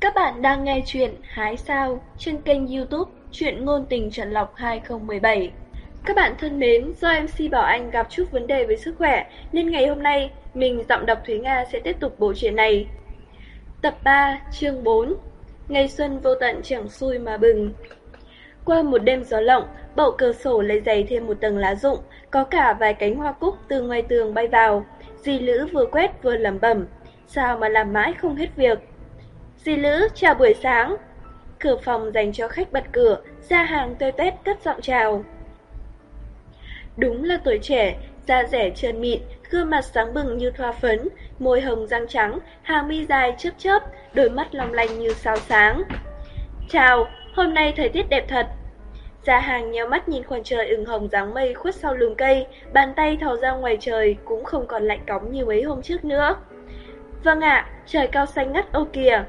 Các bạn đang nghe chuyện Hái Sao trên kênh youtube Chuyện Ngôn Tình Trần Lọc 2017 Các bạn thân mến, do MC Bảo Anh gặp chút vấn đề với sức khỏe nên ngày hôm nay mình giọng đọc Thúy Nga sẽ tiếp tục bộ truyện này Tập 3, chương 4 Ngày xuân vô tận chẳng xui mà bừng Qua một đêm gió lộng, bậu cửa sổ lấy dày thêm một tầng lá rụng, có cả vài cánh hoa cúc từ ngoài tường bay vào. Dì Lữ vừa quét vừa lẩm bẩm, sao mà làm mãi không hết việc. Dì Lữ, chào buổi sáng. Cửa phòng dành cho khách bật cửa, ra hàng tươi tét cất giọng chào. Đúng là tuổi trẻ, da rẻ trơn mịn, gương mặt sáng bừng như thoa phấn, môi hồng răng trắng, hàng mi dài chớp chớp, đôi mắt long lanh như sao sáng. Chào, hôm nay thời tiết đẹp thật. Gia hàng nheo mắt nhìn khoảng trời ửng hồng dáng mây khuất sau lùm cây, bàn tay thò ra ngoài trời cũng không còn lạnh cóng như mấy hôm trước nữa. Vâng ạ, trời cao xanh ngắt ô kìa.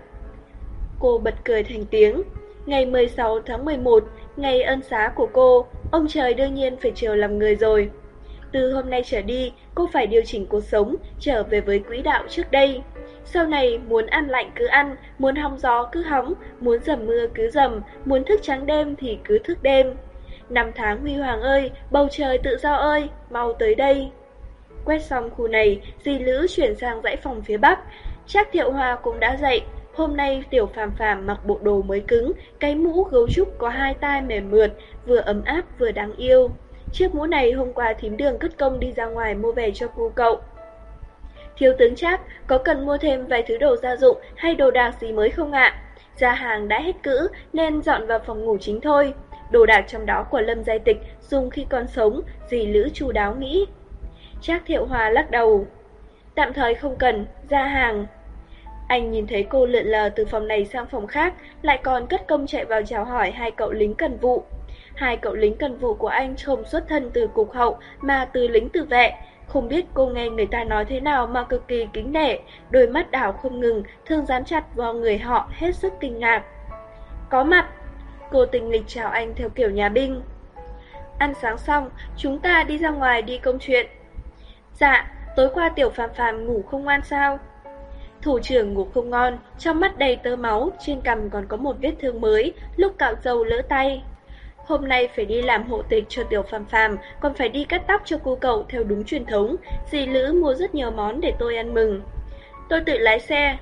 Cô bật cười thành tiếng. Ngày 16 tháng 11, ngày ân xá của cô, ông trời đương nhiên phải chiều làm người rồi. Từ hôm nay trở đi, cô phải điều chỉnh cuộc sống, trở về với quỹ đạo trước đây. Sau này, muốn ăn lạnh cứ ăn, muốn hóng gió cứ hóng, muốn dầm mưa cứ dầm, muốn thức trắng đêm thì cứ thức đêm. Năm tháng huy hoàng ơi, bầu trời tự do ơi, mau tới đây. Quét xong khu này, dì Lữ chuyển sang dãy phòng phía bắc. Chắc Thiệu Hoa cũng đã dậy, Hôm nay Tiểu Phàm Phàm mặc bộ đồ mới cứng, cái mũ gấu trúc có hai tai mềm mượt, vừa ấm áp vừa đáng yêu. Chiếc mũ này hôm qua thím đường cất công đi ra ngoài mua về cho cu cậu. Thiếu tướng chắc, có cần mua thêm vài thứ đồ gia dụng hay đồ đạc gì mới không ạ? Gia hàng đã hết cữ nên dọn vào phòng ngủ chính thôi. Đồ đạc trong đó của Lâm Giai Tịch dùng khi còn sống, dì Lữ chu đáo nghĩ. Trác Thiệu Hòa lắc đầu. Tạm thời không cần, gia hàng. Anh nhìn thấy cô lượn lờ từ phòng này sang phòng khác, lại còn cất công chạy vào chào hỏi hai cậu lính cần vụ. Hai cậu lính cần vụ của anh không xuất thân từ cục hậu mà từ lính tự vệ. Không biết cô nghe người ta nói thế nào mà cực kỳ kính nể, đôi mắt đảo không ngừng, thương dán chặt vào người họ hết sức kinh ngạc. Có mặt, cô tình lịch chào anh theo kiểu nhà binh. Ăn sáng xong, chúng ta đi ra ngoài đi công chuyện. Dạ, tối qua tiểu phàm phàm ngủ không ngoan sao? Thủ trưởng ngủ không ngon, trong mắt đầy tơ máu, trên cằm còn có một vết thương mới, lúc cạo dầu lỡ tay. Hôm nay phải đi làm hộ tịch cho tiểu phàm phàm, còn phải đi cắt tóc cho cô cậu theo đúng truyền thống. Dì Lữ mua rất nhiều món để tôi ăn mừng. Tôi tự lái xe.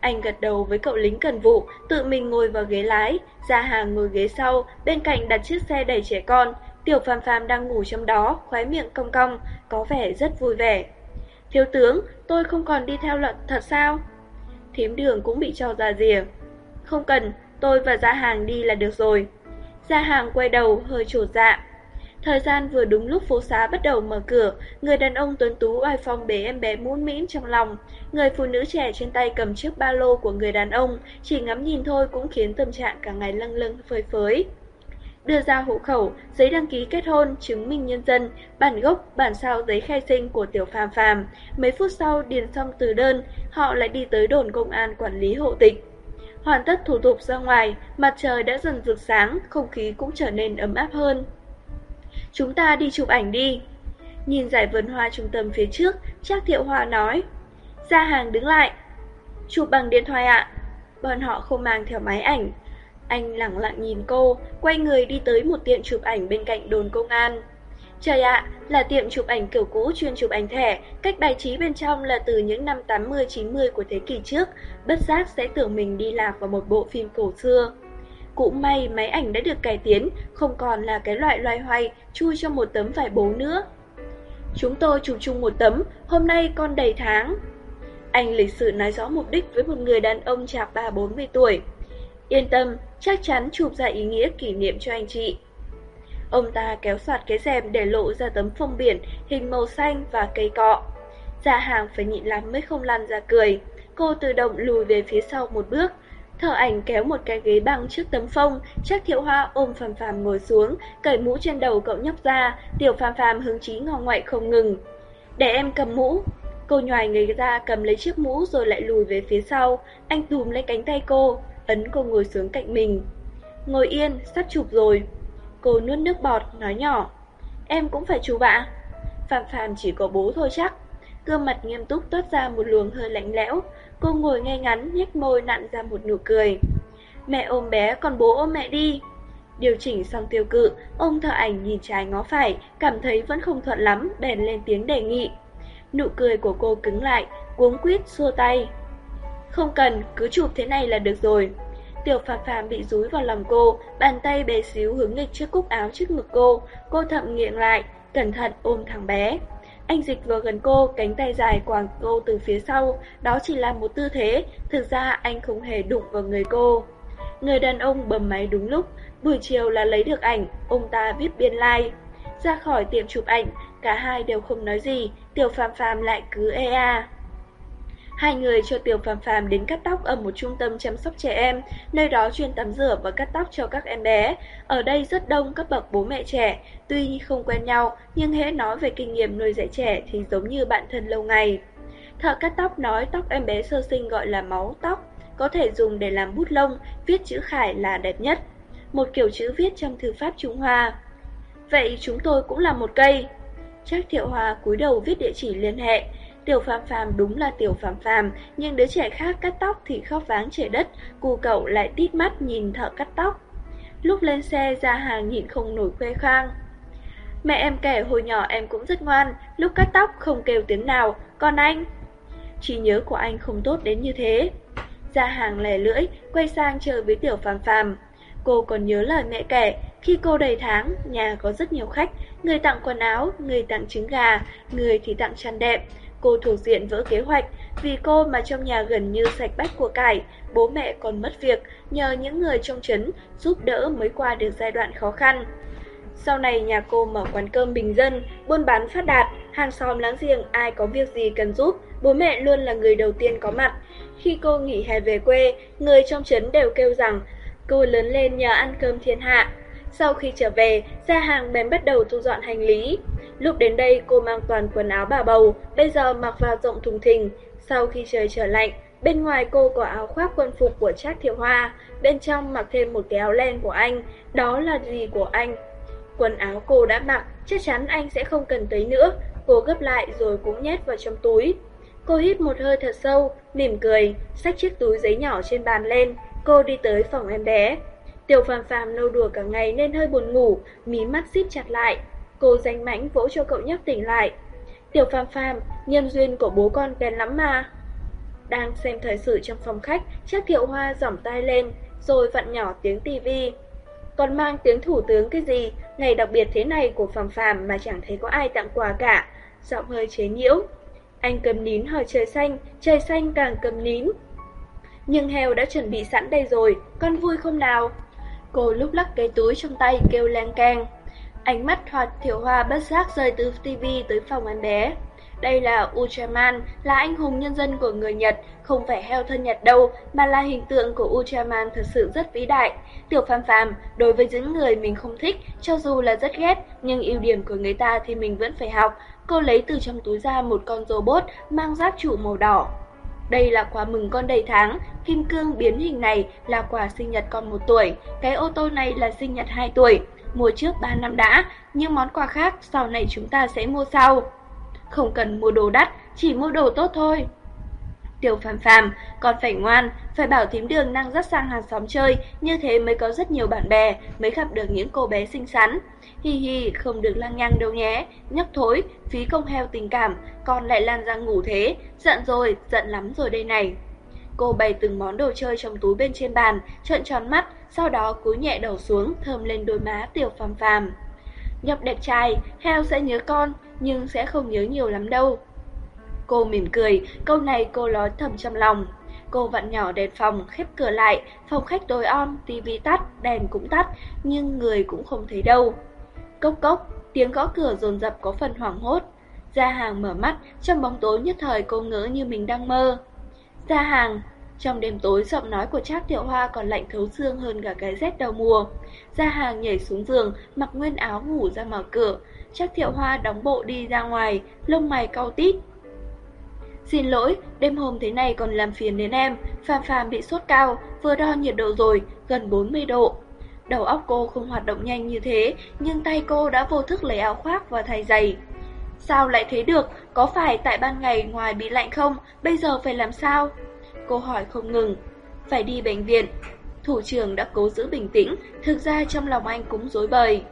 Anh gật đầu với cậu lính cần vụ, tự mình ngồi vào ghế lái, ra hàng ngồi ghế sau, bên cạnh đặt chiếc xe đầy trẻ con. Tiểu phàm phàm đang ngủ trong đó, khóe miệng cong cong, có vẻ rất vui vẻ. Thiếu tướng, tôi không còn đi theo lận thật sao? Thím đường cũng bị cho ra rìa. Không cần, tôi và gia hàng đi là được rồi. Gia hàng quay đầu hơi trột dạ. Thời gian vừa đúng lúc phố xá bắt đầu mở cửa, người đàn ông tuấn tú oai phong bế em bé mũn mĩm trong lòng. Người phụ nữ trẻ trên tay cầm chiếc ba lô của người đàn ông, chỉ ngắm nhìn thôi cũng khiến tâm trạng cả ngày lâng lâng phơi phới đưa ra hộ khẩu, giấy đăng ký kết hôn, chứng minh nhân dân, bản gốc, bản sao giấy khai sinh của tiểu phàm phàm. Mấy phút sau điền xong từ đơn, họ lại đi tới đồn công an quản lý hộ tịch. Hoàn tất thủ tục ra ngoài, mặt trời đã dần rực sáng, không khí cũng trở nên ấm áp hơn. Chúng ta đi chụp ảnh đi. Nhìn giải vườn hoa trung tâm phía trước, Trác Thiệu Hoa nói. Ra hàng đứng lại. Chụp bằng điện thoại ạ. Bọn họ không mang theo máy ảnh, anh lặng lặng nhìn cô, quay người đi tới một tiệm chụp ảnh bên cạnh đồn công an. Trời ạ, là tiệm chụp ảnh kiểu cũ chuyên chụp ảnh thẻ, cách bài trí bên trong là từ những năm 80-90 của thế kỷ trước, bất giác sẽ tưởng mình đi lạc vào một bộ phim cổ xưa. Cũng may máy ảnh đã được cải tiến, không còn là cái loại loay hoay chui cho một tấm vải bố nữa. Chúng tôi chụp chung một tấm, hôm nay con đầy tháng. Anh lịch sự nói rõ mục đích với một người đàn ông chạc 3-40 tuổi. Yên tâm, chắc chắn chụp ra ý nghĩa kỷ niệm cho anh chị. Ông ta kéo soạt cái rèm để lộ ra tấm phong biển hình màu xanh và cây cọ. Gia hàng phải nhịn lắm mới không lăn ra cười. Cô tự động lùi về phía sau một bước. Thợ ảnh kéo một cái ghế băng trước tấm phông, chắc thiệu hoa ôm phàm phàm ngồi xuống, cởi mũ trên đầu cậu nhóc ra, tiểu phàm phàm hứng chí ngò ngoại không ngừng. Để em cầm mũ. Cô nhòi người ra cầm lấy chiếc mũ rồi lại lùi về phía sau, anh túm lấy cánh tay cô ấn cô ngồi xuống cạnh mình. Ngồi yên, sắp chụp rồi. Cô nuốt nước bọt, nói nhỏ. Em cũng phải chụp ạ. Phạm Phạm chỉ có bố thôi chắc. Gương mặt nghiêm túc toát ra một luồng hơi lạnh lẽo. Cô ngồi ngay ngắn, nhếch môi nặn ra một nụ cười. Mẹ ôm bé, còn bố ôm mẹ đi. Điều chỉnh xong tiêu cự, ông thợ ảnh nhìn trái ngó phải, cảm thấy vẫn không thuận lắm, bèn lên tiếng đề nghị. Nụ cười của cô cứng lại, cuống quýt xua tay. Không cần, cứ chụp thế này là được rồi. Tiểu phàm phàm bị rúi vào lòng cô, bàn tay bé xíu hướng nghịch chiếc cúc áo trước ngực cô, cô thậm nghiện lại, cẩn thận ôm thằng bé. Anh dịch vừa gần cô, cánh tay dài quàng cô từ phía sau, đó chỉ là một tư thế, thực ra anh không hề đụng vào người cô. Người đàn ông bấm máy đúng lúc, buổi chiều là lấy được ảnh, ông ta viết biên lai. Like. Ra khỏi tiệm chụp ảnh, cả hai đều không nói gì, tiểu phàm phàm lại cứ e a Hai người cho Tiểu Phàm Phàm đến cắt tóc ở một trung tâm chăm sóc trẻ em, nơi đó chuyên tắm rửa và cắt tóc cho các em bé. Ở đây rất đông các bậc bố mẹ trẻ, tuy không quen nhau, nhưng hễ nói về kinh nghiệm nuôi dạy trẻ thì giống như bạn thân lâu ngày. Thợ cắt tóc nói tóc em bé sơ sinh gọi là máu tóc, có thể dùng để làm bút lông, viết chữ khải là đẹp nhất. Một kiểu chữ viết trong thư pháp Trung Hoa. Vậy chúng tôi cũng là một cây. Trác Thiệu Hòa cúi đầu viết địa chỉ liên hệ. Tiểu Phàm Phàm đúng là Tiểu Phàm Phàm, nhưng đứa trẻ khác cắt tóc thì khóc váng trời đất, cu cậu lại tít mắt nhìn thợ cắt tóc. Lúc lên xe ra hàng nhịn không nổi khoe khoang. Mẹ em kể hồi nhỏ em cũng rất ngoan, lúc cắt tóc không kêu tiếng nào, còn anh? Trí nhớ của anh không tốt đến như thế. Ra hàng lẻ lưỡi, quay sang chơi với Tiểu Phàm Phàm. Cô còn nhớ lời mẹ kể, khi cô đầy tháng, nhà có rất nhiều khách, người tặng quần áo, người tặng trứng gà, người thì tặng chăn đệm. Cô thuộc diện vỡ kế hoạch, vì cô mà trong nhà gần như sạch bách của cải, bố mẹ còn mất việc, nhờ những người trong trấn giúp đỡ mới qua được giai đoạn khó khăn. Sau này nhà cô mở quán cơm bình dân, buôn bán phát đạt, hàng xóm láng giềng ai có việc gì cần giúp, bố mẹ luôn là người đầu tiên có mặt. Khi cô nghỉ hè về quê, người trong trấn đều kêu rằng cô lớn lên nhờ ăn cơm thiên hạ. Sau khi trở về, gia hàng bèn bắt đầu thu dọn hành lý. Lúc đến đây cô mang toàn quần áo bà bầu, bây giờ mặc vào rộng thùng thình. Sau khi trời trở lạnh, bên ngoài cô có áo khoác quân phục của Trác Thiệu Hoa, bên trong mặc thêm một cái áo len của anh, đó là gì của anh. Quần áo cô đã mặc, chắc chắn anh sẽ không cần tới nữa, cô gấp lại rồi cũng nhét vào trong túi. Cô hít một hơi thật sâu, mỉm cười, xách chiếc túi giấy nhỏ trên bàn lên, cô đi tới phòng em bé. Tiểu phàm phàm nâu đùa cả ngày nên hơi buồn ngủ, mí mắt xít chặt lại. Cô danh mãnh vỗ cho cậu nhóc tỉnh lại. Tiểu phàm phàm, nhân duyên của bố con kén lắm mà. Đang xem thời sự trong phòng khách, chắc thiệu hoa giỏng tay lên, rồi vặn nhỏ tiếng tivi. Còn mang tiếng thủ tướng cái gì, ngày đặc biệt thế này của phàm phàm mà chẳng thấy có ai tặng quà cả. Giọng hơi chế nhiễu. Anh cầm nín hỏi trời xanh, trời xanh càng cầm nín. Nhưng heo đã chuẩn bị sẵn đây rồi, con vui không nào? Cô lúc lắc cái túi trong tay kêu len keng. Ánh mắt hoạt thiểu hoa bất giác rơi từ TV tới phòng em bé. Đây là Ultraman, là anh hùng nhân dân của người Nhật, không phải heo thân Nhật đâu, mà là hình tượng của Ultraman thật sự rất vĩ đại. Tiểu Phàm Phàm, đối với những người mình không thích, cho dù là rất ghét, nhưng ưu điểm của người ta thì mình vẫn phải học. Cô lấy từ trong túi ra một con robot mang giáp trụ màu đỏ. Đây là quà mừng con đầy tháng, kim cương biến hình này là quà sinh nhật con một tuổi, cái ô tô này là sinh nhật 2 tuổi mua trước 3 năm đã, nhưng món quà khác sau này chúng ta sẽ mua sau. Không cần mua đồ đắt, chỉ mua đồ tốt thôi. Tiểu phàm phàm, còn phải ngoan, phải bảo thím đường năng dắt sang hàng xóm chơi, như thế mới có rất nhiều bạn bè, mới gặp được những cô bé xinh xắn. Hi hi, không được lăng nhăng đâu nhé, nhóc thối, phí công heo tình cảm, con lại lan ra ngủ thế, giận rồi, giận lắm rồi đây này. Cô bày từng món đồ chơi trong túi bên trên bàn, trợn tròn mắt, sau đó cúi nhẹ đầu xuống, thơm lên đôi má tiểu phàm phàm. Nhóc đẹp trai, heo sẽ nhớ con, nhưng sẽ không nhớ nhiều lắm đâu. Cô mỉm cười, câu này cô nói thầm trong lòng. Cô vặn nhỏ đèn phòng, khép cửa lại, phòng khách tối om, tivi tắt, đèn cũng tắt, nhưng người cũng không thấy đâu. Cốc cốc, tiếng gõ cửa dồn dập có phần hoảng hốt. Gia hàng mở mắt, trong bóng tối nhất thời cô ngỡ như mình đang mơ. Gia hàng, trong đêm tối giọng nói của Trác Tiểu Hoa còn lạnh thấu xương hơn cả cái rét đầu mùa. Gia hàng nhảy xuống giường, mặc nguyên áo ngủ ra mở cửa. Trác Tiểu Hoa đóng bộ đi ra ngoài, lông mày cau tít. Xin lỗi, đêm hôm thế này còn làm phiền đến em, Phàm Phàm bị sốt cao, vừa đo nhiệt độ rồi, gần 40 độ. Đầu óc cô không hoạt động nhanh như thế, nhưng tay cô đã vô thức lấy áo khoác và thay giày. Sao lại thế được, có phải tại ban ngày ngoài bị lạnh không, bây giờ phải làm sao? Cô hỏi không ngừng. Phải đi bệnh viện. Thủ trưởng đã cố giữ bình tĩnh, thực ra trong lòng anh cũng rối bời.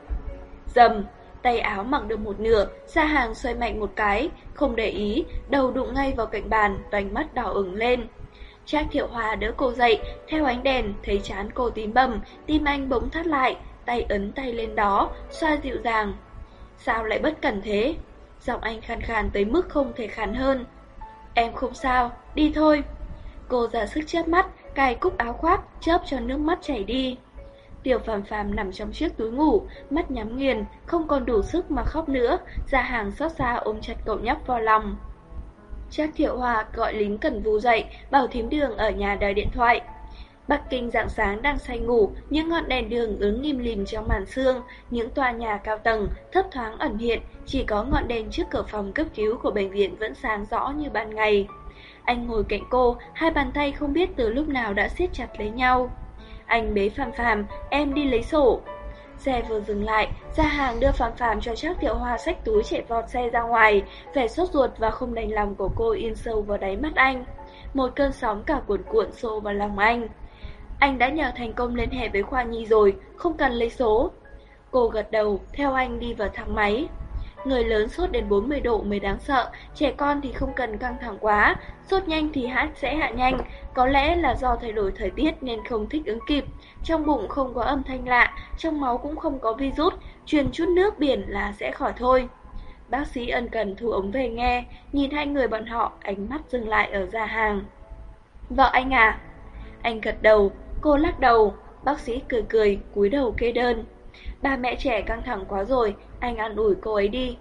Dầm, tay áo mặc được một nửa, xa hàng xoay mạnh một cái, không để ý, đầu đụng ngay vào cạnh bàn, vành mắt đỏ ửng lên. Trác Thiệu Hòa đỡ cô dậy, theo ánh đèn, thấy chán cô tím bầm, tim anh bỗng thắt lại, tay ấn tay lên đó, xoa dịu dàng. Sao lại bất cẩn thế? Giọng anh khàn khàn tới mức không thể khàn hơn. Em không sao, đi thôi. Cô ra sức chớp mắt, cài cúc áo khoác, chớp cho nước mắt chảy đi. Tiểu phàm phàm nằm trong chiếc túi ngủ, mắt nhắm nghiền, không còn đủ sức mà khóc nữa, ra hàng xót xa ôm chặt cậu nhóc vào lòng. Trác Thiệu Hòa gọi lính cần vù dậy, bảo thím đường ở nhà đòi điện thoại. Bắc Kinh dạng sáng đang say ngủ, những ngọn đèn đường ứng nghiêm lìm trong màn sương, những tòa nhà cao tầng thấp thoáng ẩn hiện, chỉ có ngọn đèn trước cửa phòng cấp cứu của bệnh viện vẫn sáng rõ như ban ngày. Anh ngồi cạnh cô, hai bàn tay không biết từ lúc nào đã siết chặt lấy nhau. Anh bế Phạm Phạm, em đi lấy sổ. Xe vừa dừng lại, ra hàng đưa Phạm Phạm cho Trác Thiệu Hoa xách túi chạy vọt xe ra ngoài, vẻ sốt ruột và không đành lòng của cô in sâu vào đáy mắt anh. Một cơn sóng cả cuộn cuộn xô vào lòng anh. Anh đã nhờ thành công liên hệ với Khoa Nhi rồi, không cần lấy số. Cô gật đầu, theo anh đi vào thang máy. Người lớn sốt đến 40 độ mới đáng sợ, trẻ con thì không cần căng thẳng quá, sốt nhanh thì hát sẽ hạ nhanh, có lẽ là do thay đổi thời tiết nên không thích ứng kịp. Trong bụng không có âm thanh lạ, trong máu cũng không có virus, truyền chút nước biển là sẽ khỏi thôi. Bác sĩ ân cần thu ống về nghe, nhìn hai người bọn họ, ánh mắt dừng lại ở gia hàng. Vợ anh à? Anh gật đầu, cô lắc đầu, bác sĩ cười cười, cúi đầu kê đơn. Ba mẹ trẻ căng thẳng quá rồi, anh ăn ủi cô ấy đi.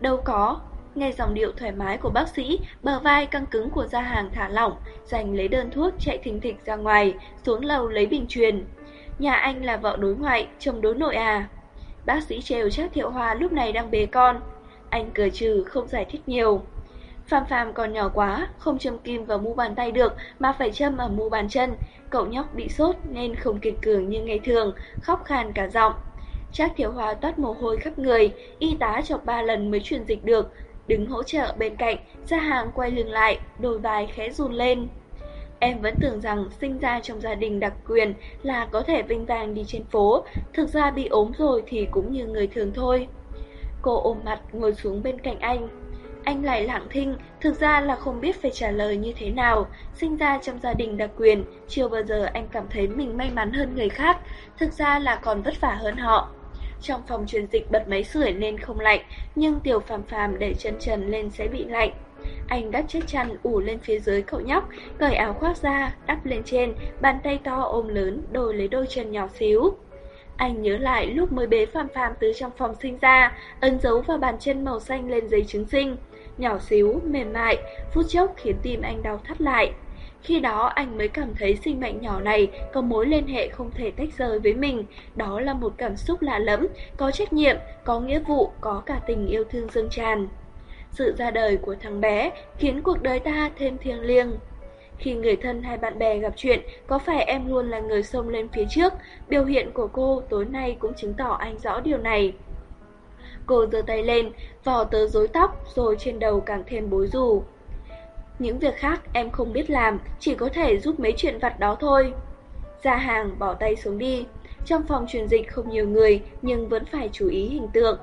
Đâu có, nghe dòng điệu thoải mái của bác sĩ, bờ vai căng cứng của gia hàng thả lỏng, giành lấy đơn thuốc chạy thình thịch ra ngoài, xuống lầu lấy bình truyền. Nhà anh là vợ đối ngoại, chồng đối nội à? Bác sĩ trêu chắc Thiệu Hoa lúc này đang bế con. Anh cười trừ, không giải thích nhiều. Phàm Phàm còn nhỏ quá, không châm kim vào mu bàn tay được mà phải châm ở mu bàn chân. Cậu nhóc bị sốt nên không kiệt cường như ngày thường, khóc khan cả giọng. Trác Thiếu Hoa toát mồ hôi khắp người, y tá chọc ba lần mới truyền dịch được, đứng hỗ trợ bên cạnh, ra hàng quay lưng lại, đôi vai khẽ run lên. Em vẫn tưởng rằng sinh ra trong gia đình đặc quyền là có thể vinh vang đi trên phố, thực ra bị ốm rồi thì cũng như người thường thôi. Cô ôm mặt ngồi xuống bên cạnh anh. Anh lại lặng thinh, thực ra là không biết phải trả lời như thế nào. Sinh ra trong gia đình đặc quyền, chưa bao giờ anh cảm thấy mình may mắn hơn người khác, thực ra là còn vất vả hơn họ. Trong phòng truyền dịch bật máy sưởi nên không lạnh, nhưng tiểu phàm phàm để chân trần lên sẽ bị lạnh. Anh đắp chiếc chăn ủ lên phía dưới cậu nhóc, cởi áo khoác ra, đắp lên trên, bàn tay to ôm lớn, đôi lấy đôi chân nhỏ xíu. Anh nhớ lại lúc mới bế phàm phàm từ trong phòng sinh ra, ấn dấu vào bàn chân màu xanh lên giấy chứng sinh. Nhỏ xíu, mềm mại, phút chốc khiến tim anh đau thắt lại. Khi đó anh mới cảm thấy sinh mệnh nhỏ này có mối liên hệ không thể tách rời với mình. Đó là một cảm xúc lạ lẫm, có trách nhiệm, có nghĩa vụ, có cả tình yêu thương dâng tràn. Sự ra đời của thằng bé khiến cuộc đời ta thêm thiêng liêng. Khi người thân hay bạn bè gặp chuyện, có phải em luôn là người xông lên phía trước? Biểu hiện của cô tối nay cũng chứng tỏ anh rõ điều này. Cô giơ tay lên, vò tớ rối tóc, rồi trên đầu càng thêm bối rù. Những việc khác em không biết làm, chỉ có thể giúp mấy chuyện vặt đó thôi. Ra hàng bỏ tay xuống đi. Trong phòng truyền dịch không nhiều người, nhưng vẫn phải chú ý hình tượng.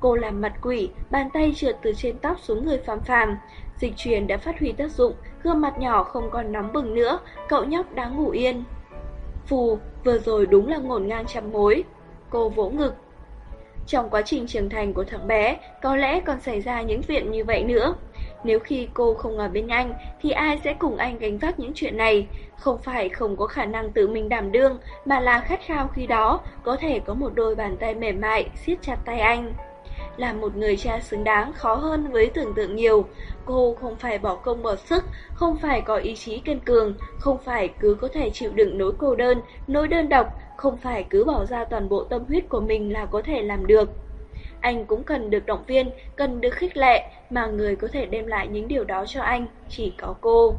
Cô làm mặt quỷ, bàn tay trượt từ trên tóc xuống người phàm phàm. Dịch truyền đã phát huy tác dụng, gương mặt nhỏ không còn nóng bừng nữa, cậu nhóc đang ngủ yên. Phù, vừa rồi đúng là ngổn ngang trăm mối. Cô vỗ ngực. Trong quá trình trưởng thành của thằng bé, có lẽ còn xảy ra những chuyện như vậy nữa. Nếu khi cô không ở bên anh thì ai sẽ cùng anh gánh vác những chuyện này? Không phải không có khả năng tự mình đảm đương, mà là khát khao khi đó có thể có một đôi bàn tay mềm mại siết chặt tay anh. Là một người cha xứng đáng khó hơn với tưởng tượng nhiều. Cô không phải bỏ công bỏ sức, không phải có ý chí kiên cường, không phải cứ có thể chịu đựng nỗi cô đơn, nỗi đơn độc, không phải cứ bỏ ra toàn bộ tâm huyết của mình là có thể làm được. Anh cũng cần được động viên, cần được khích lệ, mà người có thể đem lại những điều đó cho anh chỉ có cô.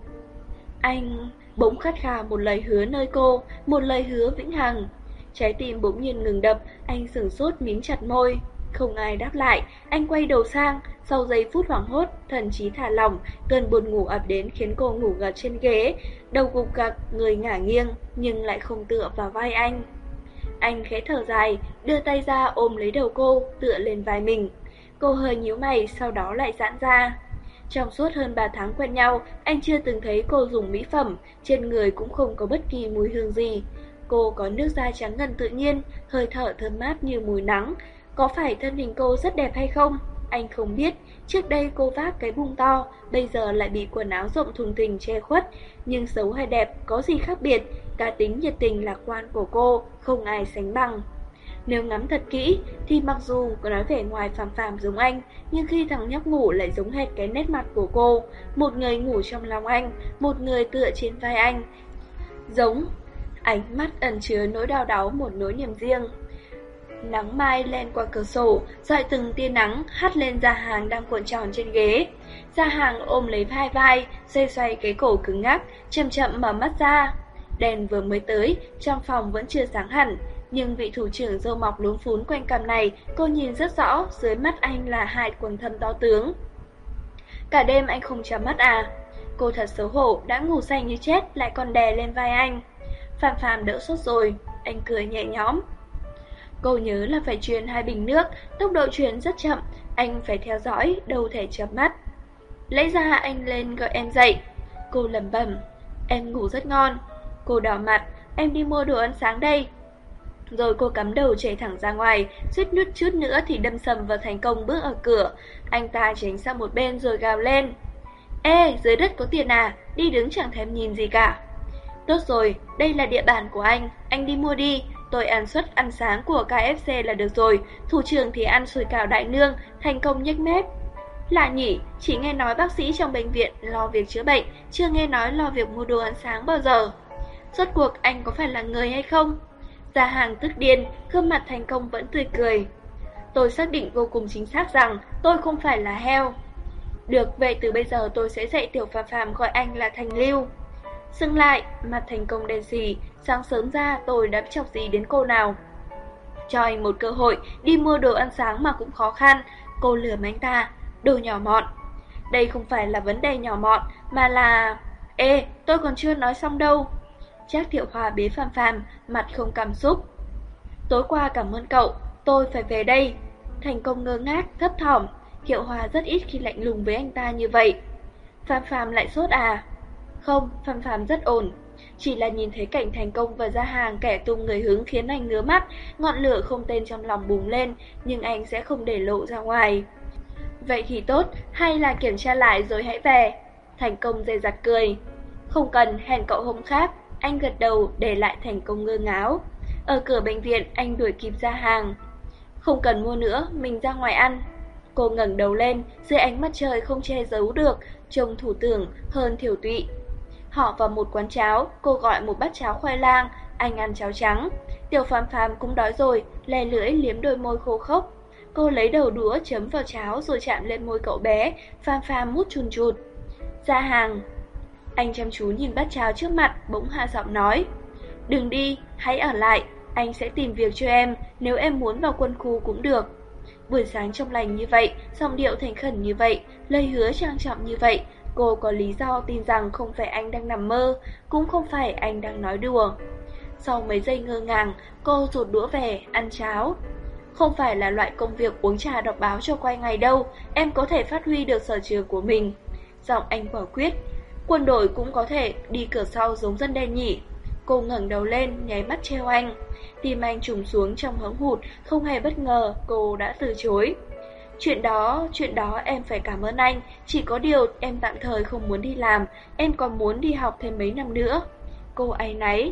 Anh bỗng khát khao một lời hứa nơi cô, một lời hứa vĩnh hằng. Trái tim bỗng nhiên ngừng đập, anh sửng sốt mím chặt môi. Không ai đáp lại, anh quay đầu sang, sau giây phút hoảng hốt, thần trí thả lỏng, cơn buồn ngủ ập đến khiến cô ngủ gật trên ghế, đầu gục gặc, người ngả nghiêng, nhưng lại không tựa vào vai anh. Anh khẽ thở dài, đưa tay ra ôm lấy đầu cô, tựa lên vai mình. Cô hơi nhíu mày, sau đó lại giãn ra. Trong suốt hơn 3 tháng quen nhau, anh chưa từng thấy cô dùng mỹ phẩm, trên người cũng không có bất kỳ mùi hương gì. Cô có nước da trắng ngần tự nhiên, hơi thở thơm mát như mùi nắng. Có phải thân hình cô rất đẹp hay không? Anh không biết, trước đây cô vác cái bung to, bây giờ lại bị quần áo rộng thùng thình che khuất. Nhưng xấu hay đẹp có gì khác biệt, cá tính nhiệt tình lạc quan của cô không ai sánh bằng. Nếu ngắm thật kỹ thì mặc dù có nói vẻ ngoài phàm phàm giống anh, nhưng khi thằng nhóc ngủ lại giống hệt cái nét mặt của cô, một người ngủ trong lòng anh, một người tựa trên vai anh. Giống, ánh mắt ẩn chứa nỗi đau đáu một nỗi niềm riêng. Nắng mai len qua cửa sổ, dọi từng tia nắng hắt lên Gia Hàng đang cuộn tròn trên ghế. Gia Hàng ôm lấy vai vai, xoay xoay cái cổ cứng ngắc, chậm chậm mở mắt ra. Đèn vừa mới tới, trong phòng vẫn chưa sáng hẳn, nhưng vị thủ trưởng dâu mọc lún phún quanh cằm này, cô nhìn rất rõ, dưới mắt anh là hai quần thâm to tướng. Cả đêm anh không chấm mắt à? Cô thật xấu hổ, đã ngủ say như chết, lại còn đè lên vai anh. Phạm Phạm đỡ sốt rồi, anh cười nhẹ nhõm. Cô nhớ là phải truyền hai bình nước, tốc độ truyền rất chậm, anh phải theo dõi, đâu thể chấm mắt. Lấy ra anh lên gọi em dậy. Cô lẩm bẩm, em ngủ rất ngon. Cô đỏ mặt, em đi mua đồ ăn sáng đây. Rồi cô cắm đầu chạy thẳng ra ngoài, suýt nút chút nữa thì đâm sầm vào thành công bước ở cửa. Anh ta tránh sang một bên rồi gào lên. Ê, dưới đất có tiền à, đi đứng chẳng thèm nhìn gì cả. Tốt rồi, đây là địa bàn của anh, anh đi mua đi. Tôi ăn suất ăn sáng của KFC là được rồi, thủ trưởng thì ăn sủi cảo đại nương, thành công nhếch mép. Lạ nhỉ, chỉ nghe nói bác sĩ trong bệnh viện lo việc chữa bệnh, chưa nghe nói lo việc mua đồ ăn sáng bao giờ. Rốt cuộc anh có phải là người hay không? Gia hàng tức điên, gương mặt thành công vẫn tươi cười. Tôi xác định vô cùng chính xác rằng tôi không phải là heo. Được, vậy từ bây giờ tôi sẽ dạy tiểu phàm phàm gọi anh là Thành Lưu. Dừng lại, mặt thành công đen xì, sáng sớm ra tôi đã chọc gì đến cô nào. Cho anh một cơ hội, đi mua đồ ăn sáng mà cũng khó khăn, cô lừa anh ta, đồ nhỏ mọn. Đây không phải là vấn đề nhỏ mọn, mà là... Ê, tôi còn chưa nói xong đâu. Trác Thiệu Hòa bế phàm phàm, mặt không cảm xúc. Tối qua cảm ơn cậu, tôi phải về đây. Thành công ngơ ngác, thấp thỏm. Thiệu Hòa rất ít khi lạnh lùng với anh ta như vậy. Phàm phàm lại sốt à? Không, phàm phàm rất ổn. Chỉ là nhìn thấy cảnh thành công và ra hàng kẻ tung người hứng khiến anh ngứa mắt, ngọn lửa không tên trong lòng bùng lên, nhưng anh sẽ không để lộ ra ngoài. Vậy thì tốt, hay là kiểm tra lại rồi hãy về. Thành công dây dặt cười. Không cần, hẹn cậu hôm khác. Anh gật đầu để lại thành công ngơ ngáo. Ở cửa bệnh viện, anh đuổi kịp ra hàng. Không cần mua nữa, mình ra ngoài ăn. Cô ngẩng đầu lên, dưới ánh mắt trời không che giấu được, trông thủ tưởng hơn thiểu tụy. Họ vào một quán cháo, cô gọi một bát cháo khoai lang, anh ăn cháo trắng. Tiểu phàm phàm cũng đói rồi, lè lưỡi liếm đôi môi khô khốc. Cô lấy đầu đũa chấm vào cháo rồi chạm lên môi cậu bé, phàm phàm mút chùn chụt. Ra hàng, anh chăm chú nhìn bát cháo trước mặt, bỗng hạ giọng nói. Đừng đi, hãy ở lại, anh sẽ tìm việc cho em, nếu em muốn vào quân khu cũng được. Buổi sáng trong lành như vậy, giọng điệu thành khẩn như vậy, lời hứa trang trọng như vậy, cô có lý do tin rằng không phải anh đang nằm mơ, cũng không phải anh đang nói đùa. Sau mấy giây ngơ ngàng, cô rụt đũa về, ăn cháo. Không phải là loại công việc uống trà đọc báo cho quay ngày đâu, em có thể phát huy được sở trường của mình. Giọng anh quả quyết, Quân đội cũng có thể đi cửa sau giống dân đen nhỉ. Cô ngẩng đầu lên, nháy mắt treo anh. Tim anh trùng xuống trong hứng hụt, không hề bất ngờ, cô đã từ chối. Chuyện đó, chuyện đó em phải cảm ơn anh, chỉ có điều em tạm thời không muốn đi làm, em còn muốn đi học thêm mấy năm nữa. Cô ấy náy,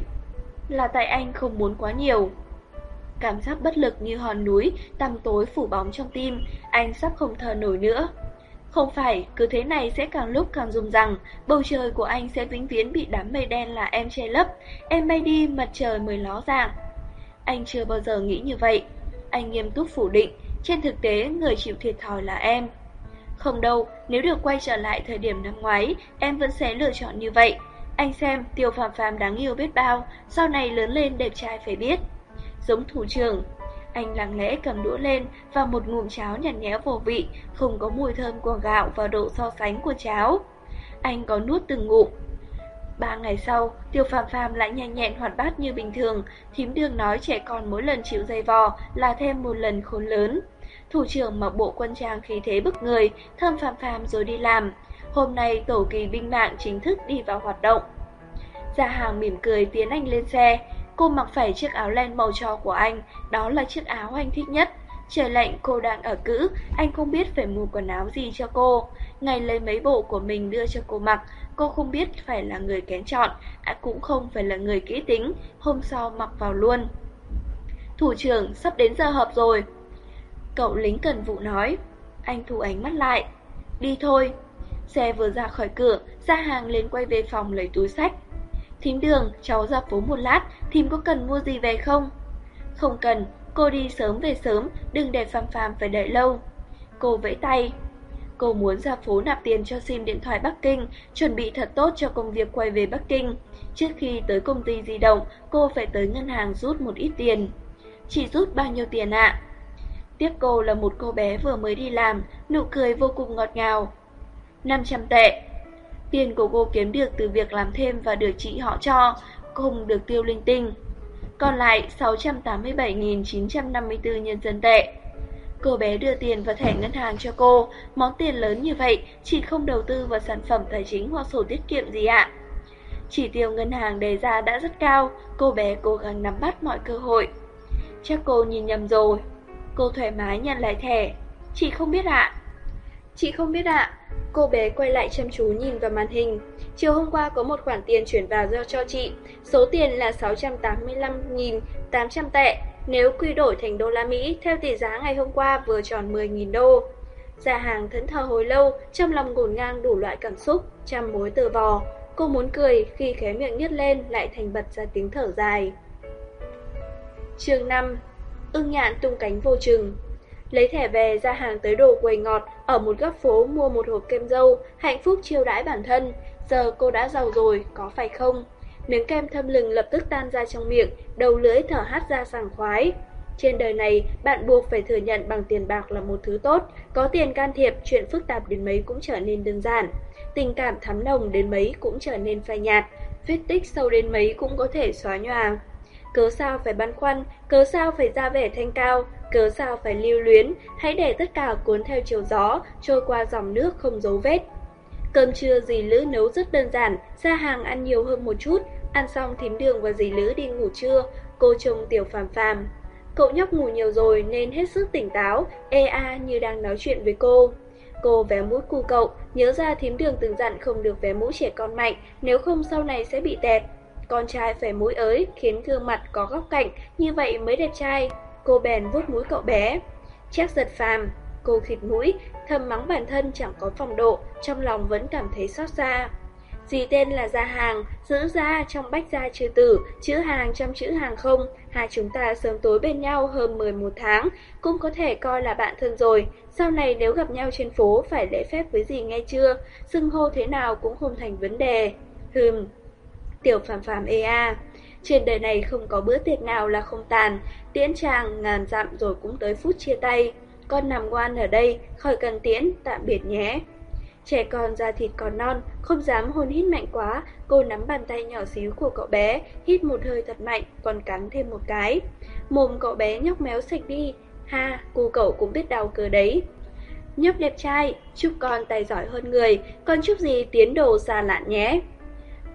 là tại anh không muốn quá nhiều. Cảm giác bất lực như hòn núi, tăm tối phủ bóng trong tim, anh sắp không thở nổi nữa. Không phải, cứ thế này sẽ càng lúc càng rùng rằng, bầu trời của anh sẽ vĩnh viễn bị đám mây đen là em che lấp, em bay đi mặt trời mới ló dạng. Anh chưa bao giờ nghĩ như vậy. Anh nghiêm túc phủ định, trên thực tế người chịu thiệt thòi là em. Không đâu, nếu được quay trở lại thời điểm năm ngoái, em vẫn sẽ lựa chọn như vậy. Anh xem, tiêu phàm phàm đáng yêu biết bao, sau này lớn lên đẹp trai phải biết. Giống thủ trưởng, anh lặng lẽ cầm đũa lên và một ngụm cháo nhạt nhẽo vô vị, không có mùi thơm của gạo và độ so sánh của cháo. Anh có nuốt từng ngụm. Ba ngày sau, Tiêu Phạm Phạm lại nhanh nhẹn hoạt bát như bình thường, thím đường nói trẻ con mỗi lần chịu dây vò là thêm một lần khốn lớn. Thủ trưởng mặc bộ quân trang khí thế bức người, thơm Phạm Phạm rồi đi làm. Hôm nay tổ kỳ binh mạng chính thức đi vào hoạt động. Gia hàng mỉm cười tiến anh lên xe, Cô mặc phải chiếc áo len màu cho của anh, đó là chiếc áo anh thích nhất. Trời lạnh cô đang ở cữ, anh không biết phải mua quần áo gì cho cô. Ngày lấy mấy bộ của mình đưa cho cô mặc, cô không biết phải là người kén chọn, à, cũng không phải là người kỹ tính, hôm sau mặc vào luôn. Thủ trưởng, sắp đến giờ họp rồi. Cậu lính cần vụ nói. Anh thu ánh mắt lại. Đi thôi. Xe vừa ra khỏi cửa, ra hàng lên quay về phòng lấy túi sách. Thím đường, cháu ra phố một lát, thím có cần mua gì về không? Không cần, cô đi sớm về sớm, đừng để phàm phàm phải đợi lâu. Cô vẫy tay. Cô muốn ra phố nạp tiền cho sim điện thoại Bắc Kinh, chuẩn bị thật tốt cho công việc quay về Bắc Kinh. Trước khi tới công ty di động, cô phải tới ngân hàng rút một ít tiền. Chỉ rút bao nhiêu tiền ạ? Tiếp cô là một cô bé vừa mới đi làm, nụ cười vô cùng ngọt ngào. 500 tệ. Tiền của cô kiếm được từ việc làm thêm và được chị họ cho, không được tiêu linh tinh. Còn lại 687.954 nhân dân tệ. Cô bé đưa tiền và thẻ ngân hàng cho cô, món tiền lớn như vậy, chị không đầu tư vào sản phẩm tài chính hoặc sổ tiết kiệm gì ạ. Chỉ tiêu ngân hàng đề ra đã rất cao, cô bé cố gắng nắm bắt mọi cơ hội. Chắc cô nhìn nhầm rồi. Cô thoải mái nhận lại thẻ. Chị không biết ạ. Chị không biết ạ. Cô bé quay lại chăm chú nhìn vào màn hình. Chiều hôm qua có một khoản tiền chuyển vào do cho chị. Số tiền là 685.800 tệ. Nếu quy đổi thành đô la Mỹ, theo tỷ giá ngày hôm qua vừa tròn 10.000 đô. Gia hàng thẫn thờ hồi lâu, trong lòng ngổn ngang đủ loại cảm xúc, trăm mối tờ vò. Cô muốn cười, khi khé miệng nhếch lên lại thành bật ra tiếng thở dài. chương 5 Ưng nhạn tung cánh vô chừng Lấy thẻ về ra hàng tới đồ quầy ngọt Ở một góc phố mua một hộp kem dâu Hạnh phúc chiêu đãi bản thân Giờ cô đã giàu rồi, có phải không? Miếng kem thâm lừng lập tức tan ra trong miệng Đầu lưỡi thở hát ra sảng khoái trên đời này, bạn buộc phải thừa nhận bằng tiền bạc là một thứ tốt, có tiền can thiệp, chuyện phức tạp đến mấy cũng trở nên đơn giản. Tình cảm thắm nồng đến mấy cũng trở nên phai nhạt, vết tích sâu đến mấy cũng có thể xóa nhòa. Cớ sao phải băn khoăn, cớ sao phải ra vẻ thanh cao, cớ sao phải lưu luyến, hãy để tất cả cuốn theo chiều gió, trôi qua dòng nước không dấu vết. Cơm trưa dì Lữ nấu rất đơn giản, ra hàng ăn nhiều hơn một chút, ăn xong thím đường và dì Lữ đi ngủ trưa, cô trông tiểu phàm phàm. Cậu nhóc ngủ nhiều rồi nên hết sức tỉnh táo, ê a như đang nói chuyện với cô. Cô vé mũi cu cậu, nhớ ra thím đường từng dặn không được vé mũi trẻ con mạnh, nếu không sau này sẽ bị tẹt. Con trai phải mũi ới, khiến gương mặt có góc cạnh, như vậy mới đẹp trai. Cô bèn vuốt mũi cậu bé. Chắc giật phàm, cô khịt mũi, thầm mắng bản thân chẳng có phòng độ, trong lòng vẫn cảm thấy xót xa. Dì tên là Gia Hàng, giữ gia trong bách gia trừ tử, chữ hàng trong chữ hàng không. Hai chúng ta sớm tối bên nhau hơn 11 tháng, cũng có thể coi là bạn thân rồi. Sau này nếu gặp nhau trên phố phải lễ phép với dì nghe chưa, xưng hô thế nào cũng không thành vấn đề. Hừm, tiểu phàm phàm ê a. Trên đời này không có bữa tiệc nào là không tàn, tiễn chàng ngàn dặm rồi cũng tới phút chia tay. Con nằm ngoan ở đây, khỏi cần tiễn, tạm biệt nhé. Trẻ con da thịt còn non, không dám hôn hít mạnh quá, cô nắm bàn tay nhỏ xíu của cậu bé, hít một hơi thật mạnh, còn cắn thêm một cái. Mồm cậu bé nhóc méo sạch đi, ha, cô cậu cũng biết đau cờ đấy. Nhóc đẹp trai, chúc con tài giỏi hơn người, con chúc gì tiến đồ xa lạn nhé.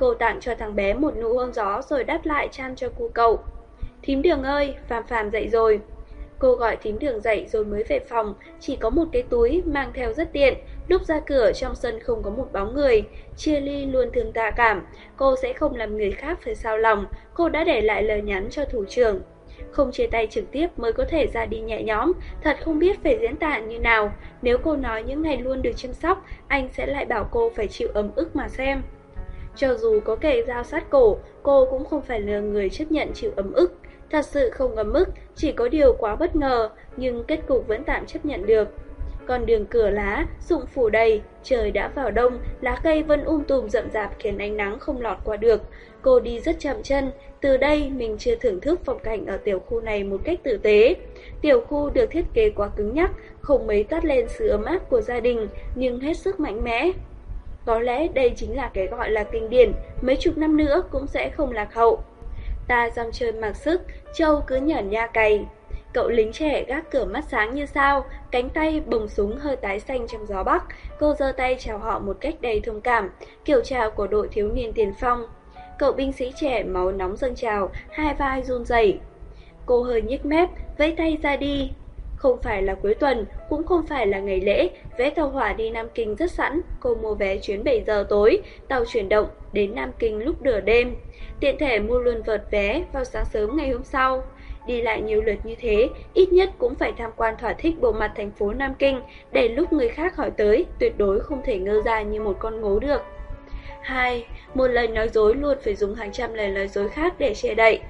Cô tặng cho thằng bé một nụ hôn gió rồi đáp lại chăn cho cu cậu. Thím đường ơi, phàm phàm dậy rồi. Cô gọi thím đường dậy rồi mới về phòng, chỉ có một cái túi mang theo rất tiện. Lúc ra cửa trong sân không có một bóng người, Chia Ly luôn thương tạ cảm, cô sẽ không làm người khác phải sao lòng, cô đã để lại lời nhắn cho thủ trưởng. Không chia tay trực tiếp mới có thể ra đi nhẹ nhõm, thật không biết phải diễn tả như nào. Nếu cô nói những ngày luôn được chăm sóc, anh sẽ lại bảo cô phải chịu ấm ức mà xem. Cho dù có kẻ dao sát cổ, cô cũng không phải là người chấp nhận chịu ấm ức. Thật sự không ấm ức, chỉ có điều quá bất ngờ, nhưng kết cục vẫn tạm chấp nhận được. con đường cửa lá, rụng phủ đầy, trời đã vào đông, lá cây vẫn um tùm rậm rạp khiến ánh nắng không lọt qua được. Cô đi rất chậm chân, từ đây mình chưa thưởng thức phong cảnh ở tiểu khu này một cách tử tế. Tiểu khu được thiết kế quá cứng nhắc, không mấy toát lên sự ấm áp của gia đình, nhưng hết sức mạnh mẽ. Có lẽ đây chính là cái gọi là kinh điển, mấy chục năm nữa cũng sẽ không lạc hậu. Ta dòng chơi mặc sức, Châu cứ nhởn nha cày. Cậu lính trẻ gác cửa mắt sáng như sao, cánh tay bồng súng hơi tái xanh trong gió bắc. Cô giơ tay chào họ một cách đầy thông cảm, kiểu chào của đội thiếu niên tiền phong. Cậu binh sĩ trẻ máu nóng dâng trào, hai vai run rẩy. Cô hơi nhếch mép, vẫy tay ra đi. Không phải là cuối tuần, cũng không phải là ngày lễ, vé tàu hỏa đi Nam Kinh rất sẵn, cô mua vé chuyến 7 giờ tối, tàu chuyển động đến Nam Kinh lúc nửa đêm. Tiện thể mua luôn vợt vé vào sáng sớm ngày hôm sau. Đi lại nhiều lượt như thế, ít nhất cũng phải tham quan thỏa thích bộ mặt thành phố Nam Kinh, để lúc người khác hỏi tới, tuyệt đối không thể ngơ ra như một con ngố được. 2. Một lời nói dối luôn phải dùng hàng trăm lời nói dối khác để che đậy.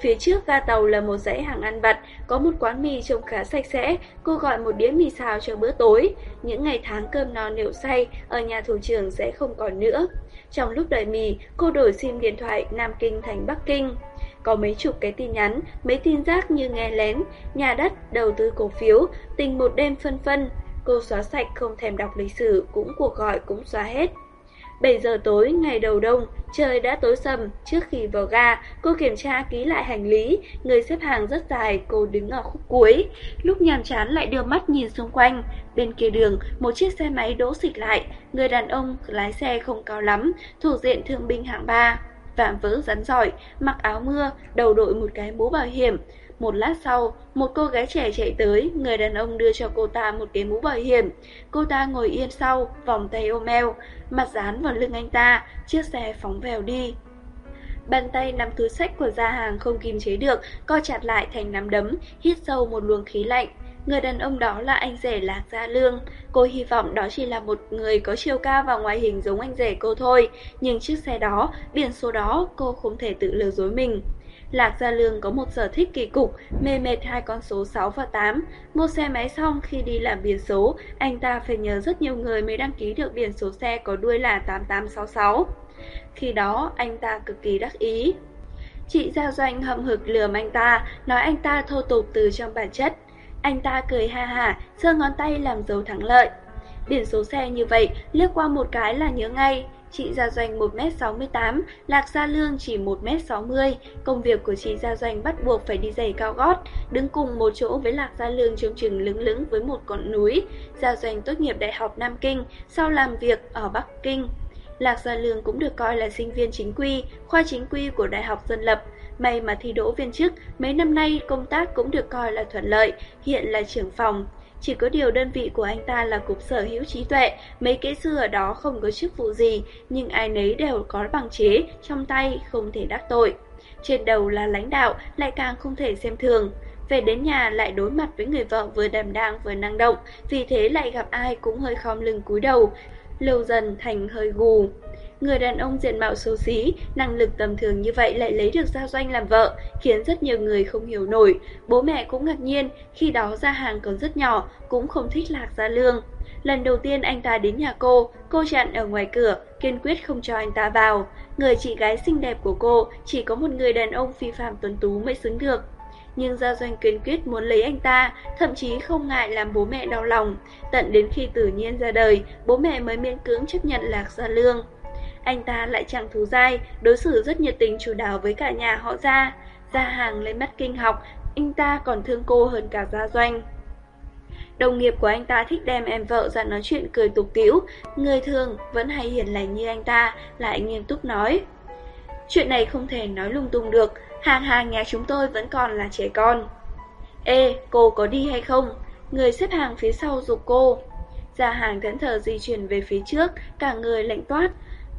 Phía trước ga tàu là một dãy hàng ăn vặt, có một quán mì trông khá sạch sẽ, cô gọi một đĩa mì xào cho bữa tối. Những ngày tháng cơm no nịu say ở nhà thủ trưởng sẽ không còn nữa. Trong lúc đợi mì, cô đổi sim điện thoại Nam Kinh thành Bắc Kinh. Có mấy chục cái tin nhắn, mấy tin rác như nghe lén, nhà đất, đầu tư cổ phiếu, tình một đêm phân phân. Cô xóa sạch không thèm đọc lịch sử, cũng cuộc gọi cũng xóa hết. 7 giờ tối ngày đầu đông, trời đã tối sầm, trước khi vào ga, cô kiểm tra ký lại hành lý, người xếp hàng rất dài, cô đứng ở khúc cuối. Lúc nhàm chán lại đưa mắt nhìn xung quanh, bên kia đường, một chiếc xe máy đỗ xịt lại, người đàn ông lái xe không cao lắm, thuộc diện thương binh hạng 3. Vạm vỡ rắn giỏi, mặc áo mưa, đầu đội một cái mũ bảo hiểm, một lát sau, một cô gái trẻ chạy tới, người đàn ông đưa cho cô ta một cái mũ bảo hiểm. Cô ta ngồi yên sau, vòng tay ôm eo, mặt dán vào lưng anh ta, chiếc xe phóng vèo đi. Bàn tay nắm túi sách của gia hàng không kìm chế được, co chặt lại thành nắm đấm, hít sâu một luồng khí lạnh. Người đàn ông đó là anh rể Lạc Gia Lương. Cô hy vọng đó chỉ là một người có chiều cao và ngoại hình giống anh rể cô thôi. Nhưng chiếc xe đó, biển số đó, cô không thể tự lừa dối mình. Lạc Gia Lương có một sở thích kỳ cục, mê mệt hai con số 6 và 8. Mua xe máy xong khi đi làm biển số, anh ta phải nhờ rất nhiều người mới đăng ký được biển số xe có đuôi là 8866. Khi đó, anh ta cực kỳ đắc ý. Chị giao Doanh hậm hực lườm anh ta, nói anh ta thô tục từ trong bản chất. Anh ta cười ha ha, giơ ngón tay làm dấu thắng lợi. Biển số xe như vậy, liếc qua một cái là nhớ ngay. Chị Gia Doanh 1m68, Lạc Gia Lương chỉ 1m60. Công việc của chị Gia Doanh bắt buộc phải đi giày cao gót, đứng cùng một chỗ với Lạc Gia Lương trông chừng lững lững với một con núi. Gia Doanh tốt nghiệp Đại học Nam Kinh, sau làm việc ở Bắc Kinh. Lạc Gia Lương cũng được coi là sinh viên chính quy, khoa chính quy của Đại học Dân Lập. May mà thi đỗ viên chức, mấy năm nay công tác cũng được coi là thuận lợi, hiện là trưởng phòng. Chỉ có điều đơn vị của anh ta là cục sở hữu trí tuệ, mấy kỹ sư ở đó không có chức vụ gì, nhưng ai nấy đều có bằng chế, trong tay không thể đắc tội. Trên đầu là lãnh đạo, lại càng không thể xem thường. Về đến nhà lại đối mặt với người vợ vừa đàm đang vừa năng động, vì thế lại gặp ai cũng hơi khom lưng cúi đầu, lâu dần thành hơi gù. Người đàn ông diện mạo xấu xí, năng lực tầm thường như vậy lại lấy được Gia Doanh làm vợ, khiến rất nhiều người không hiểu nổi. Bố mẹ cũng ngạc nhiên, khi đó Gia Hàng còn rất nhỏ, cũng không thích Lạc Gia Lương. Lần đầu tiên anh ta đến nhà cô, cô chặn ở ngoài cửa, kiên quyết không cho anh ta vào. Người chị gái xinh đẹp của cô chỉ có một người đàn ông phi phạm tuấn tú mới xứng được. Nhưng Gia Doanh kiên quyết muốn lấy anh ta, thậm chí không ngại làm bố mẹ đau lòng. Tận đến khi tự nhiên ra đời, bố mẹ mới miễn cưỡng chấp nhận Lạc Gia Lương. Anh ta lại chẳng thú dai, đối xử rất nhiệt tình chủ đáo với cả nhà họ ra. gia hàng lên mắt kinh học, anh ta còn thương cô hơn cả gia doanh. Đồng nghiệp của anh ta thích đem em vợ ra nói chuyện cười tục tĩu, người thường vẫn hay hiền lành như anh ta, lại nghiêm túc nói. Chuyện này không thể nói lung tung được, hàng hàng nhà chúng tôi vẫn còn là trẻ con. Ê, cô có đi hay không? Người xếp hàng phía sau dục cô. Gia hàng thẫn thờ di chuyển về phía trước, cả người lạnh toát,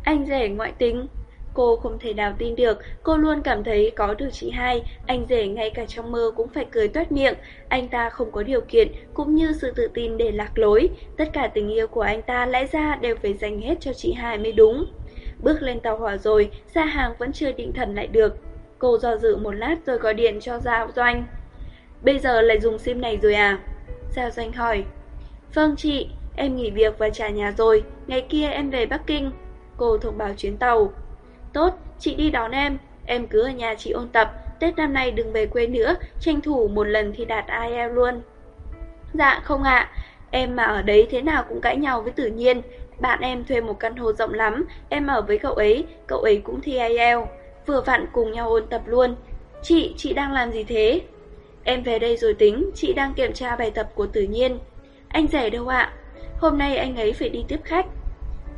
anh rể ngoại tính, Cô không thể nào tin được, cô luôn cảm thấy có được chị hai, anh rể ngay cả trong mơ cũng phải cười toét miệng, anh ta không có điều kiện, cũng như sự tự tin để lạc lối, tất cả tình yêu của anh ta lẽ ra đều phải dành hết cho chị hai mới đúng. Bước lên tàu hỏa rồi, Gia hàng vẫn chưa định thần lại được. Cô do dự một lát rồi gọi điện cho Giao Doanh. Bây giờ lại dùng sim này rồi à? Giao Doanh hỏi. Vâng chị, em nghỉ việc và trả nhà rồi, ngày kia em về Bắc Kinh. Cô thông báo chuyến tàu. Tốt, chị đi đón em, em cứ ở nhà chị ôn tập, Tết năm nay đừng về quê nữa, tranh thủ một lần thì đạt IELTS luôn. Dạ không ạ, em mà ở đấy thế nào cũng cãi nhau với tự nhiên. Bạn em thuê một căn hộ rộng lắm, em ở với cậu ấy, cậu ấy cũng thi IELTS. Vừa vặn cùng nhau ôn tập luôn. Chị, chị đang làm gì thế? Em về đây rồi tính, chị đang kiểm tra bài tập của tự nhiên. Anh rể đâu ạ? Hôm nay anh ấy phải đi tiếp khách.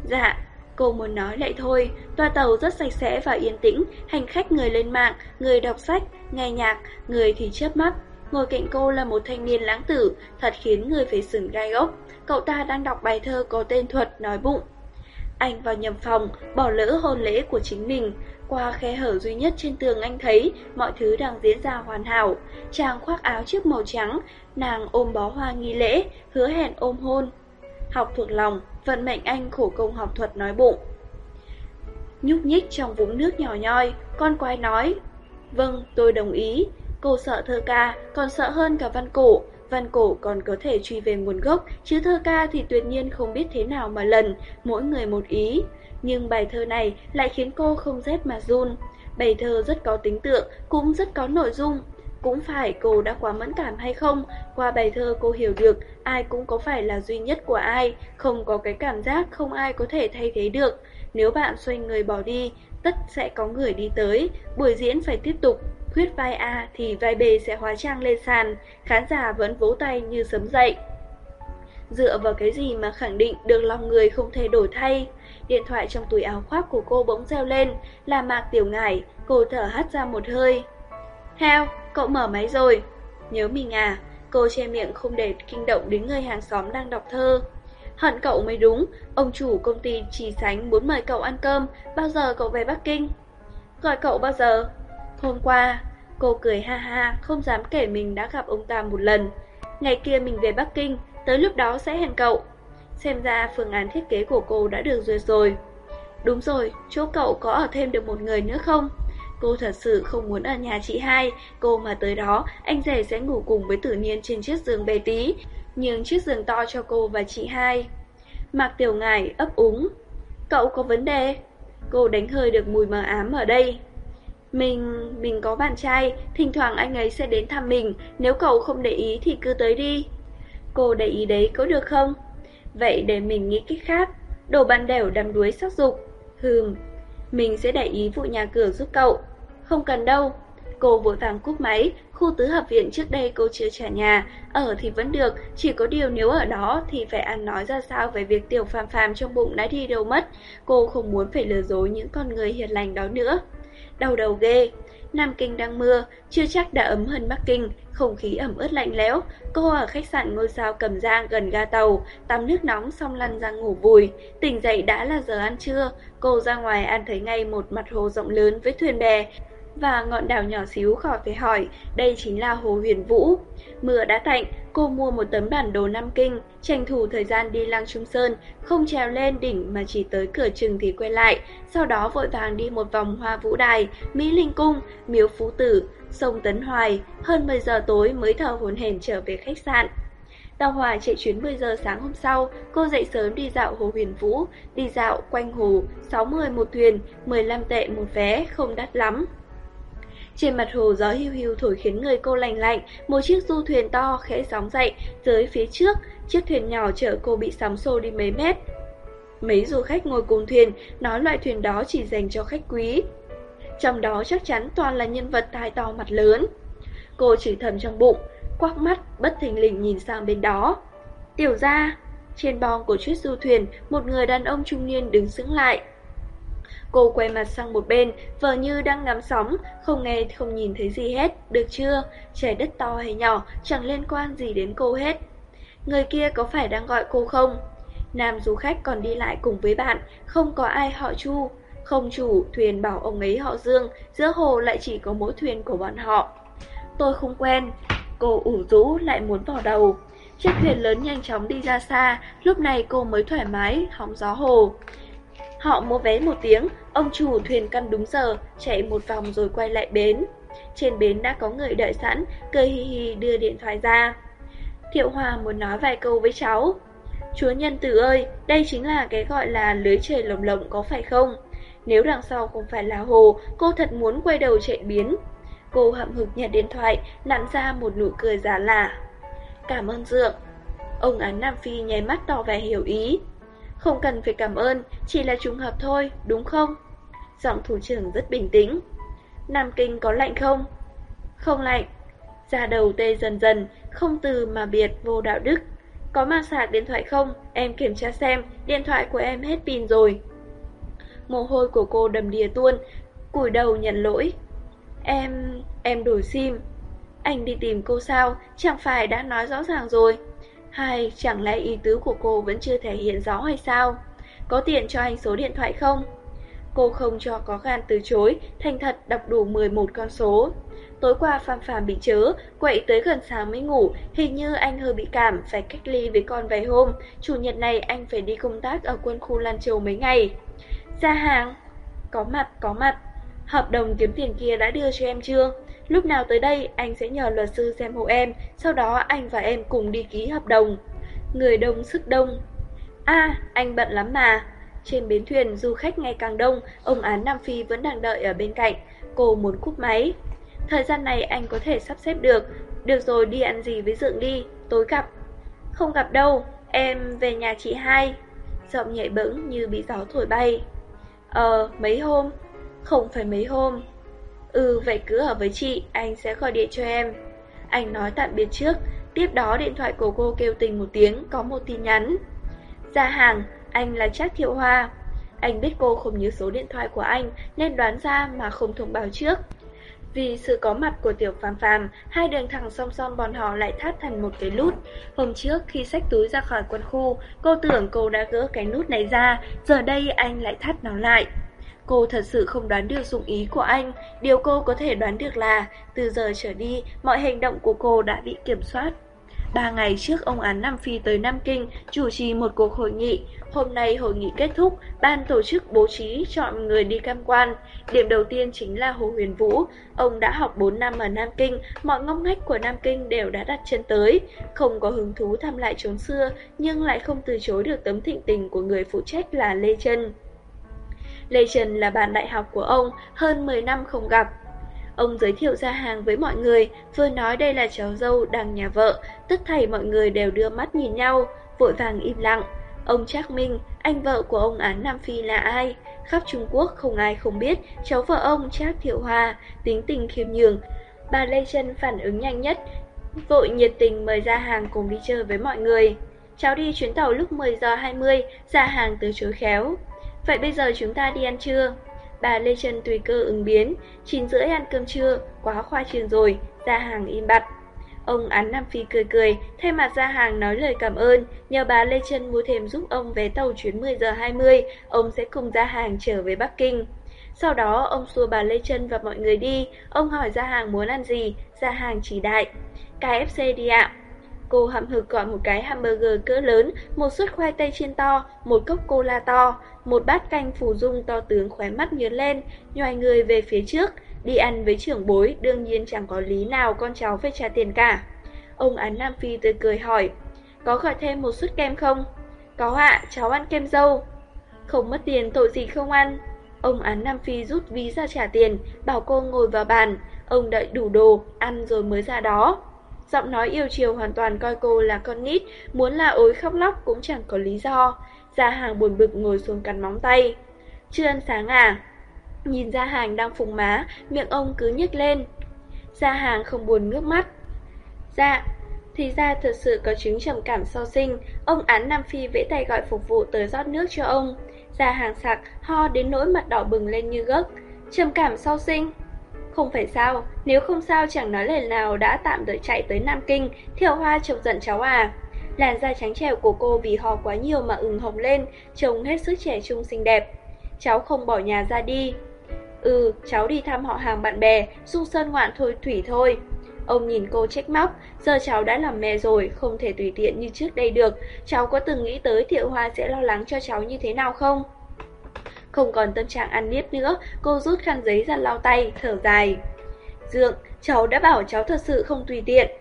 Dạ, cô muốn nói lại thôi, toa tàu rất sạch sẽ và yên tĩnh, hành khách người lên mạng, người đọc sách, nghe nhạc, người thì chớp mắt. Ngồi cạnh cô là một thanh niên lãng tử, thật khiến người phải sửng gai ốc. Cậu ta đang đọc bài thơ có tên thuật nói bụng. Anh vào nhầm phòng, bỏ lỡ hôn lễ của chính mình. Qua khe hở duy nhất trên tường anh thấy mọi thứ đang diễn ra hoàn hảo. Chàng khoác áo chiếc màu trắng, nàng ôm bó hoa nghi lễ, hứa hẹn ôm hôn. Học thuộc lòng, vận mệnh anh khổ công học thuật nói bụng. Nhúc nhích trong vũng nước nhỏ nhoi, con quái nói. Vâng, tôi đồng ý. Cô sợ thơ ca, còn sợ hơn cả văn cổ. Văn cổ còn có thể truy về nguồn gốc, chứ thơ ca thì tuyệt nhiên không biết thế nào mà lần, mỗi người một ý. Nhưng bài thơ này lại khiến cô không rét mà run. Bài thơ rất có tính tượng, cũng rất có nội dung. Cũng phải cô đã quá mẫn cảm hay không, qua bài thơ cô hiểu được ai cũng có phải là duy nhất của ai, không có cái cảm giác không ai có thể thay thế được. Nếu bạn xoay người bỏ đi, tất sẽ có người đi tới, buổi diễn phải tiếp tục. Khuyết vai A thì vai B sẽ hóa trang lên sàn, khán giả vẫn vỗ tay như sấm dậy. Dựa vào cái gì mà khẳng định được lòng người không thể đổi thay? Điện thoại trong túi áo khoác của cô bỗng reo lên, là Mạc Tiểu Ngải, cô thở hắt ra một hơi. Heo, cậu mở máy rồi. Nhớ mình à, cô che miệng không để kinh động đến người hàng xóm đang đọc thơ. Hận cậu mới đúng, ông chủ công ty trì sánh muốn mời cậu ăn cơm, bao giờ cậu về Bắc Kinh? Gọi cậu bao giờ? Hôm qua, cô cười ha ha, không dám kể mình đã gặp ông ta một lần. Ngày kia mình về Bắc Kinh, tới lúc đó sẽ hẹn cậu. Xem ra phương án thiết kế của cô đã được duyệt rồi. Đúng rồi, chỗ cậu có ở thêm được một người nữa không? Cô thật sự không muốn ở nhà chị hai, cô mà tới đó, anh rể sẽ ngủ cùng với tử nhiên trên chiếc giường bé tí, nhưng chiếc giường to cho cô và chị hai. Mạc Tiểu Ngải ấp úng. Cậu có vấn đề? Cô đánh hơi được mùi mờ ám ở đây. Mình, mình có bạn trai, thỉnh thoảng anh ấy sẽ đến thăm mình, nếu cậu không để ý thì cứ tới đi. Cô để ý đấy có được không? Vậy để mình nghĩ cách khác, đồ bàn đẻo đắm đuối sắc dục. Hừm, mình sẽ để ý vụ nhà cửa giúp cậu. Không cần đâu. Cô vội vàng cúp máy, khu tứ hợp viện trước đây cô chưa trả nhà, ở thì vẫn được, chỉ có điều nếu ở đó thì phải ăn nói ra sao về việc tiểu phàm phàm trong bụng đã đi đâu mất. Cô không muốn phải lừa dối những con người hiền lành đó nữa. Đau đầu ghê. Nam Kinh đang mưa, chưa chắc đã ấm hơn Bắc Kinh, không khí ẩm ướt lạnh lẽo. Cô ở khách sạn ngôi sao cầm giang gần ga tàu, tắm nước nóng xong lăn ra ngủ vùi. Tỉnh dậy đã là giờ ăn trưa, cô ra ngoài ăn thấy ngay một mặt hồ rộng lớn với thuyền bè, và ngọn đảo nhỏ xíu khỏi phải hỏi, đây chính là Hồ Huyền Vũ. Mưa đã tạnh, cô mua một tấm bản đồ Nam Kinh, tranh thủ thời gian đi lang Trung Sơn, không trèo lên đỉnh mà chỉ tới cửa chừng thì quay lại, sau đó vội vàng đi một vòng Hoa Vũ Đài, Mỹ Linh Cung, Miếu Phú Tử, sông Tấn Hoài, hơn 10 giờ tối mới thở hồn hển trở về khách sạn. Tàu hỏa chạy chuyến 10 giờ sáng hôm sau, cô dậy sớm đi dạo Hồ Huyền Vũ, đi dạo quanh hồ, 60 một thuyền, 15 tệ một vé, không đắt lắm. Trên mặt hồ gió hiu hiu thổi khiến người cô lành lạnh, một chiếc du thuyền to khẽ sóng dậy, dưới phía trước, chiếc thuyền nhỏ chở cô bị sóng xô đi mấy mét. Mấy du khách ngồi cùng thuyền, nói loại thuyền đó chỉ dành cho khách quý. Trong đó chắc chắn toàn là nhân vật tai to mặt lớn. Cô chỉ thầm trong bụng, quắc mắt, bất thình lình nhìn sang bên đó. Tiểu ra, trên bong của chiếc du thuyền, một người đàn ông trung niên đứng sững lại. Cô quay mặt sang một bên, vờ như đang ngắm sóng, không nghe không nhìn thấy gì hết, được chưa? Trẻ đất to hay nhỏ, chẳng liên quan gì đến cô hết. Người kia có phải đang gọi cô không? Nam du khách còn đi lại cùng với bạn, không có ai họ Chu. Không chủ, thuyền bảo ông ấy họ Dương, giữa hồ lại chỉ có mỗi thuyền của bọn họ. Tôi không quen, cô ủ rũ lại muốn vào đầu. Chiếc thuyền lớn nhanh chóng đi ra xa, lúc này cô mới thoải mái, hóng gió hồ. Họ mua vé một tiếng, ông chủ thuyền căn đúng giờ, chạy một vòng rồi quay lại bến. Trên bến đã có người đợi sẵn, cười hì hì đưa điện thoại ra. Thiệu Hòa muốn nói vài câu với cháu. Chúa nhân tử ơi, đây chính là cái gọi là lưới trời lồng lộng có phải không? Nếu đằng sau không phải là Hồ, cô thật muốn quay đầu chạy biến. Cô hậm hực nhận điện thoại, nặn ra một nụ cười giả lạ. Cảm ơn Dượng. Ông án Nam Phi nháy mắt tỏ vẻ hiểu ý. Không cần phải cảm ơn, chỉ là trùng hợp thôi, đúng không? Giọng thủ trưởng rất bình tĩnh. Nam Kinh có lạnh không? Không lạnh. Da đầu tê dần dần, không từ mà biệt vô đạo đức. Có mang sạc điện thoại không? Em kiểm tra xem, điện thoại của em hết pin rồi. Mồ hôi của cô đầm đìa tuôn, cúi đầu nhận lỗi. Em... em đổi sim. Anh đi tìm cô sao? Chẳng phải đã nói rõ ràng rồi. Hay chẳng lẽ ý tứ của cô vẫn chưa thể hiện rõ hay sao? Có tiện cho anh số điện thoại không? Cô không cho có gan từ chối, thành thật đọc đủ 11 con số. Tối qua Phạm Phạm bị chớ, quậy tới gần sáng mới ngủ, hình như anh hơi bị cảm, phải cách ly với con vài hôm. Chủ nhật này anh phải đi công tác ở quân khu Lan Châu mấy ngày. Ra hàng. Có mặt, có mặt. Hợp đồng kiếm tiền kia đã đưa cho em chưa? Lúc nào tới đây, anh sẽ nhờ luật sư xem hộ em, sau đó anh và em cùng đi ký hợp đồng. Người đông sức đông. a anh bận lắm mà. Trên bến thuyền, du khách ngày càng đông, ông án Nam Phi vẫn đang đợi ở bên cạnh. Cô muốn cúp máy. Thời gian này anh có thể sắp xếp được. Được rồi, đi ăn gì với Dượng đi, tối gặp. Không gặp đâu, em về nhà chị hai. Giọng nhạy bẫng như bị gió thổi bay. Ờ, mấy hôm? Không phải mấy hôm. Ừ, vậy cứ ở với chị, anh sẽ gọi điện cho em. Anh nói tạm biệt trước, tiếp đó điện thoại của cô kêu tình một tiếng, có một tin nhắn. Ra hàng, anh là Trác Thiệu Hoa. Anh biết cô không nhớ số điện thoại của anh nên đoán ra mà không thông báo trước. Vì sự có mặt của tiểu phàm phàm, hai đường thẳng song song bọn họ lại thắt thành một cái nút. Hôm trước khi xách túi ra khỏi quân khu, cô tưởng cô đã gỡ cái nút này ra, giờ đây anh lại thắt nó lại. Cô thật sự không đoán được dụng ý của anh, điều cô có thể đoán được là từ giờ trở đi, mọi hành động của cô đã bị kiểm soát. Ba ngày trước ông án Nam Phi tới Nam Kinh chủ trì một cuộc hội nghị. Hôm nay hội nghị kết thúc, ban tổ chức bố trí chọn người đi tham quan. Điểm đầu tiên chính là Hồ Huyền Vũ. Ông đã học 4 năm ở Nam Kinh, mọi ngóc ngách của Nam Kinh đều đã đặt chân tới. Không có hứng thú thăm lại chốn xưa, nhưng lại không từ chối được tấm thịnh tình của người phụ trách là Lê Trân. Lê Trần là bạn đại học của ông, hơn 10 năm không gặp. Ông giới thiệu ra hàng với mọi người, vừa nói đây là cháu dâu đang nhà vợ, tất thảy mọi người đều đưa mắt nhìn nhau, vội vàng im lặng. Ông Trác Minh, anh vợ của ông án Nam Phi là ai? Khắp Trung Quốc không ai không biết, cháu vợ ông Trác Thiệu Hoa, tính tình khiêm nhường. Bà Lê Trân phản ứng nhanh nhất, vội nhiệt tình mời ra hàng cùng đi chơi với mọi người. Cháu đi chuyến tàu lúc 10 giờ 20, ra hàng từ chối khéo. Vậy bây giờ chúng ta đi ăn trưa. Bà Lê Trân tùy cơ ứng biến, 9 rưỡi ăn cơm trưa, quá khoa trường rồi, ra hàng im bặt. Ông Án Nam Phi cười cười, thay mặt ra hàng nói lời cảm ơn, nhờ bà Lê Trân mua thêm giúp ông vé tàu chuyến 10 giờ 20, ông sẽ cùng ra hàng trở về Bắc Kinh. Sau đó ông xua bà Lê Trân và mọi người đi, ông hỏi ra hàng muốn ăn gì, ra hàng chỉ đại. KFC đi ạ. Cô hậm hực gọi một cái hamburger cỡ lớn, một suất khoai tây chiên to, một cốc cola to, một bát canh phù dung to tướng khóe mắt nhớ lên, nhòi người về phía trước, đi ăn với trưởng bối, đương nhiên chẳng có lý nào con cháu phải trả tiền cả. Ông án Nam Phi tươi cười hỏi, có gọi thêm một suất kem không? Có ạ, cháu ăn kem dâu. Không mất tiền, tội gì không ăn. Ông án Nam Phi rút ví ra trả tiền, bảo cô ngồi vào bàn. Ông đợi đủ đồ, ăn rồi mới ra đó. Giọng nói yêu chiều hoàn toàn coi cô là con nít, muốn là ối khóc lóc cũng chẳng có lý do. Gia hàng buồn bực ngồi xuống cắn móng tay. Chưa ăn sáng à? Nhìn Gia hàng đang phùng má, miệng ông cứ nhếch lên. Gia hàng không buồn ngước mắt. Dạ, thì ra thật sự có chứng trầm cảm sau sinh, ông án Nam Phi vẫy tay gọi phục vụ tới rót nước cho ông. Gia hàng sặc, ho đến nỗi mặt đỏ bừng lên như gấc. Trầm cảm sau sinh? Không phải sao, nếu không sao chẳng nói lời nào đã tạm đợi chạy tới Nam Kinh, Thiệu Hoa chọc giận cháu à. Làn da trắng trẻo của cô vì ho quá nhiều mà ửng hồng lên, trông hết sức trẻ trung xinh đẹp. Cháu không bỏ nhà ra đi. Ừ, cháu đi thăm họ hàng bạn bè, du sơn ngoạn thôi thủy thôi. Ông nhìn cô trách móc, giờ cháu đã làm mẹ rồi, không thể tùy tiện như trước đây được. Cháu có từng nghĩ tới Thiệu Hoa sẽ lo lắng cho cháu như thế nào không? Không còn tâm trạng ăn nếp nữa, cô rút khăn giấy ra lau tay, thở dài. Dượng, cháu đã bảo cháu thật sự không tùy tiện.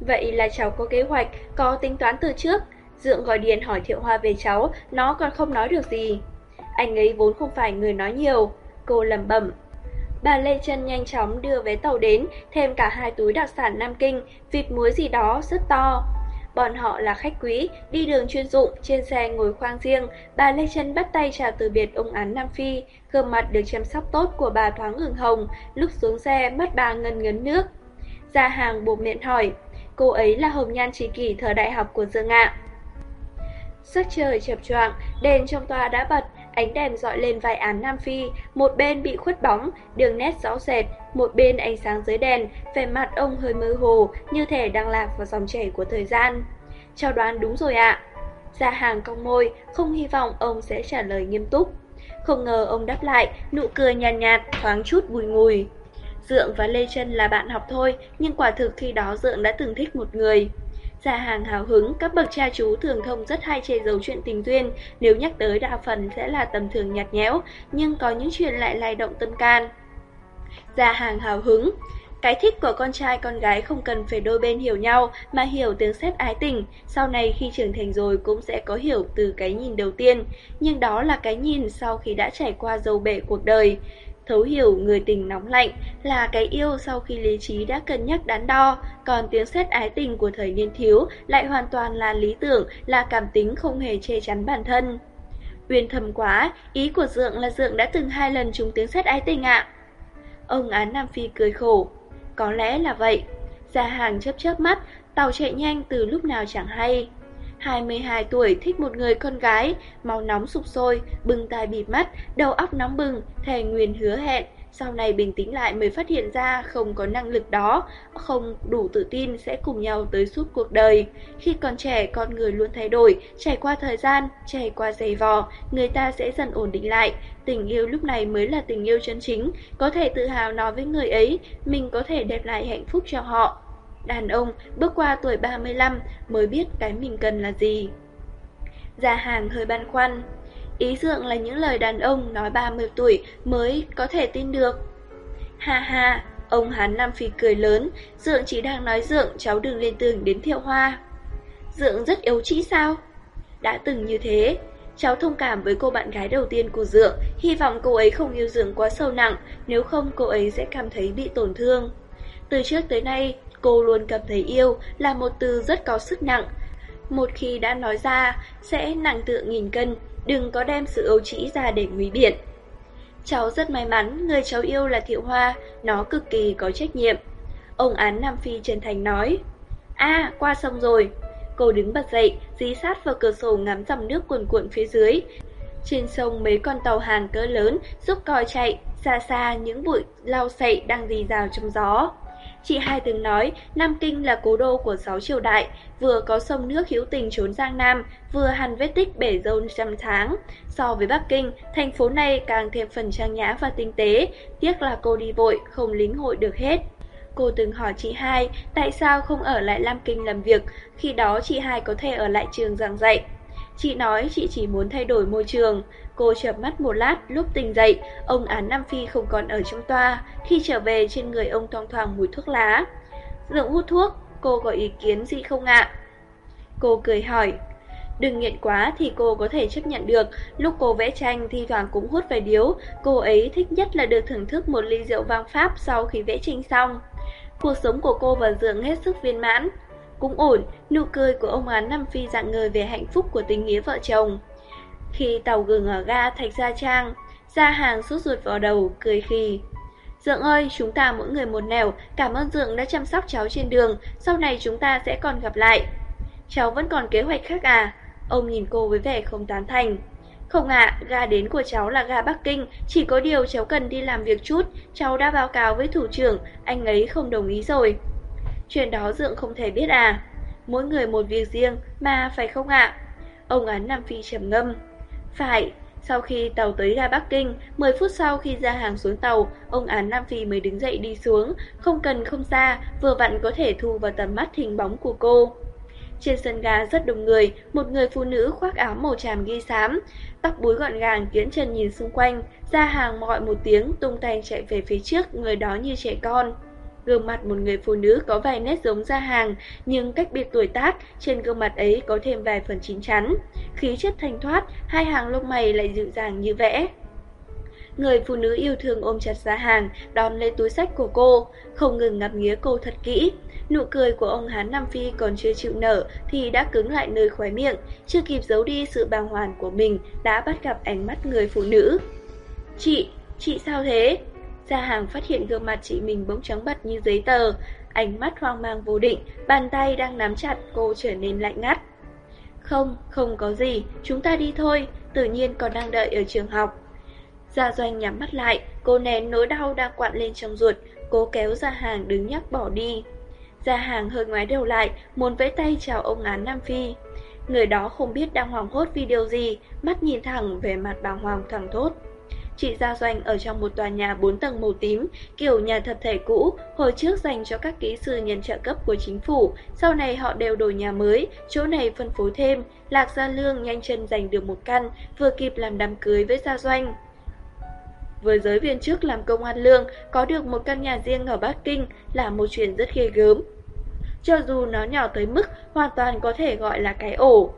Vậy là cháu có kế hoạch, có tính toán từ trước. Dượng gọi điện hỏi Thiệu Hoa về cháu, nó còn không nói được gì. Anh ấy vốn không phải người nói nhiều, cô lẩm bẩm. Bà Lê Trân nhanh chóng đưa vé tàu đến, thêm cả hai túi đặc sản Nam Kinh, vịt muối gì đó rất to. Bọn họ là khách quý, đi đường chuyên dụng, trên xe ngồi khoang riêng, bà Lê Trân bắt tay chào từ biệt ông án Nam Phi, gương mặt được chăm sóc tốt của bà thoáng ửng hồng, lúc xuống xe mắt bà ngân ngấn nước. Ra hàng buộc miệng hỏi, cô ấy là Hồng Nhan Trí Kỷ thời đại học của Dương ngạ. Sắc trời chập choạng, đèn trong tòa đã bật, ánh đèn dọi lên vài án Nam Phi, một bên bị khuất bóng, đường nét rõ rệt, một bên ánh sáng dưới đèn, vẻ mặt ông hơi mơ hồ, như thể đang lạc vào dòng chảy của thời gian. Chào đoán đúng rồi ạ. Gia hàng cong môi, không hy vọng ông sẽ trả lời nghiêm túc. Không ngờ ông đáp lại, nụ cười nhàn nhạt, nhạt, thoáng chút bùi ngùi. Dượng và Lê Trân là bạn học thôi, nhưng quả thực khi đó Dượng đã từng thích một người. Gia hàng hào hứng, các bậc cha chú thường thông rất hay che giấu chuyện tình duyên, nếu nhắc tới đa phần sẽ là tầm thường nhạt nhẽo, nhưng có những chuyện lại lay động tâm can. Gia hàng hào hứng, cái thích của con trai con gái không cần phải đôi bên hiểu nhau mà hiểu tiếng xét ái tình, sau này khi trưởng thành rồi cũng sẽ có hiểu từ cái nhìn đầu tiên, nhưng đó là cái nhìn sau khi đã trải qua dầu bể cuộc đời. Thấu hiểu người tình nóng lạnh là cái yêu sau khi lý trí đã cân nhắc đắn đo, còn tiếng sét ái tình của thời niên thiếu lại hoàn toàn là lý tưởng, là cảm tính không hề che chắn bản thân. Uyên thầm quá, ý của Dượng là Dượng đã từng hai lần trúng tiếng sét ái tình ạ. Ông Án Nam Phi cười khổ, có lẽ là vậy. Gia hàng chớp chớp mắt, tàu chạy nhanh từ lúc nào chẳng hay. 22 tuổi thích một người con gái, máu nóng sục sôi, bừng tai bịt mắt, đầu óc nóng bừng, thề nguyền hứa hẹn. Sau này bình tĩnh lại mới phát hiện ra không có năng lực đó, không đủ tự tin sẽ cùng nhau tới suốt cuộc đời. Khi còn trẻ, con người luôn thay đổi, trải qua thời gian, trải qua giày vò, người ta sẽ dần ổn định lại. Tình yêu lúc này mới là tình yêu chân chính, có thể tự hào nói với người ấy, mình có thể đẹp lại hạnh phúc cho họ. Đàn ông bước qua tuổi 35 mới biết cái mình cần là gì. Gia hàng hơi băn khoăn. Ý dượng là những lời đàn ông nói 30 tuổi mới có thể tin được. Ha ha, ông Hán Nam Phi cười lớn, dượng chỉ đang nói dượng cháu đừng lên tường đến thiệu hoa. Dượng rất yếu trĩ sao? Đã từng như thế, cháu thông cảm với cô bạn gái đầu tiên của dượng, hy vọng cô ấy không yêu dượng quá sâu nặng, nếu không cô ấy sẽ cảm thấy bị tổn thương. Từ trước tới nay, cô luôn cảm thấy yêu là một từ rất có sức nặng. Một khi đã nói ra, sẽ nặng tựa nghìn cân, đừng có đem sự ấu trĩ ra để nguy biện. Cháu rất may mắn, người cháu yêu là Thiệu Hoa, nó cực kỳ có trách nhiệm. Ông án Nam Phi chân thành nói. a qua sông rồi. Cô đứng bật dậy, dí sát vào cửa sổ ngắm dòng nước cuồn cuộn phía dưới. Trên sông mấy con tàu hàng cỡ lớn giúp còi chạy, xa xa những bụi lau sậy đang dì rào trong gió. Chị hai từng nói Nam Kinh là cố đô của sáu triều đại, vừa có sông nước hữu tình trốn Giang Nam, vừa hằn vết tích bể dâu trăm tháng. So với Bắc Kinh, thành phố này càng thêm phần trang nhã và tinh tế, tiếc là cô đi vội, không lính hội được hết. Cô từng hỏi chị hai tại sao không ở lại Lam Kinh làm việc, khi đó chị hai có thể ở lại trường giảng dạy. Chị nói chị chỉ muốn thay đổi môi trường. Cô chợp mắt một lát, lúc tỉnh dậy, ông án Nam Phi không còn ở trong toa. Khi trở về trên người ông thoang thoảng mùi thuốc lá. Dưỡng hút thuốc, cô có ý kiến gì không ạ? Cô cười hỏi. Đừng nghiện quá thì cô có thể chấp nhận được, lúc cô vẽ tranh thi thoảng cũng hút vài điếu, cô ấy thích nhất là được thưởng thức một ly rượu vang Pháp sau khi vẽ tranh xong. Cuộc sống của cô và Dượng hết sức viên mãn, cũng ổn, nụ cười của ông án Nam Phi dạng người về hạnh phúc của tình nghĩa vợ chồng. Khi tàu gừng ở ga Thạch Gia Trang, ra hàng sút ruột vào đầu, cười khì. Dượng ơi, chúng ta mỗi người một nẻo, cảm ơn Dượng đã chăm sóc cháu trên đường, sau này chúng ta sẽ còn gặp lại. Cháu vẫn còn kế hoạch khác à? Ông nhìn cô với vẻ không tán thành. Không ạ, ga đến của cháu là ga Bắc Kinh, chỉ có điều cháu cần đi làm việc chút, cháu đã báo cáo với thủ trưởng, anh ấy không đồng ý rồi. Chuyện đó Dượng không thể biết à? Mỗi người một việc riêng, mà phải không ạ? Ông án Nam Phi trầm ngâm. Phải, sau khi tàu tới ga Bắc Kinh, 10 phút sau khi ra hàng xuống tàu, ông án Nam Phi mới đứng dậy đi xuống, không cần không xa, vừa vặn có thể thu vào tầm mắt hình bóng của cô. Trên sân ga rất đông người, một người phụ nữ khoác áo màu tràm ghi xám, tóc búi gọn gàng kiến chân nhìn xung quanh, ra hàng mọi một tiếng tung tay chạy về phía trước, người đó như trẻ con. Gương mặt một người phụ nữ có vài nét giống Gia Hàng, nhưng cách biệt tuổi tác, trên gương mặt ấy có thêm vài phần chín chắn. Khí chất thanh thoát, hai hàng lông mày lại dịu dàng như vẽ. Người phụ nữ yêu thương ôm chặt Gia Hàng, đón lấy túi sách của cô, không ngừng ngắm nghía cô thật kỹ. Nụ cười của ông Hán Nam Phi còn chưa chịu nở thì đã cứng lại nơi khóe miệng, chưa kịp giấu đi sự bàng hoàng của mình đã bắt gặp ánh mắt người phụ nữ. Chị, chị sao thế? Gia hàng phát hiện gương mặt chị mình bỗng trắng bật như giấy tờ, ánh mắt hoang mang vô định, bàn tay đang nắm chặt cô trở nên lạnh ngắt. Không, không có gì, chúng ta đi thôi, tự nhiên còn đang đợi ở trường học. Gia Doanh nhắm mắt lại, cô nén nỗi đau đang quặn lên trong ruột, cố kéo Gia Hàng đứng nhắc bỏ đi. Gia Hàng hơi ngoái đầu lại, muốn vẫy tay chào ông án Nam Phi. Người đó không biết đang hoảng hốt vì điều gì, mắt nhìn thẳng về mặt bà hoàng thẳng thốt. Chị Gia Doanh ở trong một tòa nhà 4 tầng màu tím, kiểu nhà thập thể cũ, hồi trước dành cho các kỹ sư nhận trợ cấp của chính phủ, sau này họ đều đổi nhà mới, chỗ này phân phối thêm, Lạc Gia Lương nhanh chân giành được một căn, vừa kịp làm đám cưới với Gia Doanh. Với giới viên chức làm công an lương, có được một căn nhà riêng ở Bắc Kinh là một chuyện rất ghê gớm. Cho dù nó nhỏ tới mức hoàn toàn có thể gọi là cái ổ.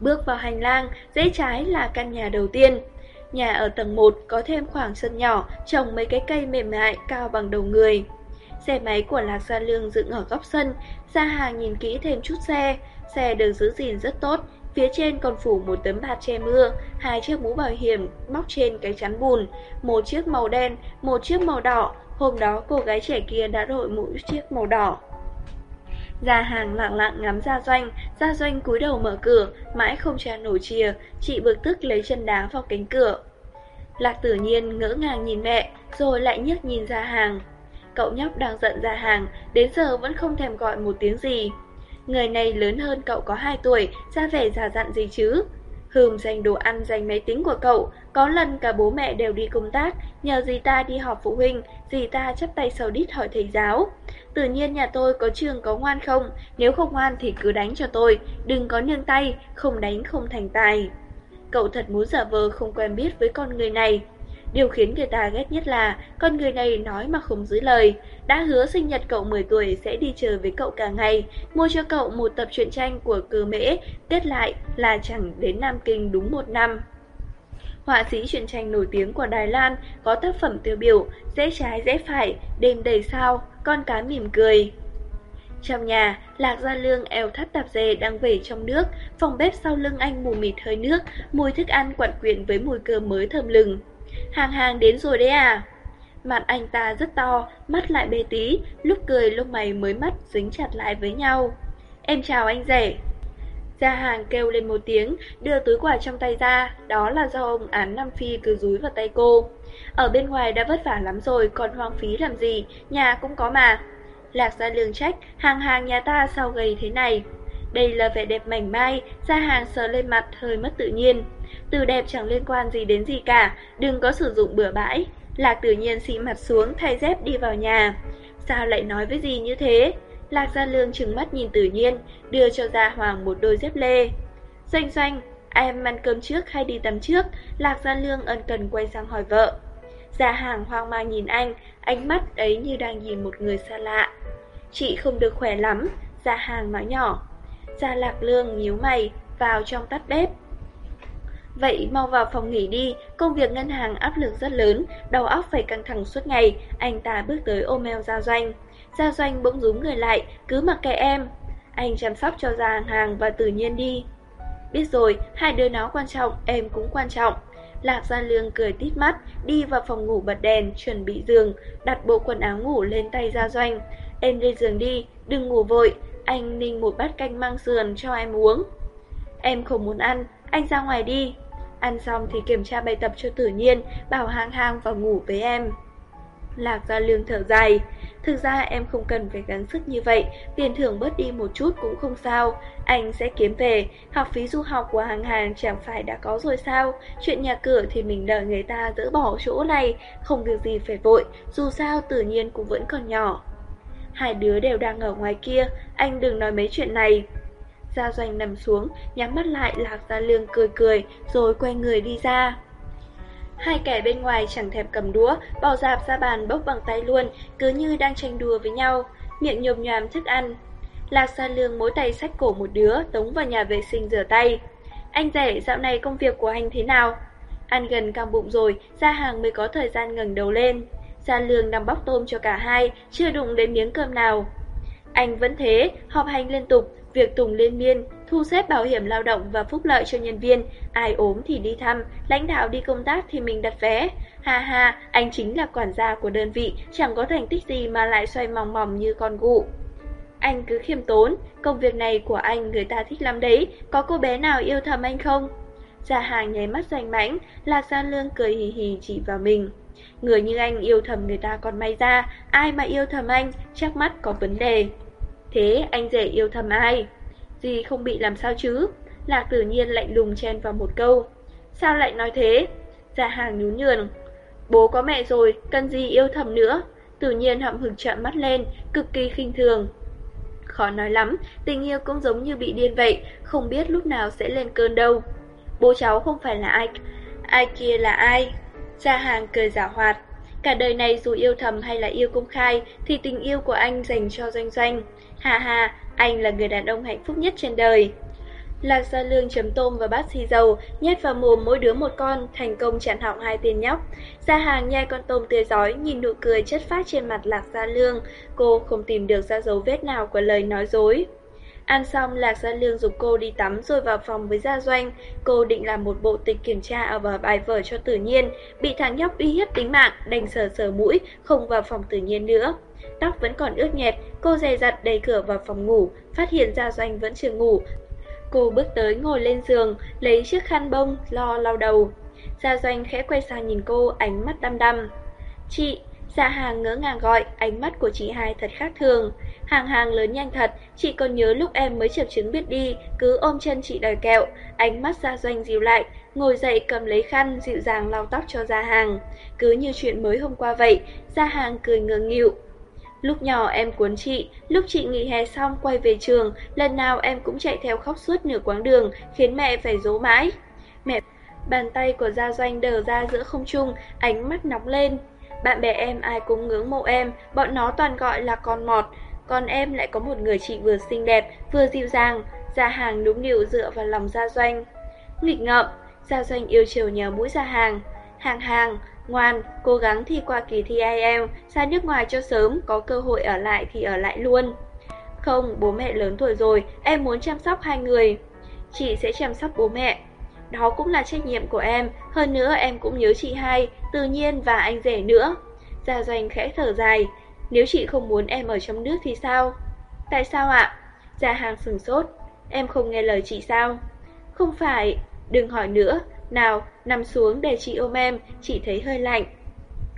Bước vào hành lang, dãy trái là căn nhà đầu tiên. Nhà ở tầng 1 có thêm khoảng sân nhỏ, trồng mấy cái cây mềm mại cao bằng đầu người. Xe máy của Lạc Gia Lương dựng ở góc sân, Gia Hàng nhìn kỹ thêm chút xe, xe được giữ gìn rất tốt, phía trên còn phủ một tấm bạt che mưa, hai chiếc mũ bảo hiểm móc trên cái chắn bùn, một chiếc màu đen, một chiếc màu đỏ, hôm đó cô gái trẻ kia đã đội mũ chiếc màu đỏ. Gia hàng lặng lặng ngắm Gia Doanh, Gia Doanh cúi đầu mở cửa, mãi không trả nổi chìa, chị bực tức lấy chân đá vào cánh cửa. Lạc tử nhiên ngỡ ngàng nhìn mẹ, rồi lại nhức nhìn Gia hàng. Cậu nhóc đang giận Gia hàng, đến giờ vẫn không thèm gọi một tiếng gì. Người này lớn hơn cậu có 2 tuổi, ra vẻ già dặn gì chứ? Hương dành đồ ăn dành máy tính của cậu, có lần cả bố mẹ đều đi công tác, nhờ dì ta đi họp phụ huynh, dì ta chấp tay sầu đít hỏi thầy giáo. Tự nhiên nhà tôi có trường có ngoan không, nếu không ngoan thì cứ đánh cho tôi, đừng có nương tay, không đánh không thành tài. Cậu thật muốn giả vờ không quen biết với con người này, Điều khiến người ta ghét nhất là con người này nói mà không giữ lời. Đã hứa sinh nhật cậu 10 tuổi sẽ đi chờ với cậu cả ngày, mua cho cậu một tập truyện tranh của cơ mễ, kết lại là chẳng đến Nam Kinh đúng một năm. Họa sĩ truyện tranh nổi tiếng của Đài Loan có tác phẩm tiêu biểu Dễ trái dễ phải, đêm đầy sao, con cá mỉm cười. Trong nhà, Lạc Gia Lương eo thắt tạp dề đang về trong nước, phòng bếp sau lưng anh mù mịt hơi nước, mùi thức ăn quặn quyện với mùi cơm mới thơm lừng. Hàng hàng đến rồi đấy à? Mặt anh ta rất to, mắt lại bê tí, lúc cười lúc mày mới mắt dính chặt lại với nhau. Em chào anh rể. Gia hàng kêu lên một tiếng, đưa túi quà trong tay ra, đó là do ông án Nam Phi cứ rúi vào tay cô. Ở bên ngoài đã vất vả lắm rồi, còn hoang phí làm gì, nhà cũng có mà. Lạc ra lương trách, hàng hàng nhà ta sao gầy thế này. Đây là vẻ đẹp mảnh mai, Gia hàng sờ lên mặt hơi mất tự nhiên. Từ đẹp chẳng liên quan gì đến gì cả, đừng có sử dụng bừa bãi. Lạc tự nhiên xị mặt xuống thay dép đi vào nhà. Sao lại nói với gì như thế? Lạc Gia Lương trừng mắt nhìn tự nhiên, đưa cho Gia Hoàng một đôi dép lê. Doanh doanh, em ăn cơm trước hay đi tắm trước? Lạc Gia Lương ân cần quay sang hỏi vợ. Gia Hàng hoang mang nhìn anh, ánh mắt ấy như đang nhìn một người xa lạ. Chị không được khỏe lắm, Gia Hàng nói nhỏ. Gia Lạc Lương nhíu mày, vào trong tắt bếp. Vậy mau vào phòng nghỉ đi, công việc ngân hàng áp lực rất lớn, đầu óc phải căng thẳng suốt ngày, anh ta bước tới ôm eo Gia Doanh. Gia Doanh bỗng rúm người lại, cứ mặc kệ em. Anh chăm sóc cho Gia Hàng và tự nhiên đi. Biết rồi, hai đứa nó quan trọng, em cũng quan trọng. Lạc Gia Lương cười tít mắt, đi vào phòng ngủ bật đèn, chuẩn bị giường, đặt bộ quần áo ngủ lên tay Gia Doanh. Em lên giường đi, đừng ngủ vội, anh ninh một bát canh mang sườn cho em uống. Em không muốn ăn, anh ra ngoài đi. Ăn xong thì kiểm tra bài tập cho tự nhiên, bảo Hang Hang vào ngủ với em. Lạc Gia Lương thở dài. Thực ra em không cần phải gắng sức như vậy, tiền thưởng bớt đi một chút cũng không sao. Anh sẽ kiếm về, học phí du học của hàng hàng chẳng phải đã có rồi sao. Chuyện nhà cửa thì mình đợi người ta dỡ bỏ chỗ này, không việc gì phải vội, dù sao tự nhiên cũng vẫn còn nhỏ. Hai đứa đều đang ở ngoài kia, anh đừng nói mấy chuyện này. Gia Doanh nằm xuống, nhắm mắt lại Lạc Gia Lương cười cười, rồi quay người đi ra. Hai kẻ bên ngoài chẳng thèm cầm đũa, bỏ dạp ra bàn bốc bằng tay luôn, cứ như đang tranh đùa với nhau, miệng nhồm nhòm thức ăn. Lạc gia Lương mỗi tay sách cổ một đứa, tống vào nhà vệ sinh rửa tay. Anh rể, dạo này công việc của anh thế nào? Ăn gần căng bụng rồi, ra hàng mới có thời gian ngẩng đầu lên. Gia Lương đang bóc tôm cho cả hai, chưa đụng đến miếng cơm nào. Anh vẫn thế, họp hành liên tục, việc tùng liên miên, thu xếp bảo hiểm lao động và phúc lợi cho nhân viên, ai ốm thì đi thăm, lãnh đạo đi công tác thì mình đặt vé. Ha ha, anh chính là quản gia của đơn vị, chẳng có thành tích gì mà lại xoay mòng mòng như con gụ. Anh cứ khiêm tốn, công việc này của anh người ta thích lắm đấy, có cô bé nào yêu thầm anh không? Gia hàng nháy mắt rành mãnh, Lạc Gia Lương cười hì hì chỉ vào mình. Người như anh yêu thầm người ta còn may ra, ai mà yêu thầm anh, chắc mắt có vấn đề. Thế anh rể yêu thầm ai? Gì không bị làm sao chứ? Lạc tự nhiên lạnh lùng chen vào một câu. Sao lại nói thế? Gia hàng nhún nhường. Bố có mẹ rồi, cần gì yêu thầm nữa? Tự nhiên hậm hực trợn mắt lên, cực kỳ khinh thường. Khó nói lắm, tình yêu cũng giống như bị điên vậy, không biết lúc nào sẽ lên cơn đâu. Bố cháu không phải là ai, ai kia là ai? Gia hàng cười giả hoạt. Cả đời này dù yêu thầm hay là yêu công khai thì tình yêu của anh dành cho Doanh Doanh. Hà hà, anh là người đàn ông hạnh phúc nhất trên đời. Lạc Gia Lương chấm tôm và bát xì dầu, nhét vào mồm mỗi đứa một con, thành công chặn họng hai tên nhóc. Gia hàng nhai con tôm tươi giói, nhìn nụ cười chất phát trên mặt Lạc Gia Lương, cô không tìm được ra dấu vết nào của lời nói dối. Ăn xong, Lạc Gia Lương dục cô đi tắm rồi vào phòng với Gia Doanh. Cô định làm một bộ tịch kiểm tra ở vào bài vở cho tự nhiên, bị thằng nhóc uy hiếp tính mạng, đành sờ sờ mũi, không vào phòng tự nhiên nữa. Tóc vẫn còn ướt nhẹp, cô dè dặt đẩy cửa vào phòng ngủ, phát hiện Gia Doanh vẫn chưa ngủ. Cô bước tới ngồi lên giường, lấy chiếc khăn bông, lo lau đầu. Gia Doanh khẽ quay sang nhìn cô, ánh mắt đăm đăm. Chị, Dạ hàng ngỡ ngàng gọi, ánh mắt của chị hai thật khác thường. Hàng hàng lớn nhanh thật, chị còn nhớ lúc em mới triệu chứng biết đi, cứ ôm chân chị đòi kẹo. Ánh mắt gia doanh dịu lại, ngồi dậy cầm lấy khăn, dịu dàng lau tóc cho gia hàng. Cứ như chuyện mới hôm qua vậy, gia hàng cười ngượng nghịu. Lúc nhỏ em cuốn chị, lúc chị nghỉ hè xong quay về trường, lần nào em cũng chạy theo khóc suốt nửa quãng đường, khiến mẹ phải dỗ mãi. Mẹ, bàn tay của Gia Doanh đờ ra giữa không trung, ánh mắt nóng lên. Bạn bè em ai cũng ngưỡng mộ em, bọn nó toàn gọi là con mọt. Còn em lại có một người chị vừa xinh đẹp, vừa dịu dàng, Gia hàng đúng điệu dựa vào lòng Gia Doanh. Nghịch ngợm, Gia Doanh yêu chiều nhờ mũi Gia hàng. Hàng hàng, ngoan, cố gắng thi qua kỳ thi IELTS, ra nước ngoài cho sớm, có cơ hội ở lại thì ở lại luôn. Không, bố mẹ lớn tuổi rồi, em muốn chăm sóc hai người. Chị sẽ chăm sóc bố mẹ. Đó cũng là trách nhiệm của em, hơn nữa em cũng nhớ chị hai, tự nhiên và anh rể nữa. Gia Doanh khẽ thở dài, nếu chị không muốn em ở trong nước thì sao? Tại sao ạ? Gia hàng sừng sốt, em không nghe lời chị sao? Không phải, đừng hỏi nữa, nào, nằm xuống để chị ôm em, chị thấy hơi lạnh.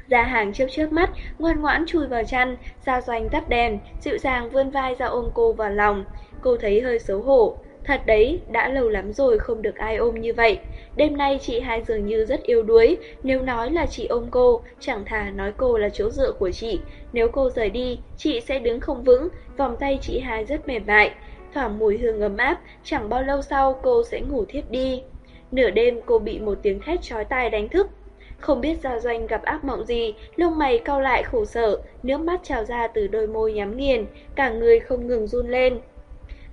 Gia hàng chớp chớp mắt, ngoan ngoãn chui vào chăn, Gia Doanh tắt đèn, dịu dàng vươn vai ra ôm cô vào lòng. Cô thấy hơi xấu hổ, Thật đấy, đã lâu lắm rồi không được ai ôm như vậy. Đêm nay chị hai dường như rất yêu đuối, nếu nói là chị ôm cô, chẳng thà nói cô là chỗ dựa của chị. Nếu cô rời đi, chị sẽ đứng không vững, vòng tay chị hai rất mềm mại. Thoảng mùi hương ấm áp, chẳng bao lâu sau cô sẽ ngủ thiếp đi. Nửa đêm cô bị một tiếng thét chói tai đánh thức. Không biết Gia Doanh gặp ác mộng gì, lông mày cau lại khổ sở, nước mắt trào ra từ đôi môi nhắm nghiền, cả người không ngừng run lên.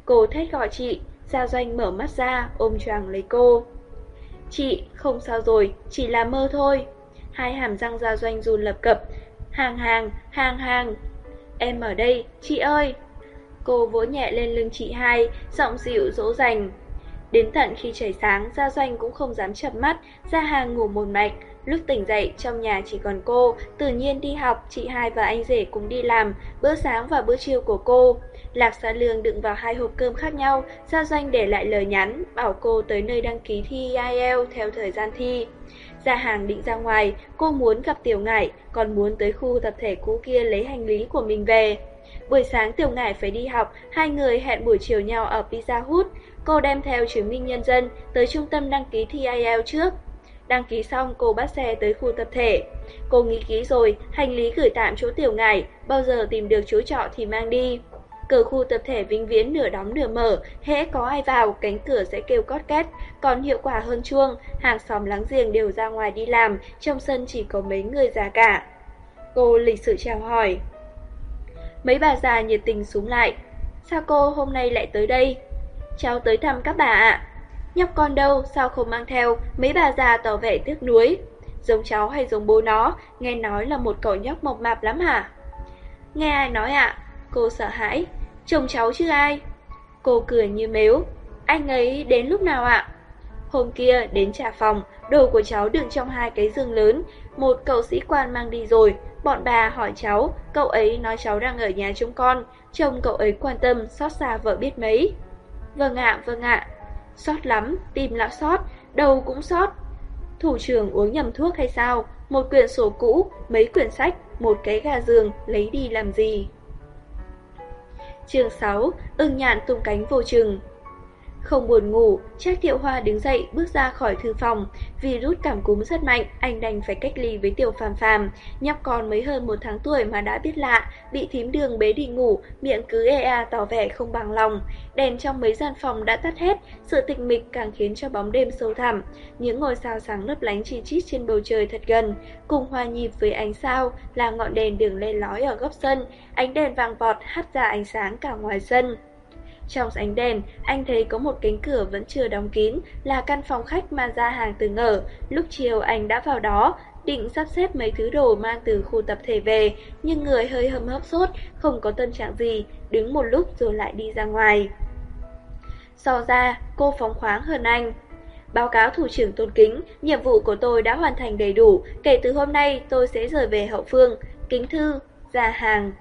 Cô thét gọi chị, Gia Doanh mở mắt ra, ôm choàng lấy cô. Chị, không sao rồi, chỉ là mơ thôi. Hai hàm răng Gia Doanh run lập cập. Hàng hàng, hàng hàng. Em ở đây, chị ơi. Cô vỗ nhẹ lên lưng chị hai, giọng dịu dỗ dành. Đến tận khi trời sáng, Gia Doanh cũng không dám chập mắt, ra hàng ngủ một mạch. Lúc tỉnh dậy, trong nhà chỉ còn cô, tự nhiên đi học, chị hai và anh rể cũng đi làm, bữa sáng và bữa trưa của cô. Lạc Sa Lương đựng vào hai hộp cơm khác nhau, Gia Doanh để lại lời nhắn, bảo cô tới nơi đăng ký thi IELTS theo thời gian thi. Gia hàng định ra ngoài, cô muốn gặp Tiểu Ngải, còn muốn tới khu tập thể cũ kia lấy hành lý của mình về. Buổi sáng Tiểu Ngải phải đi học, hai người hẹn buổi chiều nhau ở Pizza Hut. Cô đem theo chứng minh nhân dân tới trung tâm đăng ký thi IELTS trước. Đăng ký xong cô bắt xe tới khu tập thể. Cô nghĩ ký rồi, hành lý gửi tạm chỗ Tiểu Ngải, bao giờ tìm được chỗ trọ thì mang đi. Cửa khu tập thể vĩnh viễn nửa đóng nửa mở, hễ có ai vào, cánh cửa sẽ kêu cót két. Còn hiệu quả hơn chuông, hàng xóm láng giềng đều ra ngoài đi làm, trong sân chỉ có mấy người già cả. Cô lịch sự chào hỏi. Mấy bà già nhiệt tình xuống lại. Sao cô hôm nay lại tới đây? Cháu tới thăm các bà ạ. Nhóc con đâu, sao không mang theo? Mấy bà già tỏ vẻ tiếc nuối. Giống cháu hay giống bố nó, nghe nói là một cậu nhóc mộc mạp lắm hả? Nghe ai nói ạ? Cô sợ hãi. Chồng cháu chứ ai? Cô cười như mếu. Anh ấy đến lúc nào ạ? Hôm kia đến trả phòng, đồ của cháu đựng trong hai cái giường lớn, một cậu sĩ quan mang đi rồi. Bọn bà hỏi cháu, cậu ấy nói cháu đang ở nhà chúng con, chồng cậu ấy quan tâm, xót xa vợ biết mấy. Vâng ạ, vâng ạ. Xót lắm, tìm lão xót, đầu cũng xót. Thủ trưởng uống nhầm thuốc hay sao? Một quyển sổ cũ, mấy quyển sách, một cái gà giường, lấy đi làm gì? chương 6, ưng nhạn tung cánh vô chừng. Không buồn ngủ, Trác Thiệu Hoa đứng dậy bước ra khỏi thư phòng. Virus cảm cúm rất mạnh, anh đành phải cách ly với Tiểu Phàm Phàm. Nhóc con mới hơn một tháng tuổi mà đã biết lạ, bị thím đường bế đi ngủ, miệng cứ ea a tỏ vẻ không bằng lòng. Đèn trong mấy gian phòng đã tắt hết, sự tịch mịch càng khiến cho bóng đêm sâu thẳm. Những ngôi sao sáng lấp lánh chi chít trên bầu trời thật gần, cùng hòa nhịp với ánh sao là ngọn đèn đường lên lói ở góc sân, ánh đèn vàng vọt hắt ra ánh sáng cả ngoài sân. Trong ánh đèn, anh thấy có một cánh cửa vẫn chưa đóng kín, là căn phòng khách mà ra hàng từng ở. Lúc chiều anh đã vào đó, định sắp xếp mấy thứ đồ mang từ khu tập thể về, nhưng người hơi hâm hấp sốt, không có tâm trạng gì, đứng một lúc rồi lại đi ra ngoài. So ra, cô phóng khoáng hơn anh. Báo cáo thủ trưởng tôn kính, nhiệm vụ của tôi đã hoàn thành đầy đủ, kể từ hôm nay tôi sẽ rời về hậu phương. Kính thư, ra hàng.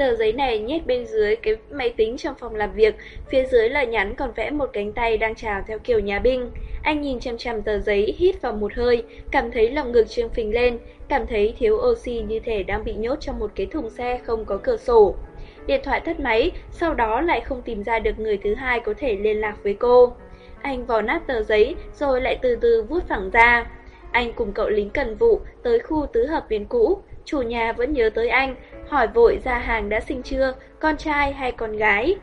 Tờ giấy này nhét bên dưới cái máy tính trong phòng làm việc, phía dưới lời nhắn còn vẽ một cánh tay đang chào theo kiểu nhà binh. Anh nhìn chăm chăm tờ giấy, hít vào một hơi, cảm thấy lòng ngực trương phình lên, cảm thấy thiếu oxy như thể đang bị nhốt trong một cái thùng xe không có cửa sổ. Điện thoại tắt máy, sau đó lại không tìm ra được người thứ hai có thể liên lạc với cô. Anh vò nát tờ giấy rồi lại từ từ vuốt phẳng ra. Anh cùng cậu lính cần vụ tới khu tứ hợp viện cũ, chủ nhà vẫn nhớ tới anh, hỏi vội ra hàng đã sinh chưa, con trai hay con gái.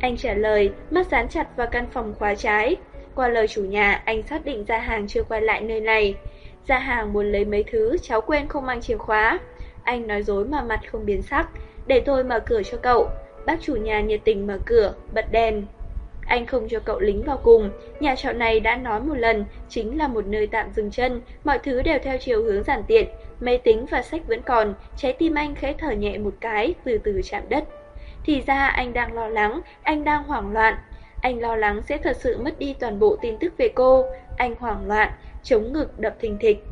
Anh trả lời, mắt dán chặt vào căn phòng khóa trái. Qua lời chủ nhà, anh xác định ra hàng chưa quay lại nơi này. Ra hàng muốn lấy mấy thứ, cháu quên không mang chìa khóa. Anh nói dối mà mặt không biến sắc, để tôi mở cửa cho cậu. Bác chủ nhà nhiệt tình mở cửa, bật đèn. Anh không cho cậu lính vào cùng, nhà trọ này đã nói một lần, chính là một nơi tạm dừng chân, mọi thứ đều theo chiều hướng giản tiện, máy tính và sách vẫn còn, trái tim anh khẽ thở nhẹ một cái, từ từ chạm đất. Thì ra anh đang lo lắng, anh đang hoảng loạn. Anh lo lắng sẽ thật sự mất đi toàn bộ tin tức về cô, anh hoảng loạn, chống ngực đập thình thịch.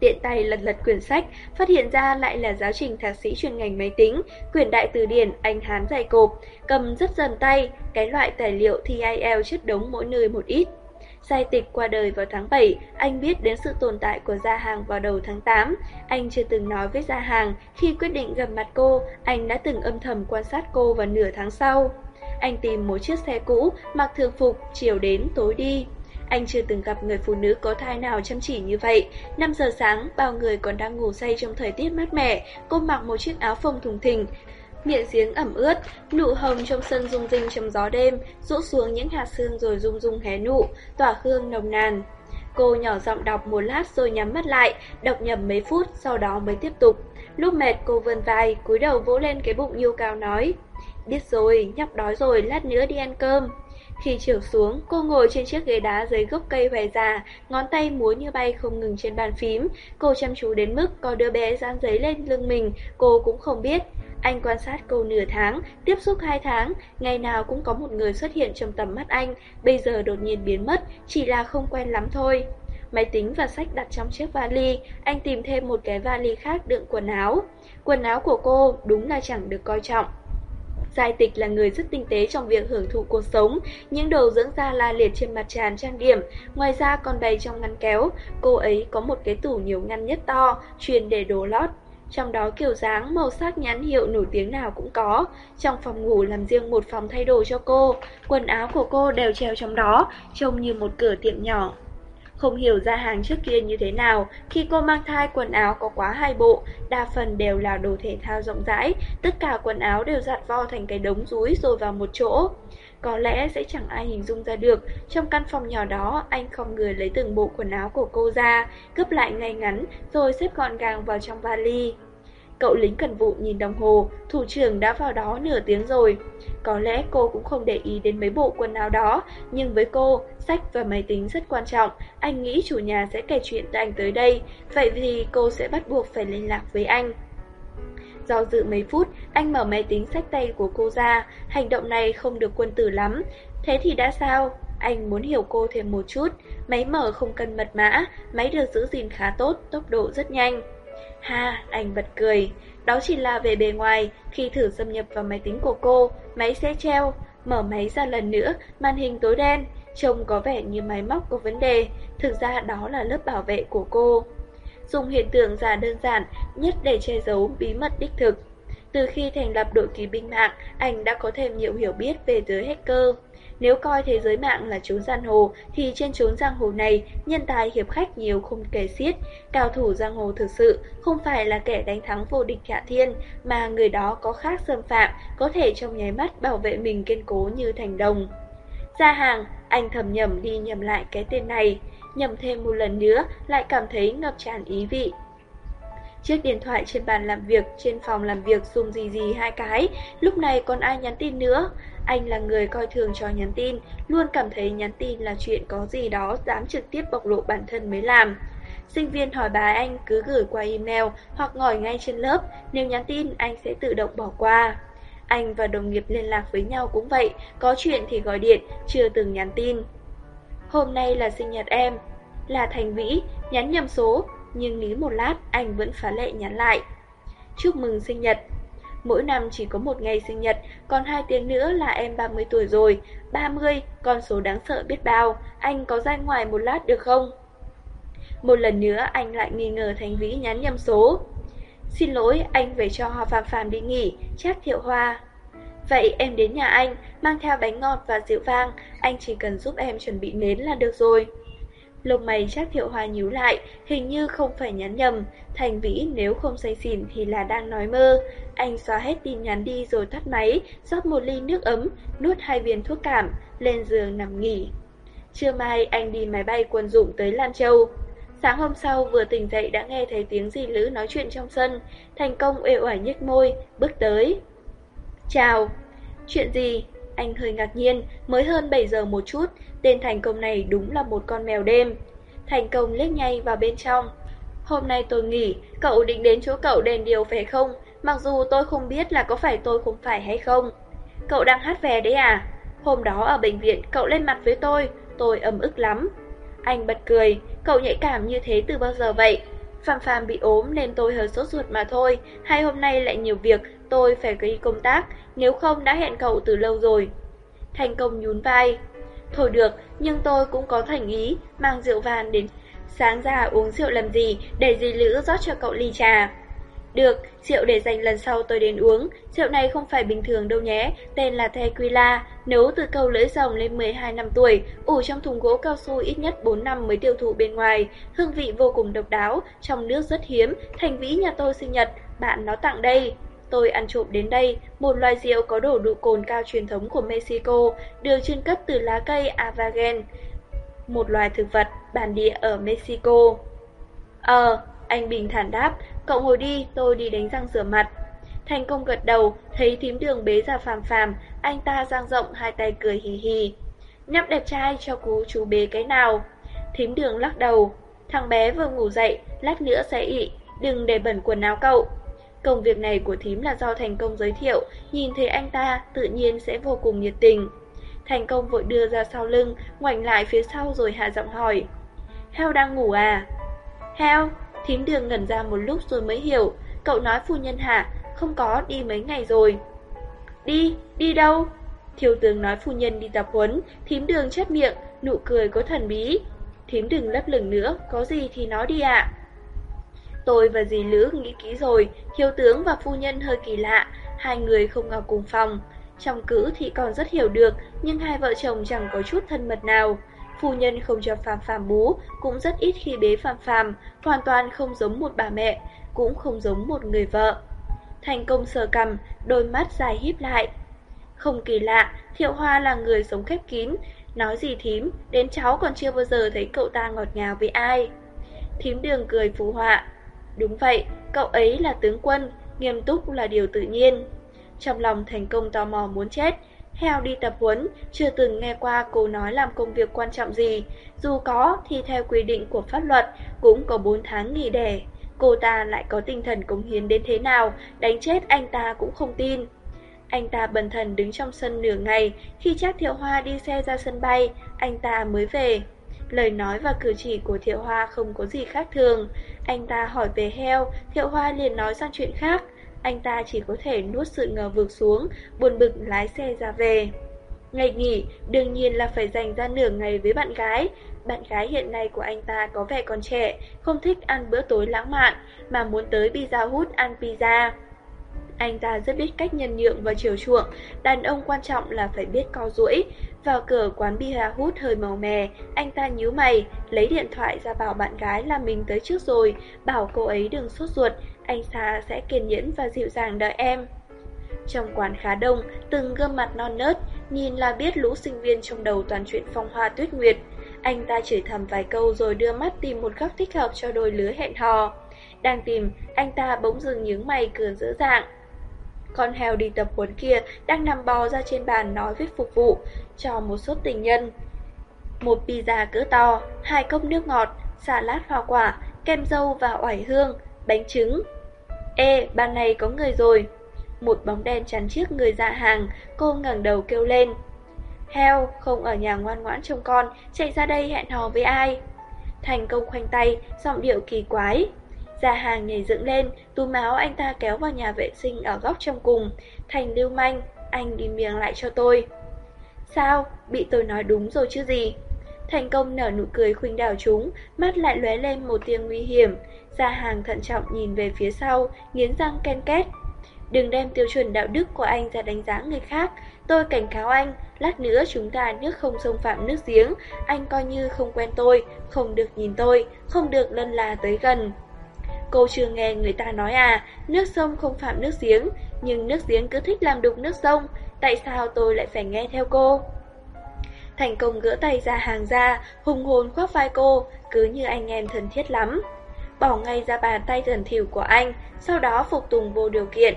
Tiện tay lật lật quyển sách, phát hiện ra lại là giáo trình thạc sĩ chuyên ngành máy tính, quyển đại từ điển anh hán dày cộp, cầm rất dần tay, cái loại tài liệu thi IELTS chất đống mỗi nơi một ít. Giai tịch qua đời vào tháng 7, anh biết đến sự tồn tại của Gia Hàng vào đầu tháng 8. Anh chưa từng nói với Gia Hàng, khi quyết định gặp mặt cô, anh đã từng âm thầm quan sát cô vào nửa tháng sau. Anh tìm một chiếc xe cũ, mặc thường phục, chiều đến tối đi. Anh chưa từng gặp người phụ nữ có thai nào chăm chỉ như vậy. 5 giờ sáng, bao người còn đang ngủ say trong thời tiết mát mẻ. Cô mặc một chiếc áo phông thùng thình, miệng giếng ẩm ướt, nụ hồng trong sân rung rinh trong gió đêm, rũ xuống những hạt sương rồi rung rung hé nụ, tỏa hương nồng nàn. Cô nhỏ giọng đọc một lát rồi nhắm mắt lại, đọc nhầm mấy phút, sau đó mới tiếp tục. Lúc mệt cô vươn vai, cúi đầu vỗ lên cái bụng yêu cao nói. Biết rồi, nhóc đói rồi, lát nữa đi ăn cơm. Khi chiều xuống, cô ngồi trên chiếc ghế đá dưới gốc cây hòe già, ngón tay múa như bay không ngừng trên bàn phím. Cô chăm chú đến mức có đứa bé dán giấy lên lưng mình, cô cũng không biết. Anh quan sát cô nửa tháng, tiếp xúc hai tháng, ngày nào cũng có một người xuất hiện trong tầm mắt anh, bây giờ đột nhiên biến mất, chỉ là không quen lắm thôi. Máy tính và sách đặt trong chiếc vali, anh tìm thêm một cái vali khác đựng quần áo. Quần áo của cô đúng là chẳng được coi trọng. Giai tịch là người rất tinh tế trong việc hưởng thụ cuộc sống, những đồ dưỡng da la liệt trên mặt tràn trang điểm, ngoài ra còn bày trong ngăn kéo. Cô ấy có một cái tủ nhiều ngăn nhất to, chuyên để đồ lót. Trong đó kiểu dáng, màu sắc nhãn hiệu nổi tiếng nào cũng có. Trong phòng ngủ làm riêng một phòng thay đồ cho cô, quần áo của cô đều treo trong đó, trông như một cửa tiệm nhỏ. Không hiểu ra hàng trước kia như thế nào, khi cô mang thai quần áo có quá hai bộ, đa phần đều là đồ thể thao rộng rãi, tất cả quần áo đều giặt vo thành cái đống rúi rồi vào một chỗ. Có lẽ sẽ chẳng ai hình dung ra được, trong căn phòng nhỏ đó, anh không người lấy từng bộ quần áo của cô ra, gấp lại ngay ngắn, rồi xếp gọn gàng vào trong vali. Cậu lính cần vụ nhìn đồng hồ, thủ trưởng đã vào đó nửa tiếng rồi. Có lẽ cô cũng không để ý đến mấy bộ quần áo đó, nhưng với cô, sách và máy tính rất quan trọng. Anh nghĩ chủ nhà sẽ kể chuyện cho anh tới đây, vậy thì cô sẽ bắt buộc phải liên lạc với anh. Do dự mấy phút, anh mở máy tính sách tay của cô ra, hành động này không được quân tử lắm. Thế thì đã sao? Anh muốn hiểu cô thêm một chút, máy mở không cần mật mã, máy được giữ gìn khá tốt, tốc độ rất nhanh. Ha, anh bật cười. Đó chỉ là về bề ngoài, khi thử xâm nhập vào máy tính của cô, máy sẽ treo. Mở máy ra lần nữa, màn hình tối đen, trông có vẻ như máy móc có vấn đề. Thực ra đó là lớp bảo vệ của cô. Dùng hiện tượng giả đơn giản nhất để che giấu bí mật đích thực. Từ khi thành lập đội kỳ binh mạng, anh đã có thêm nhiều hiểu biết về giới hacker. Nếu coi thế giới mạng là chốn giang hồ, thì trên chốn giang hồ này, nhân tài hiệp khách nhiều không kể xiết. Cao thủ giang hồ thực sự không phải là kẻ đánh thắng vô địch hạ thiên, mà người đó có khác xâm phạm, có thể trong nháy mắt bảo vệ mình kiên cố như thành đồng. Ra hàng, anh thầm nhầm đi nhầm lại cái tên này, nhầm thêm một lần nữa, lại cảm thấy ngập tràn ý vị. Chiếc điện thoại trên bàn làm việc, trên phòng làm việc dùng gì gì hai cái, lúc này còn ai nhắn tin nữa. Anh là người coi thường cho nhắn tin, luôn cảm thấy nhắn tin là chuyện có gì đó dám trực tiếp bộc lộ bản thân mới làm. Sinh viên hỏi bà anh cứ gửi qua email hoặc ngồi ngay trên lớp, nếu nhắn tin anh sẽ tự động bỏ qua. Anh và đồng nghiệp liên lạc với nhau cũng vậy, có chuyện thì gọi điện, chưa từng nhắn tin. Hôm nay là sinh nhật em, là Thành Vĩ, nhắn nhầm số, nhưng nghĩ một lát anh vẫn phá lệ nhắn lại. Chúc mừng sinh nhật, Mỗi năm chỉ có một ngày sinh nhật, còn hai tiếng nữa là em 30 tuổi rồi. 30, con số đáng sợ biết bao. Anh có ra ngoài một lát được không? Một lần nữa anh lại nghi ngờ Thành Vĩ nhắn nhầm số. Xin lỗi, anh về cho Hoa Phạm Phạm đi nghỉ, chắc thiệu hoa. Vậy em đến nhà anh, mang theo bánh ngọt và rượu vang, anh chỉ cần giúp em chuẩn bị nến là được rồi. Lông mày chắc thiệu hoa nhíu lại, hình như không phải nhắn nhầm, Thành Vĩ nếu không say xỉn thì là đang nói mơ. Anh xóa hết tin nhắn đi rồi tắt máy, rót một ly nước ấm, nuốt hai viên thuốc cảm, lên giường nằm nghỉ. Trưa mai anh đi máy bay quân dụng tới Lan Châu. Sáng hôm sau vừa tỉnh dậy đã nghe thấy tiếng dì Lữ nói chuyện trong sân, thành công uể oải nhếch môi, bước tới. Chào. Chuyện gì? Anh hơi ngạc nhiên, mới hơn 7 giờ một chút, tên thành công này đúng là một con mèo đêm. Thành công liếc nhay vào bên trong. Hôm nay tôi nghỉ, cậu định đến chỗ cậu đèn điều phải không? Mặc dù tôi không biết là có phải tôi không phải hay không. Cậu đang hát về đấy à? Hôm đó ở bệnh viện cậu lên mặt với tôi, tôi ấm ức lắm. Anh bật cười, cậu nhạy cảm như thế từ bao giờ vậy? Phạm Phạm bị ốm nên tôi hơi sốt ruột mà thôi, hay hôm nay lại nhiều việc, tôi phải đi công tác, nếu không đã hẹn cậu từ lâu rồi. Thành công nhún vai. Thôi được, nhưng tôi cũng có thành ý, mang rượu vàng đến sáng ra uống rượu làm gì, để dì Lữ rót cho cậu ly trà. Được, rượu để dành lần sau tôi đến uống, rượu này không phải bình thường đâu nhé, tên là Tequila, nấu từ câu lưỡi rồng lên 12 năm tuổi, ủ trong thùng gỗ cao su ít nhất 4 năm mới tiêu thụ bên ngoài, hương vị vô cùng độc đáo, trong nước rất hiếm, thành vĩ nhà tôi sinh nhật, bạn nó tặng đây. Tôi ăn trộm đến đây, một loại rượu có độ độ cồn cao truyền thống của Mexico, được chuyên cấp từ lá cây Avagen, một loài thực vật bản địa ở Mexico. Ờ, anh bình thản đáp, cậu ngồi đi, tôi đi đánh răng rửa mặt. Thành công gật đầu, thấy thím đường bế ra phàm phàm, anh ta giang rộng hai tay cười hì hì. Nhóc đẹp trai cho cú chú bế cái nào. Thím đường lắc đầu, thằng bé vừa ngủ dậy, lát nữa sẽ ị, đừng để bẩn quần áo cậu. Công việc này của thím là do thành công giới thiệu, nhìn thấy anh ta tự nhiên sẽ vô cùng nhiệt tình. Thành công vội đưa ra sau lưng, ngoảnh lại phía sau rồi hạ giọng hỏi. Heo đang ngủ à? Heo, thím đường ngẩn ra một lúc rồi mới hiểu. Cậu nói phu nhân hạ Không có, đi mấy ngày rồi. Đi, đi đâu? Thiếu tướng nói phu nhân đi tập huấn, thím đường chép miệng, nụ cười có thần bí. Thím đừng lấp lửng nữa, có gì thì nói đi ạ. Tôi và dì Lữ nghĩ kỹ rồi, thiếu tướng và phu nhân hơi kỳ lạ, hai người không ngọc cùng phòng. Trong cữ thì còn rất hiểu được, nhưng hai vợ chồng chẳng có chút thân mật nào. phu nhân không cho Phạm Phạm bú, cũng rất ít khi bế Phạm Phạm, hoàn toàn không giống một bà mẹ, cũng không giống một người vợ. Thành công sờ cầm, đôi mắt dài híp lại. Không kỳ lạ, Thiệu Hoa là người sống khép kín, nói gì thím, đến cháu còn chưa bao giờ thấy cậu ta ngọt ngào với ai. Thím đường cười phù họa. Đúng vậy, cậu ấy là tướng quân, nghiêm túc là điều tự nhiên. Trong lòng thành công tò mò muốn chết, Heo đi tập huấn, chưa từng nghe qua cô nói làm công việc quan trọng gì. Dù có thì theo quy định của pháp luật, cũng có 4 tháng nghỉ đẻ. Cô ta lại có tinh thần cống hiến đến thế nào, đánh chết anh ta cũng không tin. Anh ta bần thần đứng trong sân nửa ngày, khi chắc Thiệu Hoa đi xe ra sân bay, anh ta mới về. Lời nói và cử chỉ của Thiệu Hoa không có gì khác thường. Anh ta hỏi về heo, Thiệu Hoa liền nói sang chuyện khác. Anh ta chỉ có thể nuốt sự ngờ vực xuống, buồn bực lái xe ra về. Ngày nghỉ, đương nhiên là phải dành ra nửa ngày với bạn gái. Bạn gái hiện nay của anh ta có vẻ còn trẻ, không thích ăn bữa tối lãng mạn, mà muốn tới Pizza Hut ăn pizza. Anh ta rất biết cách nhân nhượng và chiều chuộng, đàn ông quan trọng là phải biết co duỗi. Vào cửa quán bia hút hơi màu mè, anh ta nhíu mày, lấy điện thoại ra bảo bạn gái là mình tới trước rồi, bảo cô ấy đừng sốt ruột, anh ta sẽ kiên nhẫn và dịu dàng đợi em. Trong quán khá đông, từng gương mặt non nớt, nhìn là biết lũ sinh viên trong đầu toàn chuyện phong hoa tuyết nguyệt. Anh ta chửi thầm vài câu rồi đưa mắt tìm một góc thích hợp cho đôi lứa hẹn hò. Đang tìm, anh ta bỗng dừng nhướng mày cười dữ dạng. Con heo đi tập huấn kia đang nằm bò ra trên bàn nói với phục vụ, cho một suất tình nhân. Một pizza cỡ to, hai cốc nước ngọt, salad hoa quả, kem dâu và oải hương, bánh trứng. Ê, ban này có người rồi. Một bóng đen chắn trước người dạ hàng, cô ngẩng đầu kêu lên. Heo, không ở nhà ngoan ngoãn trông con, chạy ra đây hẹn hò với ai? Thành công khoanh tay, giọng điệu kỳ quái. Gia hàng nhảy dựng lên, túm áo anh ta kéo vào nhà vệ sinh ở góc trong cùng. Thành lưu manh, anh đi miệng lại cho tôi. Sao? Bị tôi nói đúng rồi chứ gì? Thành công nở nụ cười khuynh đảo chúng, mắt lại lóe lên một tia nguy hiểm. Gia hàng thận trọng nhìn về phía sau, nghiến răng ken két. Đừng đem tiêu chuẩn đạo đức của anh ra đánh giá người khác. Tôi cảnh cáo anh, lát nữa chúng ta nước không xông phạm nước giếng. Anh coi như không quen tôi, không được nhìn tôi, không được lân là tới gần. Cô chưa nghe người ta nói à, nước sông không phạm nước giếng, nhưng nước giếng cứ thích làm đục nước sông, tại sao tôi lại phải nghe theo cô? Thành công gỡ tay ra hàng ra, hùng hồn khoác vai cô, cứ như anh em thân thiết lắm. Bỏ ngay ra bàn tay thần thiểu của anh, sau đó phục tùng vô điều kiện.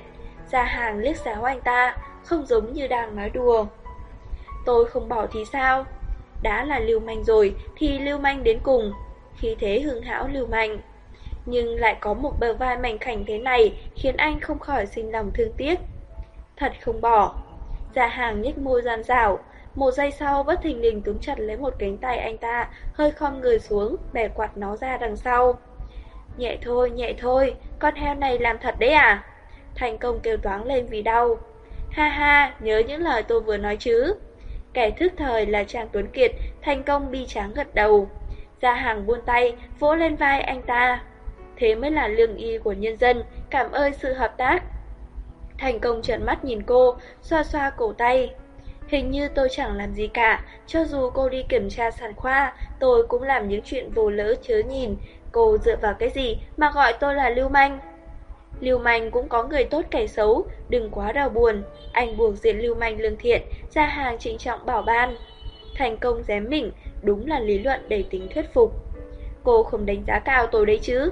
Ra hàng liếc xéo anh ta, không giống như đang nói đùa. Tôi không bỏ thì sao? Đã là lưu manh rồi, thì lưu manh đến cùng. Khi thế hưng hảo lưu manh nhưng lại có một bờ vai mảnh khảnh thế này khiến anh không khỏi sinh lòng thương tiếc. Thật không bỏ. Gia hàng nhếch môi gian rảo, một giây sau bất thình lình túm chặt lấy một cánh tay anh ta, hơi khom người xuống, bẻ quạt nó ra đằng sau. Nhẹ thôi, nhẹ thôi, con heo này làm thật đấy à? Thành công kêu toáng lên vì đau. Ha ha, nhớ những lời tôi vừa nói chứ. Kẻ thức thời là Trang Tuấn Kiệt, thành công bi tráng gật đầu. Gia hàng buôn tay, vỗ lên vai anh ta thế mới là lương y của nhân dân, cảm ơn sự hợp tác. Thành công trợn mắt nhìn cô, xoa xoa cổ tay. Hình như tôi chẳng làm gì cả, cho dù cô đi kiểm tra sản khoa, tôi cũng làm những chuyện vô lỡ chớ nhìn. Cô dựa vào cái gì mà gọi tôi là lưu manh? Lưu manh cũng có người tốt kẻ xấu, đừng quá đau buồn. Anh buộc diện lưu manh lương thiện, ra hàng trịnh trọng bảo ban. Thành công dám mình, đúng là lý luận đầy tính thuyết phục. Cô không đánh giá cao tôi đấy chứ.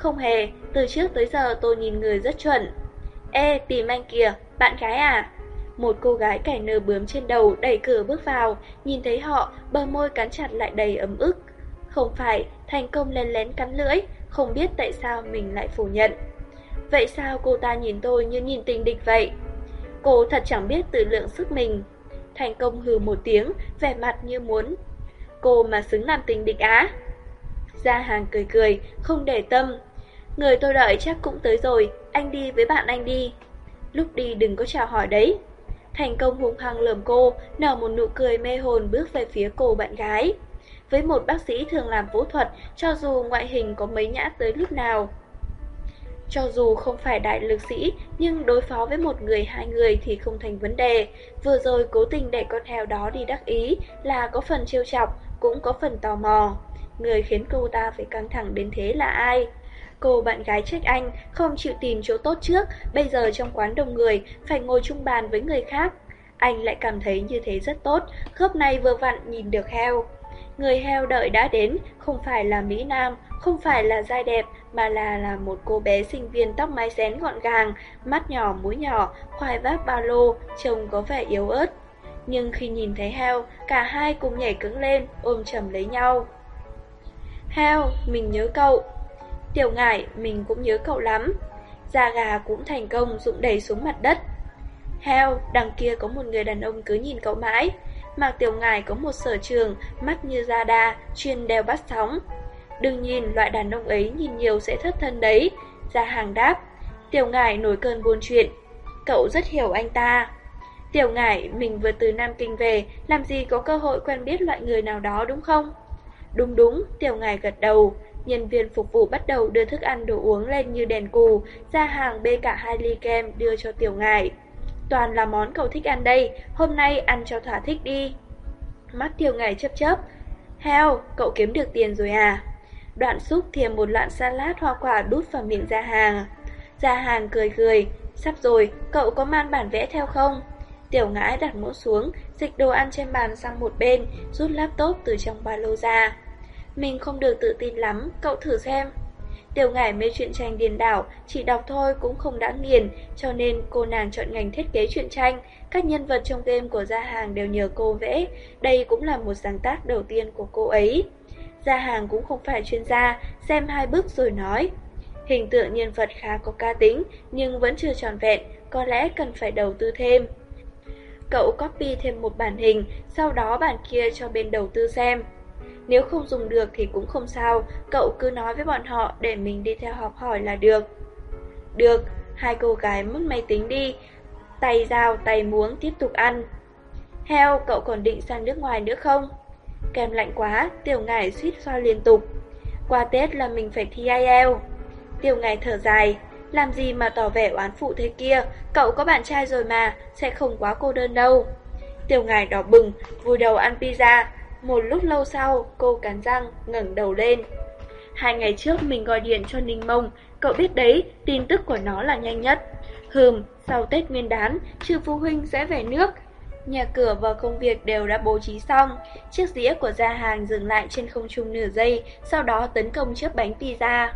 Không hề, từ trước tới giờ tôi nhìn người rất chuẩn. Ê, tìm anh kìa, bạn gái à? Một cô gái cải nơ bướm trên đầu đẩy cửa bước vào, nhìn thấy họ, bờ môi cắn chặt lại đầy ấm ức. Không phải, thành công lén lén cắn lưỡi, không biết tại sao mình lại phủ nhận. Vậy sao cô ta nhìn tôi như nhìn tình địch vậy? Cô thật chẳng biết tự lượng sức mình. Thành công hừ một tiếng, vẻ mặt như muốn. Cô mà xứng làm tình địch á? Gia hàng cười cười, không để tâm, Người tôi đợi chắc cũng tới rồi, anh đi với bạn anh đi. Lúc đi đừng có chào hỏi đấy. Thành công hung hăng lườm cô, nở một nụ cười mê hồn bước về phía cô bạn gái. Với một bác sĩ thường làm phẫu thuật, cho dù ngoại hình có mấy nhã tới lúc nào. Cho dù không phải đại lực sĩ, nhưng đối phó với một người hai người thì không thành vấn đề. Vừa rồi cố tình để con heo đó đi đắc ý là có phần trêu chọc, cũng có phần tò mò. Người khiến cô ta phải căng thẳng đến thế là ai? Cô bạn gái trách anh không chịu tìm chỗ tốt trước, bây giờ trong quán đông người phải ngồi chung bàn với người khác. Anh lại cảm thấy như thế rất tốt, khớp này vừa vặn nhìn được heo. Người heo đợi đã đến, không phải là Mỹ Nam, không phải là dai đẹp, mà là là một cô bé sinh viên tóc mái xén gọn gàng, mắt nhỏ mũi nhỏ, khoai vác ba lô, trông có vẻ yếu ớt. Nhưng khi nhìn thấy heo, cả hai cùng nhảy cứng lên, ôm chầm lấy nhau. Heo, mình nhớ cậu. Tiểu ngải, mình cũng nhớ cậu lắm. Da gà cũng thành công rụng đầy xuống mặt đất. Heo, đằng kia có một người đàn ông cứ nhìn cậu mãi. Mạc Tiểu Ngải có một sở trường, mắt như da đa, chuyên đeo bắt sóng. Đừng nhìn loại đàn ông ấy nhìn nhiều sẽ thất thân đấy. Gia hàng đáp. Tiểu Ngải nổi cơn buôn chuyện. Cậu rất hiểu anh ta. Tiểu Ngải, mình vừa từ Nam Kinh về, làm gì có cơ hội quen biết loại người nào đó đúng không? Đúng đúng, Tiểu Ngải gật đầu. Nhân viên phục vụ bắt đầu đưa thức ăn đồ uống lên như đèn cù, ra hàng bê cả hai ly kem đưa cho Tiểu Ngải. Toàn là món cậu thích ăn đây, hôm nay ăn cho thỏa thích đi. Mắt Tiểu Ngải chớp chớp. Heo, cậu kiếm được tiền rồi à? Đoạn xúc thiềm một loạn salad hoa quả đút vào miệng ra hàng. Ra hàng cười cười, sắp rồi, cậu có mang bản vẽ theo không? Tiểu ngãi đặt mũ xuống, dịch đồ ăn trên bàn sang một bên, rút laptop từ trong ba lô ra. Mình không được tự tin lắm, cậu thử xem. Tiểu ngải mê truyện tranh điền đảo, chỉ đọc thôi cũng không đã nghiền, cho nên cô nàng chọn ngành thiết kế truyện tranh. Các nhân vật trong game của gia hàng đều nhờ cô vẽ, đây cũng là một sáng tác đầu tiên của cô ấy. Gia hàng cũng không phải chuyên gia, xem hai bước rồi nói. Hình tượng nhân vật khá có ca tính, nhưng vẫn chưa tròn vẹn, có lẽ cần phải đầu tư thêm. Cậu copy thêm một bản hình, sau đó bản kia cho bên đầu tư xem. Nếu không dùng được thì cũng không sao, cậu cứ nói với bọn họ để mình đi theo học hỏi là được. Được, hai cô gái mất máy tính đi, tay dao tay muống tiếp tục ăn. Heo, cậu còn định sang nước ngoài nữa không? kèm lạnh quá, tiểu ngải suýt xoa liên tục. Qua Tết là mình phải thi IELTS. Tiểu ngải thở dài, làm gì mà tỏ vẻ oán phụ thế kia, cậu có bạn trai rồi mà, sẽ không quá cô đơn đâu. Tiểu ngải đỏ bừng, vùi đầu ăn pizza. Một lúc lâu sau, cô cắn răng, ngẩng đầu lên. Hai ngày trước mình gọi điện cho Ninh Mông, cậu biết đấy, tin tức của nó là nhanh nhất. Hừm, sau Tết Nguyên đán, trừ phụ huynh sẽ về nước, Nhà cửa và công việc đều đã bố trí xong. Chiếc dĩa của gia hàng dừng lại trên không trung nửa giây, sau đó tấn công chiếc bánh pizza.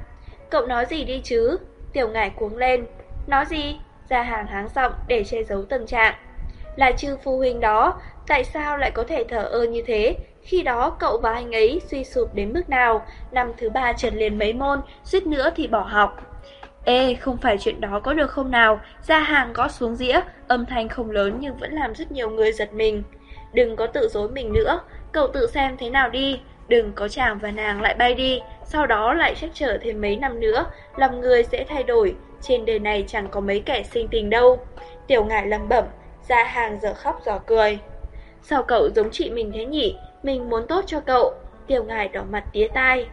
Cậu nói gì đi chứ? Tiểu ngải cuống lên. Nói gì? Gia hàng háng giọng để che giấu tâm trạng. Là chư phu huynh đó, tại sao lại có thể thở ơ như thế? Khi đó cậu và anh ấy suy sụp đến mức nào? Năm thứ ba trần liền mấy môn, suýt nữa thì bỏ học. Ê, không phải chuyện đó có được không nào? Ra hàng gõ xuống dĩa, âm thanh không lớn nhưng vẫn làm rất nhiều người giật mình. Đừng có tự dối mình nữa, cậu tự xem thế nào đi. Đừng có chàng và nàng lại bay đi, sau đó lại trách trở thêm mấy năm nữa, lòng người sẽ thay đổi, trên đời này chẳng có mấy kẻ sinh tình đâu. Tiểu ngại lầm bẩm, ra hàng giờ khóc giờ cười. Sao cậu giống chị mình thế nhỉ? Mình muốn tốt cho cậu. Tiểu ngài đỏ mặt tía tai.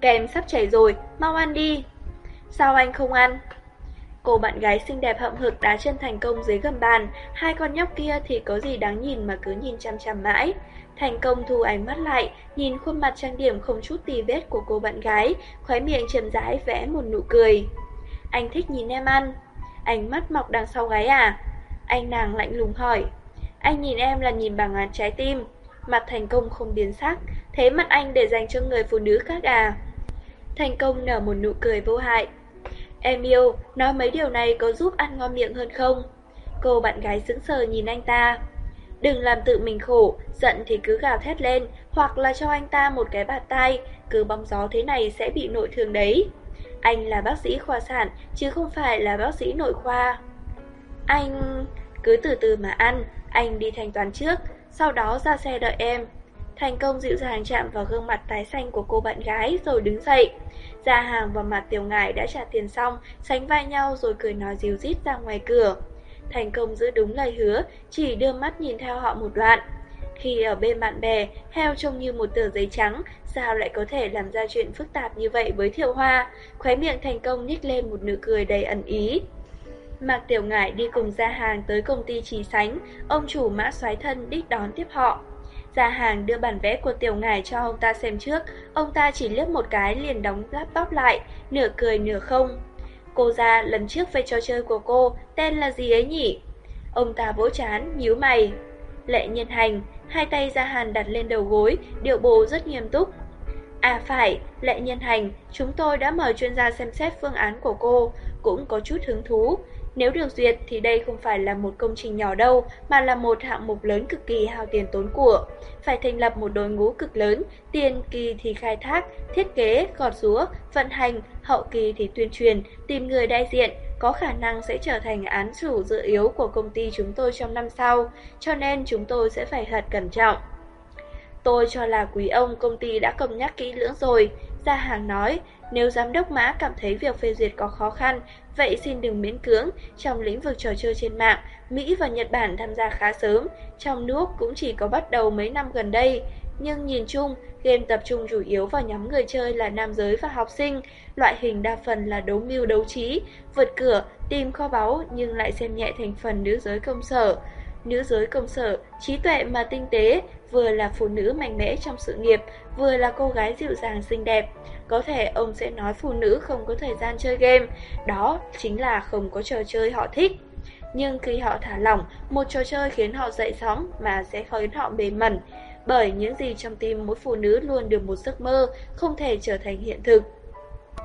Kem sắp chảy rồi, mau ăn đi. Sao anh không ăn? Cô bạn gái xinh đẹp hậm hực đá chân thành công dưới gầm bàn, hai con nhóc kia thì có gì đáng nhìn mà cứ nhìn chăm chăm mãi. Thành công thu ánh mắt lại, nhìn khuôn mặt trang điểm không chút tì vết của cô bạn gái, khóe miệng chầm rãi vẽ một nụ cười. Anh thích nhìn em ăn. Ánh mắt mọc đằng sau gái à? Anh nàng lạnh lùng hỏi. Anh nhìn em là nhìn bằng ngàn trái tim. Mặt thành công không biến sắc, thế mặt anh để dành cho người phụ nữ khác à? Thành công nở một nụ cười vô hại, Em yêu, nói mấy điều này có giúp ăn ngon miệng hơn không? Cô bạn gái sững sờ nhìn anh ta. Đừng làm tự mình khổ, giận thì cứ gào thét lên, hoặc là cho anh ta một cái bạt tay, cứ bóng gió thế này sẽ bị nội thương đấy. Anh là bác sĩ khoa sản, chứ không phải là bác sĩ nội khoa. Anh... cứ từ từ mà ăn, anh đi thanh toán trước, sau đó ra xe đợi em. Thành công dịu dàng chạm vào gương mặt tái xanh của cô bạn gái rồi đứng dậy. Ra hàng vào mặt tiểu ngải đã trả tiền xong, sánh vai nhau rồi cười nói dìu rít ra ngoài cửa. Thành công giữ đúng lời hứa, chỉ đưa mắt nhìn theo họ một đoạn. Khi ở bên bạn bè, heo trông như một tờ giấy trắng, sao lại có thể làm ra chuyện phức tạp như vậy với Thiệu Hoa? Khóe miệng thành công nhích lên một nụ cười đầy ẩn ý. Mạc Tiểu Ngải đi cùng gia hàng tới công ty trì sánh, ông chủ mã xoái thân đích đón tiếp họ. Gia hàng đưa bản vẽ của tiểu ngải cho ông ta xem trước, ông ta chỉ liếc một cái liền đóng laptop lại, nửa cười nửa không. Cô ra lần trước về trò chơi của cô, tên là gì ấy nhỉ? Ông ta vỗ chán, nhíu mày. Lệ nhân hành, hai tay Gia Hàn đặt lên đầu gối, điệu bộ rất nghiêm túc. À phải, lệ nhân hành, chúng tôi đã mời chuyên gia xem xét phương án của cô, cũng có chút hứng thú. Nếu được duyệt thì đây không phải là một công trình nhỏ đâu, mà là một hạng mục lớn cực kỳ hao tiền tốn của. Phải thành lập một đội ngũ cực lớn, tiền kỳ thì khai thác, thiết kế, gọt rúa, vận hành, hậu kỳ thì tuyên truyền, tìm người đại diện, có khả năng sẽ trở thành án chủ dự yếu của công ty chúng tôi trong năm sau, cho nên chúng tôi sẽ phải thật cẩn trọng. Tôi cho là quý ông công ty đã cân nhắc kỹ lưỡng rồi, Gia Hàng nói, nếu giám đốc mã cảm thấy việc phê duyệt có khó khăn, vậy xin đừng miễn cưỡng. Trong lĩnh vực trò chơi trên mạng, Mỹ và Nhật Bản tham gia khá sớm, trong nước cũng chỉ có bắt đầu mấy năm gần đây. Nhưng nhìn chung, game tập trung chủ yếu vào nhóm người chơi là nam giới và học sinh, loại hình đa phần là đấu mưu đấu trí, vượt cửa, tìm kho báu nhưng lại xem nhẹ thành phần nữ giới công sở. Nữ giới công sở, trí tuệ mà tinh tế, vừa là phụ nữ mạnh mẽ trong sự nghiệp, vừa là cô gái dịu dàng xinh đẹp. Có thể ông sẽ nói phụ nữ không có thời gian chơi game, đó chính là không có trò chơi họ thích. Nhưng khi họ thả lỏng, một trò chơi khiến họ dậy sóng mà sẽ khiến họ bế mẩn. Bởi những gì trong tim mỗi phụ nữ luôn được một giấc mơ, không thể trở thành hiện thực.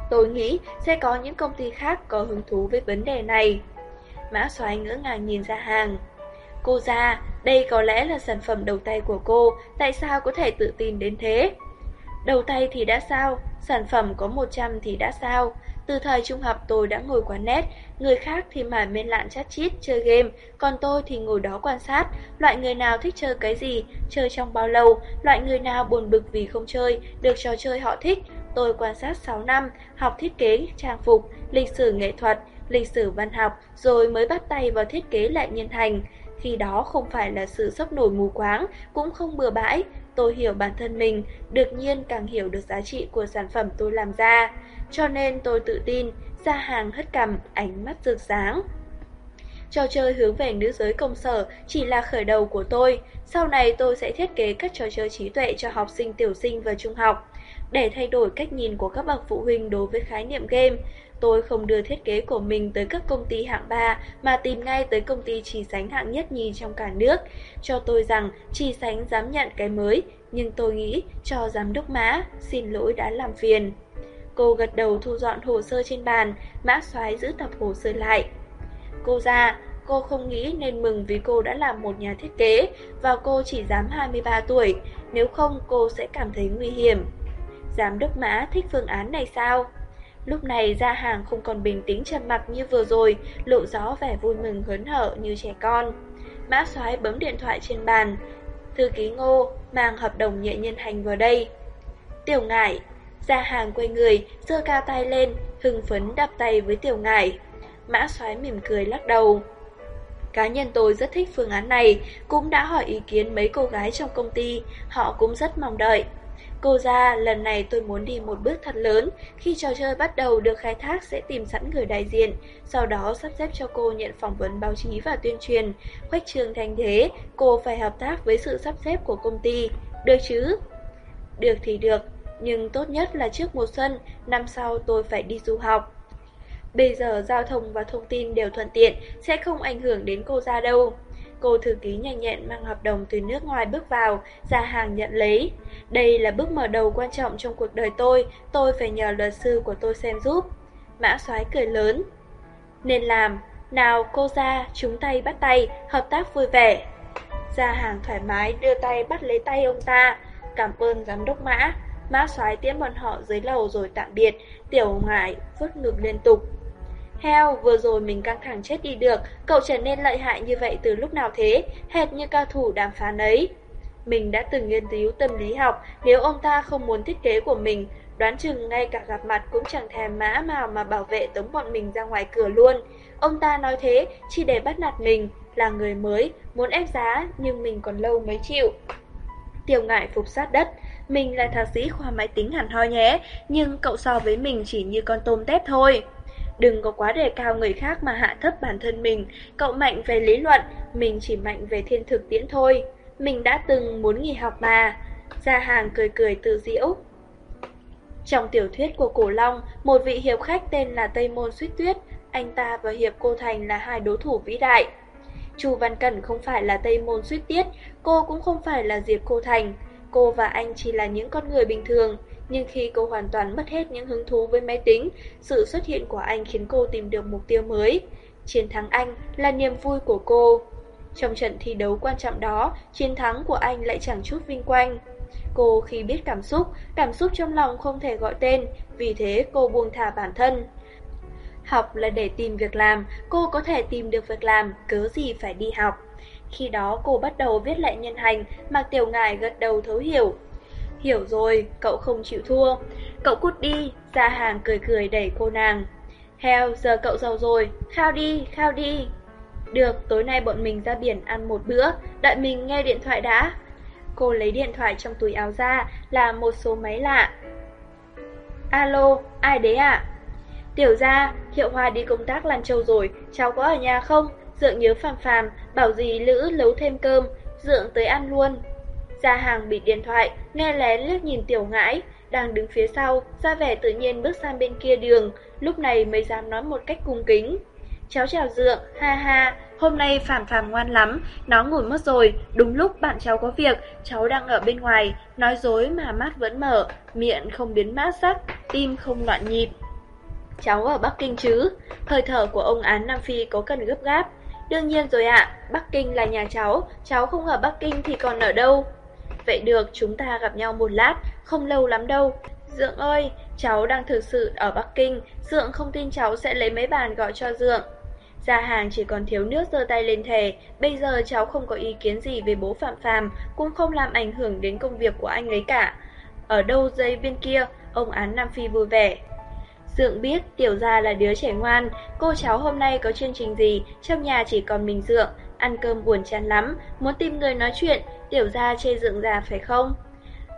Tôi nghĩ sẽ có những công ty khác có hứng thú với vấn đề này. Mã xoáy ngỡ ngàng nhìn ra hàng. Cô ra, đây có lẽ là sản phẩm đầu tay của cô, tại sao có thể tự tin đến thế? Đầu tay thì đã sao, sản phẩm có 100 thì đã sao? Từ thời trung học tôi đã ngồi quán nét, người khác thì mải mê lạn chat chít, chơi game, còn tôi thì ngồi đó quan sát, loại người nào thích chơi cái gì, chơi trong bao lâu, loại người nào buồn bực vì không chơi, được trò chơi họ thích. Tôi quan sát 6 năm, học thiết kế, trang phục, lịch sử nghệ thuật, lịch sử văn học, rồi mới bắt tay vào thiết kế lại nhân thành. Khi đó không phải là sự sốc nổi mù quáng, cũng không bừa bãi. Tôi hiểu bản thân mình, được nhiên càng hiểu được giá trị của sản phẩm tôi làm ra. Cho nên tôi tự tin, ra hàng hất cằm, ánh mắt rực sáng. Trò chơi hướng về nữ giới công sở chỉ là khởi đầu của tôi. Sau này tôi sẽ thiết kế các trò chơi trí tuệ cho học sinh tiểu sinh và trung học. Để thay đổi cách nhìn của các bậc phụ huynh đối với khái niệm game, Tôi không đưa thiết kế của mình tới các công ty hạng 3 mà tìm ngay tới công ty chỉ sánh hạng nhất nhì trong cả nước. Cho tôi rằng chỉ sánh dám nhận cái mới, nhưng tôi nghĩ cho giám đốc mã, xin lỗi đã làm phiền. Cô gật đầu thu dọn hồ sơ trên bàn, mã xoái giữ tập hồ sơ lại. Cô ra, cô không nghĩ nên mừng vì cô đã làm một nhà thiết kế và cô chỉ dám 23 tuổi, nếu không cô sẽ cảm thấy nguy hiểm. Giám đốc mã thích phương án này sao? Lúc này ra hàng không còn bình tĩnh trầm mặc như vừa rồi, lộ gió vẻ vui mừng hớn hở như trẻ con. Mã soái bấm điện thoại trên bàn. Thư ký ngô mang hợp đồng nhẹ nhân hành vào đây. Tiểu ngải, ra hàng quay người, giơ cao tay lên, hưng phấn đập tay với tiểu ngải. Mã soái mỉm cười lắc đầu. Cá nhân tôi rất thích phương án này, cũng đã hỏi ý kiến mấy cô gái trong công ty, họ cũng rất mong đợi. Cô ra, lần này tôi muốn đi một bước thật lớn, khi trò chơi bắt đầu được khai thác sẽ tìm sẵn người đại diện, sau đó sắp xếp cho cô nhận phỏng vấn báo chí và tuyên truyền. Khoách trường thành thế, cô phải hợp tác với sự sắp xếp của công ty. Được chứ? Được thì được, nhưng tốt nhất là trước mùa xuân, năm sau tôi phải đi du học. Bây giờ giao thông và thông tin đều thuận tiện, sẽ không ảnh hưởng đến cô ra đâu. Cô thư ký nhanh nhẹn mang hợp đồng từ nước ngoài bước vào, ra hàng nhận lấy. Đây là bước mở đầu quan trọng trong cuộc đời tôi, tôi phải nhờ luật sư của tôi xem giúp. Mã soái cười lớn. Nên làm, nào cô ra, chúng tay bắt tay, hợp tác vui vẻ. Ra hàng thoải mái đưa tay bắt lấy tay ông ta. Cảm ơn giám đốc mã. Mã soái tiễn bọn họ dưới lầu rồi tạm biệt, tiểu ngại vứt ngực liên tục. Heo, vừa rồi mình căng thẳng chết đi được, cậu trở nên lợi hại như vậy từ lúc nào thế, hệt như cao thủ đàm phán ấy. Mình đã từng nghiên cứu tâm lý học, nếu ông ta không muốn thiết kế của mình, đoán chừng ngay cả gặp mặt cũng chẳng thèm mã màu mà bảo vệ tống bọn mình ra ngoài cửa luôn. Ông ta nói thế chỉ để bắt nạt mình, là người mới, muốn ép giá nhưng mình còn lâu mới chịu. Tiểu ngại phục sát đất, mình là thạc sĩ khoa máy tính hẳn hoi nhé, nhưng cậu so với mình chỉ như con tôm tép thôi. Đừng có quá đề cao người khác mà hạ thấp bản thân mình, cậu mạnh về lý luận, mình chỉ mạnh về thiên thực tiễn thôi. mình đã từng muốn nghỉ học mà. Gia hàng cười cười tự diễu. Trong tiểu thuyết của Cổ Long, một vị hiệp khách tên là Tây Môn Suýt Tuyết, anh ta và Hiệp Cô Thành là hai đối thủ vĩ đại. Chu Văn Cẩn không phải là Tây Môn Suýt Tiết, cô cũng không phải là Diệp Cô Thành. Cô và anh chỉ là những con người bình thường, nhưng khi cô hoàn toàn mất hết những hứng thú với máy tính, sự xuất hiện của anh khiến cô tìm được mục tiêu mới. Chiến thắng anh là niềm vui của cô. Trong trận thi đấu quan trọng đó, chiến thắng của anh lại chẳng chút vinh quang. Cô khi biết cảm xúc, cảm xúc trong lòng không thể gọi tên, vì thế cô buông thả bản thân. Học là để tìm việc làm, cô có thể tìm được việc làm, cớ gì phải đi học. Khi đó cô bắt đầu viết lại nhân hành, Mạc Tiểu Ngải gật đầu thấu hiểu. Hiểu rồi, cậu không chịu thua. Cậu cút đi, ra hàng cười cười đẩy cô nàng. Heo, giờ cậu giàu rồi, khao đi, khao đi. Được, tối nay bọn mình ra biển ăn một bữa, đợi mình nghe điện thoại đã. Cô lấy điện thoại trong túi áo ra, là một số máy lạ. Alo, ai đấy ạ? À? Tiểu ra, Hiệu Hoa đi công tác Lan Châu rồi, cháu có ở nhà không? Dượng nhớ phàm phàm, bảo gì Lữ nấu thêm cơm, Dượng tới ăn luôn gia hàng bị điện thoại, nghe lén liếc nhìn Tiểu Ngãi, đang đứng phía sau, ra vẻ tự nhiên bước sang bên kia đường, lúc này mới dám nói một cách cung kính. Cháu chào Dượng, ha ha, hôm nay phản phản ngoan lắm, nó ngủ mất rồi, đúng lúc bạn cháu có việc, cháu đang ở bên ngoài, nói dối mà mắt vẫn mở, miệng không biến mát sắc, tim không loạn nhịp. Cháu ở Bắc Kinh chứ? Hơi thở của ông án Nam Phi có cần gấp gáp. Đương nhiên rồi ạ, Bắc Kinh là nhà cháu, cháu không ở Bắc Kinh thì còn ở đâu? Vậy được, chúng ta gặp nhau một lát, không lâu lắm đâu. Dượng ơi, cháu đang thực sự ở Bắc Kinh, Dượng không tin cháu sẽ lấy mấy bàn gọi cho Dượng. Gia hàng chỉ còn thiếu nước giơ tay lên thề, bây giờ cháu không có ý kiến gì về bố Phạm Phàm, cũng không làm ảnh hưởng đến công việc của anh ấy cả. Ở đâu dây bên kia, ông án Nam Phi vui vẻ. Dượng biết Tiểu Gia là đứa trẻ ngoan, cô cháu hôm nay có chương trình gì, trong nhà chỉ còn mình Dượng, ăn cơm buồn chán lắm, muốn tìm người nói chuyện, Tiểu Gia chê dựng già phải không?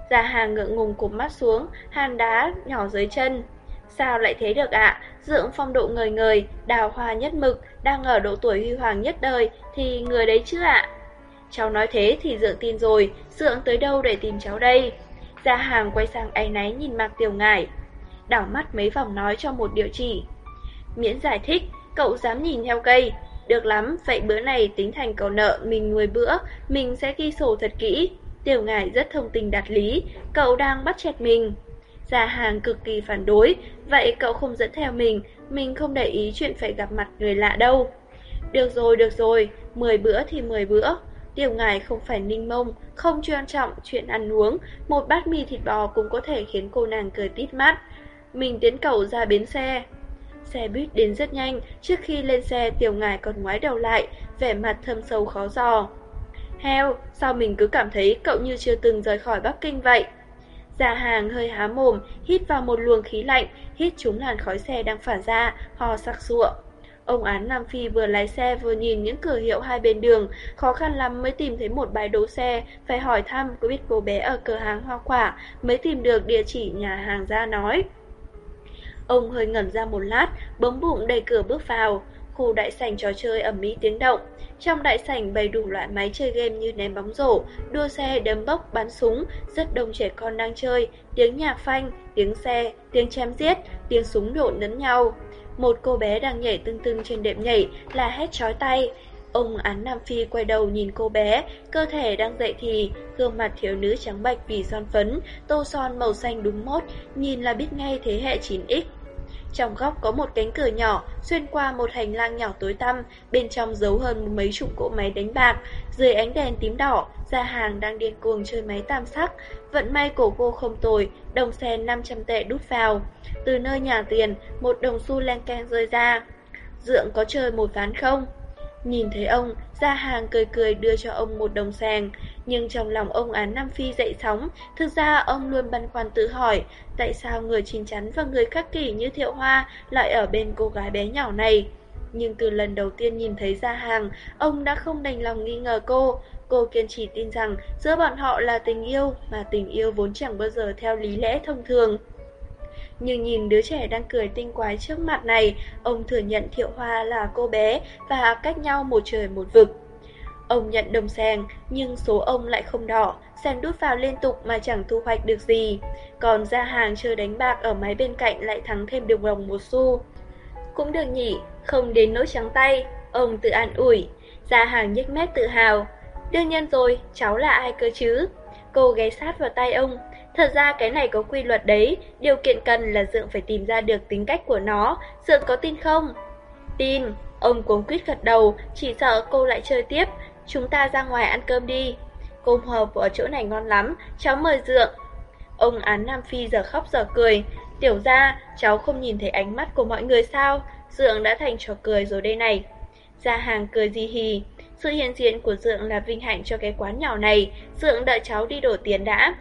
Già hàng ngượng ngùng cụp mắt xuống, hàn đá nhỏ dưới chân. Sao lại thế được ạ? Dượng phong độ người người, đào hoa nhất mực, đang ở độ tuổi huy hoàng nhất đời, thì người đấy chứ ạ? Cháu nói thế thì Dượng tin rồi, Dượng tới đâu để tìm cháu đây? Gia hàng quay sang áy náy nhìn Mạc Tiểu Ngải đảo mắt mấy vòng nói cho một địa chỉ. Miễn giải thích, cậu dám nhìn theo cây. Được lắm, vậy bữa này tính thành cậu nợ mình 10 bữa, mình sẽ ghi sổ thật kỹ. Tiểu ngải rất thông tình đạt lý, cậu đang bắt chẹt mình. Gia hàng cực kỳ phản đối, vậy cậu không dẫn theo mình, mình không để ý chuyện phải gặp mặt người lạ đâu. Được rồi, được rồi, 10 bữa thì 10 bữa. Tiểu ngài không phải ninh mông, không chuyên trọng chuyện ăn uống, một bát mì thịt bò cũng có thể khiến cô nàng cười tít mắt. Mình tiến cậu ra bến xe. Xe buýt đến rất nhanh, trước khi lên xe tiểu ngài còn ngoái đầu lại, vẻ mặt thâm sâu khó dò. Heo, sao mình cứ cảm thấy cậu như chưa từng rời khỏi Bắc Kinh vậy? Gia hàng hơi há mồm, hít vào một luồng khí lạnh, hít trúng làn khói xe đang phả ra, hò sặc sụa. Ông án Nam Phi vừa lái xe vừa nhìn những cửa hiệu hai bên đường, khó khăn lắm mới tìm thấy một bãi đỗ xe, phải hỏi thăm có biết cô bé ở cửa hàng hoa quả, mới tìm được địa chỉ nhà hàng ra nói. Ông hơi ngẩn ra một lát, bấm bụng đẩy cửa bước vào. Khu đại sảnh trò chơi ẩm mỹ tiếng động. Trong đại sảnh bày đủ loại máy chơi game như ném bóng rổ, đua xe, đấm bốc, bắn súng, rất đông trẻ con đang chơi, tiếng nhạc phanh, tiếng xe, tiếng chém giết, tiếng súng nổ nấn nhau. Một cô bé đang nhảy tưng tưng trên đệm nhảy là hét chói tay. Ông án Nam Phi quay đầu nhìn cô bé, cơ thể đang dậy thì, gương mặt thiếu nữ trắng bạch vì son phấn, tô son màu xanh đúng mốt, nhìn là biết ngay thế hệ 9X. Trong góc có một cánh cửa nhỏ, xuyên qua một hành lang nhỏ tối tăm, bên trong giấu hơn mấy chục cỗ máy đánh bạc. Dưới ánh đèn tím đỏ, gia hàng đang điên cuồng chơi máy tam sắc. Vận may của cô không tồi, đồng sen 500 tệ đút vào. Từ nơi nhà tiền, một đồng xu len keng rơi ra. Dượng có chơi một ván không? Nhìn thấy ông, gia hàng cười cười đưa cho ông một đồng sàng, nhưng trong lòng ông án Nam Phi dậy sóng, thực ra ông luôn băn khoăn tự hỏi, tại sao người chín chắn và người khắc kỷ như Thiệu Hoa lại ở bên cô gái bé nhỏ này. Nhưng từ lần đầu tiên nhìn thấy gia hàng, ông đã không đành lòng nghi ngờ cô. Cô kiên trì tin rằng giữa bọn họ là tình yêu, mà tình yêu vốn chẳng bao giờ theo lý lẽ thông thường. Nhưng nhìn đứa trẻ đang cười tinh quái trước mặt này, ông thừa nhận Thiệu Hoa là cô bé và cách nhau một trời một vực. Ông nhận đồng sàng, nhưng số ông lại không đỏ, sàng đút vào liên tục mà chẳng thu hoạch được gì. Còn ra hàng chơi đánh bạc ở máy bên cạnh lại thắng thêm được đồng một xu. Cũng được nhỉ, không đến nỗi trắng tay, ông tự an ủi. Ra hàng nhếch mép tự hào. Đương nhiên rồi, cháu là ai cơ chứ? Cô ghé sát vào tay ông. Thật ra cái này có quy luật đấy, điều kiện cần là Dượng phải tìm ra được tính cách của nó. Dượng có tin không? Tin, ông cuống quýt gật đầu, chỉ sợ cô lại chơi tiếp. Chúng ta ra ngoài ăn cơm đi. Cơm hộp ở chỗ này ngon lắm, cháu mời Dượng. Ông án Nam Phi giờ khóc giờ cười. Tiểu ra, cháu không nhìn thấy ánh mắt của mọi người sao? Dượng đã thành trò cười rồi đây này. Gia hàng cười gì hì. Sự hiện diện của Dượng là vinh hạnh cho cái quán nhỏ này. Dượng đợi cháu đi đổ tiền đã.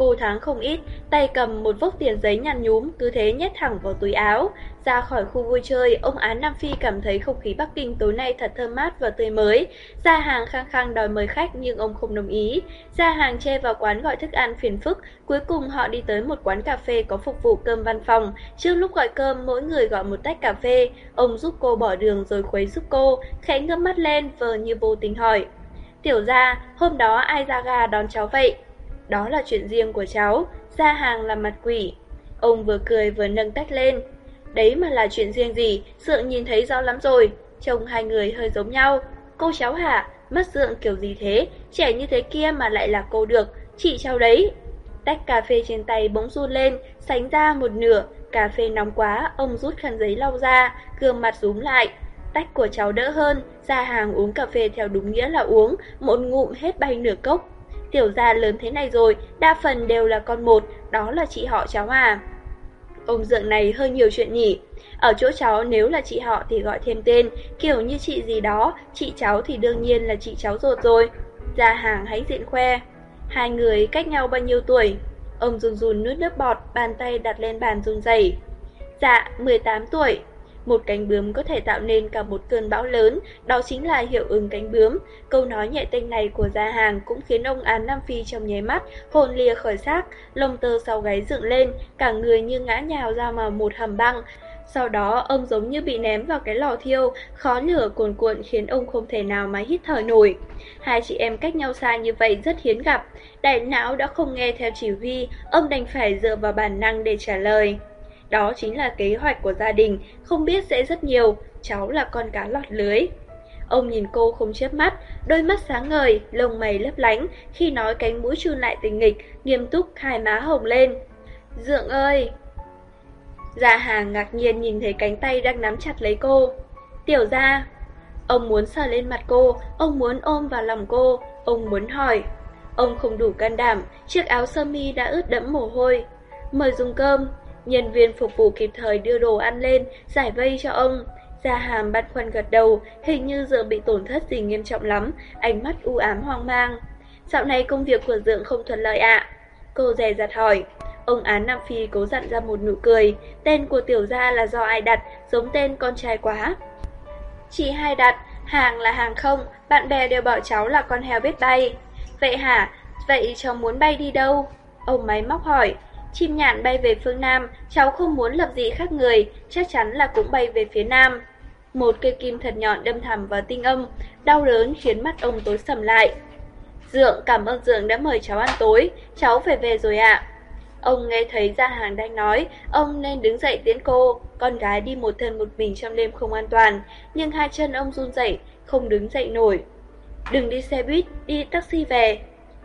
Cô tháng không ít, tay cầm một vốc tiền giấy nhăn nhúm, cứ thế nhét thẳng vào túi áo. Ra khỏi khu vui chơi, ông Án Nam Phi cảm thấy không khí Bắc Kinh tối nay thật thơm mát và tươi mới. Gia hàng khăng khăng đòi mời khách nhưng ông không đồng ý. Gia hàng che vào quán gọi thức ăn phiền phức, cuối cùng họ đi tới một quán cà phê có phục vụ cơm văn phòng. Trước lúc gọi cơm, mỗi người gọi một tách cà phê. Ông giúp cô bỏ đường rồi khuấy giúp cô, khẽ ngước mắt lên vờ như vô tình hỏi. Tiểu ra, hôm đó ai ra gà đón cháu vậy? Đó là chuyện riêng của cháu, ra hàng là mặt quỷ. Ông vừa cười vừa nâng tách lên. Đấy mà là chuyện riêng gì, sượng nhìn thấy rõ lắm rồi. Trông hai người hơi giống nhau. Cô cháu hả? Mắt sượng kiểu gì thế? Trẻ như thế kia mà lại là cô được. Chị cháu đấy. Tách cà phê trên tay bỗng run lên, sánh ra một nửa. Cà phê nóng quá, ông rút khăn giấy lau ra, gương mặt rúm lại. Tách của cháu đỡ hơn, ra hàng uống cà phê theo đúng nghĩa là uống, một ngụm hết bay nửa cốc. Tiểu gia lớn thế này rồi, đa phần đều là con một, đó là chị họ cháu à. Ông dượng này hơi nhiều chuyện nhỉ. Ở chỗ cháu nếu là chị họ thì gọi thêm tên, kiểu như chị gì đó, chị cháu thì đương nhiên là chị cháu ruột rồi. Ra hàng hãy diện khoe. Hai người cách nhau bao nhiêu tuổi? Ông run run nuốt nước bọt, bàn tay đặt lên bàn run rẩy. Dạ, 18 tuổi. Một cánh bướm có thể tạo nên cả một cơn bão lớn, đó chính là hiệu ứng cánh bướm. Câu nói nhẹ tênh này của gia hàng cũng khiến ông Án Nam Phi trong nháy mắt, hồn lìa khỏi xác, lông tơ sau gáy dựng lên, cả người như ngã nhào ra mà một hầm băng. Sau đó ông giống như bị ném vào cái lò thiêu, khó lửa cuồn cuộn khiến ông không thể nào mà hít thở nổi. Hai chị em cách nhau xa như vậy rất hiếm gặp. Đại não đã không nghe theo chỉ huy, ông đành phải dựa vào bản năng để trả lời. Đó chính là kế hoạch của gia đình, không biết sẽ rất nhiều, cháu là con cá lọt lưới. Ông nhìn cô không chớp mắt, đôi mắt sáng ngời, lông mày lấp lánh, khi nói cánh mũi chun lại tình nghịch, nghiêm túc hai má hồng lên. Dượng ơi! Gia hàng ngạc nhiên nhìn thấy cánh tay đang nắm chặt lấy cô. Tiểu ra! Ông muốn sờ lên mặt cô, ông muốn ôm vào lòng cô, ông muốn hỏi. Ông không đủ can đảm, chiếc áo sơ mi đã ướt đẫm mồ hôi. Mời dùng cơm, Nhân viên phục vụ kịp thời đưa đồ ăn lên, giải vây cho ông. Gia hàm băn khoăn gật đầu, hình như Dượng bị tổn thất gì nghiêm trọng lắm, ánh mắt u ám hoang mang. Dạo này công việc của Dượng không thuận lợi ạ. Cô dè dặt hỏi. Ông Án Nam Phi cố dặn ra một nụ cười, tên của tiểu gia là do ai đặt, giống tên con trai quá. Chị hai đặt, hàng là hàng không, bạn bè đều bảo cháu là con heo biết bay. Vậy hả, vậy cháu muốn bay đi đâu? Ông máy móc hỏi. Chim nhạn bay về phương Nam, cháu không muốn lập dị khác người, chắc chắn là cũng bay về phía Nam. Một cây kim thật nhọn đâm thẳm vào tinh âm, đau đớn khiến mắt ông tối sầm lại. Dượng, cảm ơn Dượng đã mời cháu ăn tối, cháu phải về rồi ạ. Ông nghe thấy gia hàng đang nói, ông nên đứng dậy tiến cô, con gái đi một thân một mình trong đêm không an toàn, nhưng hai chân ông run dậy, không đứng dậy nổi. Đừng đi xe buýt, đi taxi về.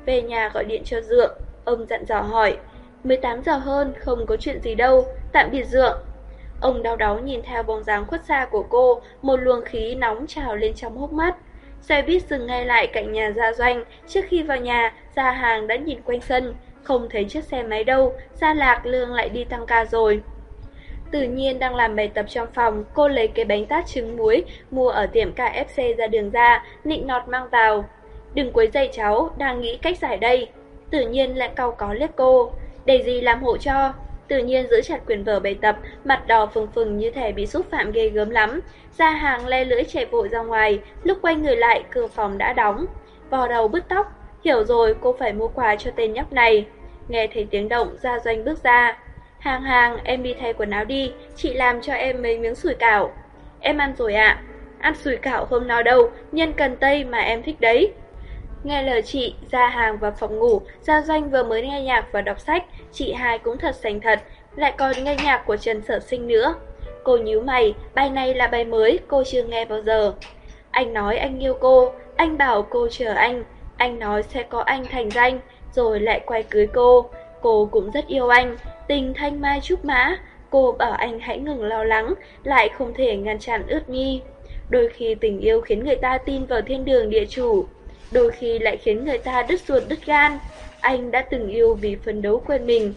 Về nhà gọi điện cho Dượng, ông dặn dò hỏi, 18 giờ hơn, không có chuyện gì đâu, tạm biệt dượng. Ông đau đáu nhìn theo bóng dáng khuất xa của cô, một luồng khí nóng trào lên trong hốc mắt. Xe buýt dừng ngay lại cạnh nhà gia doanh, trước khi vào nhà, gia hàng đã nhìn quanh sân, không thấy chiếc xe máy đâu, gia lạc lương lại đi tăng ca rồi. Tự nhiên đang làm bài tập trong phòng, cô lấy cái bánh tát trứng muối mua ở tiệm KFC ra đường ra, nịnh nọt mang vào. Đừng quấy dậy cháu, đang nghĩ cách giải đây. Tự nhiên lại cau có liếc cô để gì làm hộ cho. Tự nhiên giữ chặt quyền vở bài tập, mặt đỏ phừng phừng như thể bị xúc phạm ghê gớm lắm. Ra hàng le lưỡi chạy vội ra ngoài, lúc quay người lại cửa phòng đã đóng. Vò đầu bứt tóc, hiểu rồi cô phải mua quà cho tên nhóc này. Nghe thấy tiếng động, ra doanh bước ra. Hàng hàng, em đi thay quần áo đi, chị làm cho em mấy miếng sủi cảo. Em ăn rồi ạ. À? ăn sủi cảo hôm nào đâu, nhân cần tây mà em thích đấy. Nghe lời chị, ra hàng vào phòng ngủ, Gia Doanh vừa mới nghe nhạc và đọc sách, chị hai cũng thật sành thật, lại còn nghe nhạc của Trần Sở Sinh nữa. Cô nhíu mày, bài này là bài mới, cô chưa nghe bao giờ. Anh nói anh yêu cô, anh bảo cô chờ anh, anh nói sẽ có anh thành danh, rồi lại quay cưới cô. Cô cũng rất yêu anh, tình thanh mai trúc mã, cô bảo anh hãy ngừng lo lắng, lại không thể ngăn chặn ướt mi. Đôi khi tình yêu khiến người ta tin vào thiên đường địa chủ, đôi khi lại khiến người ta đứt ruột đứt gan. Anh đã từng yêu vì phấn đấu quên mình,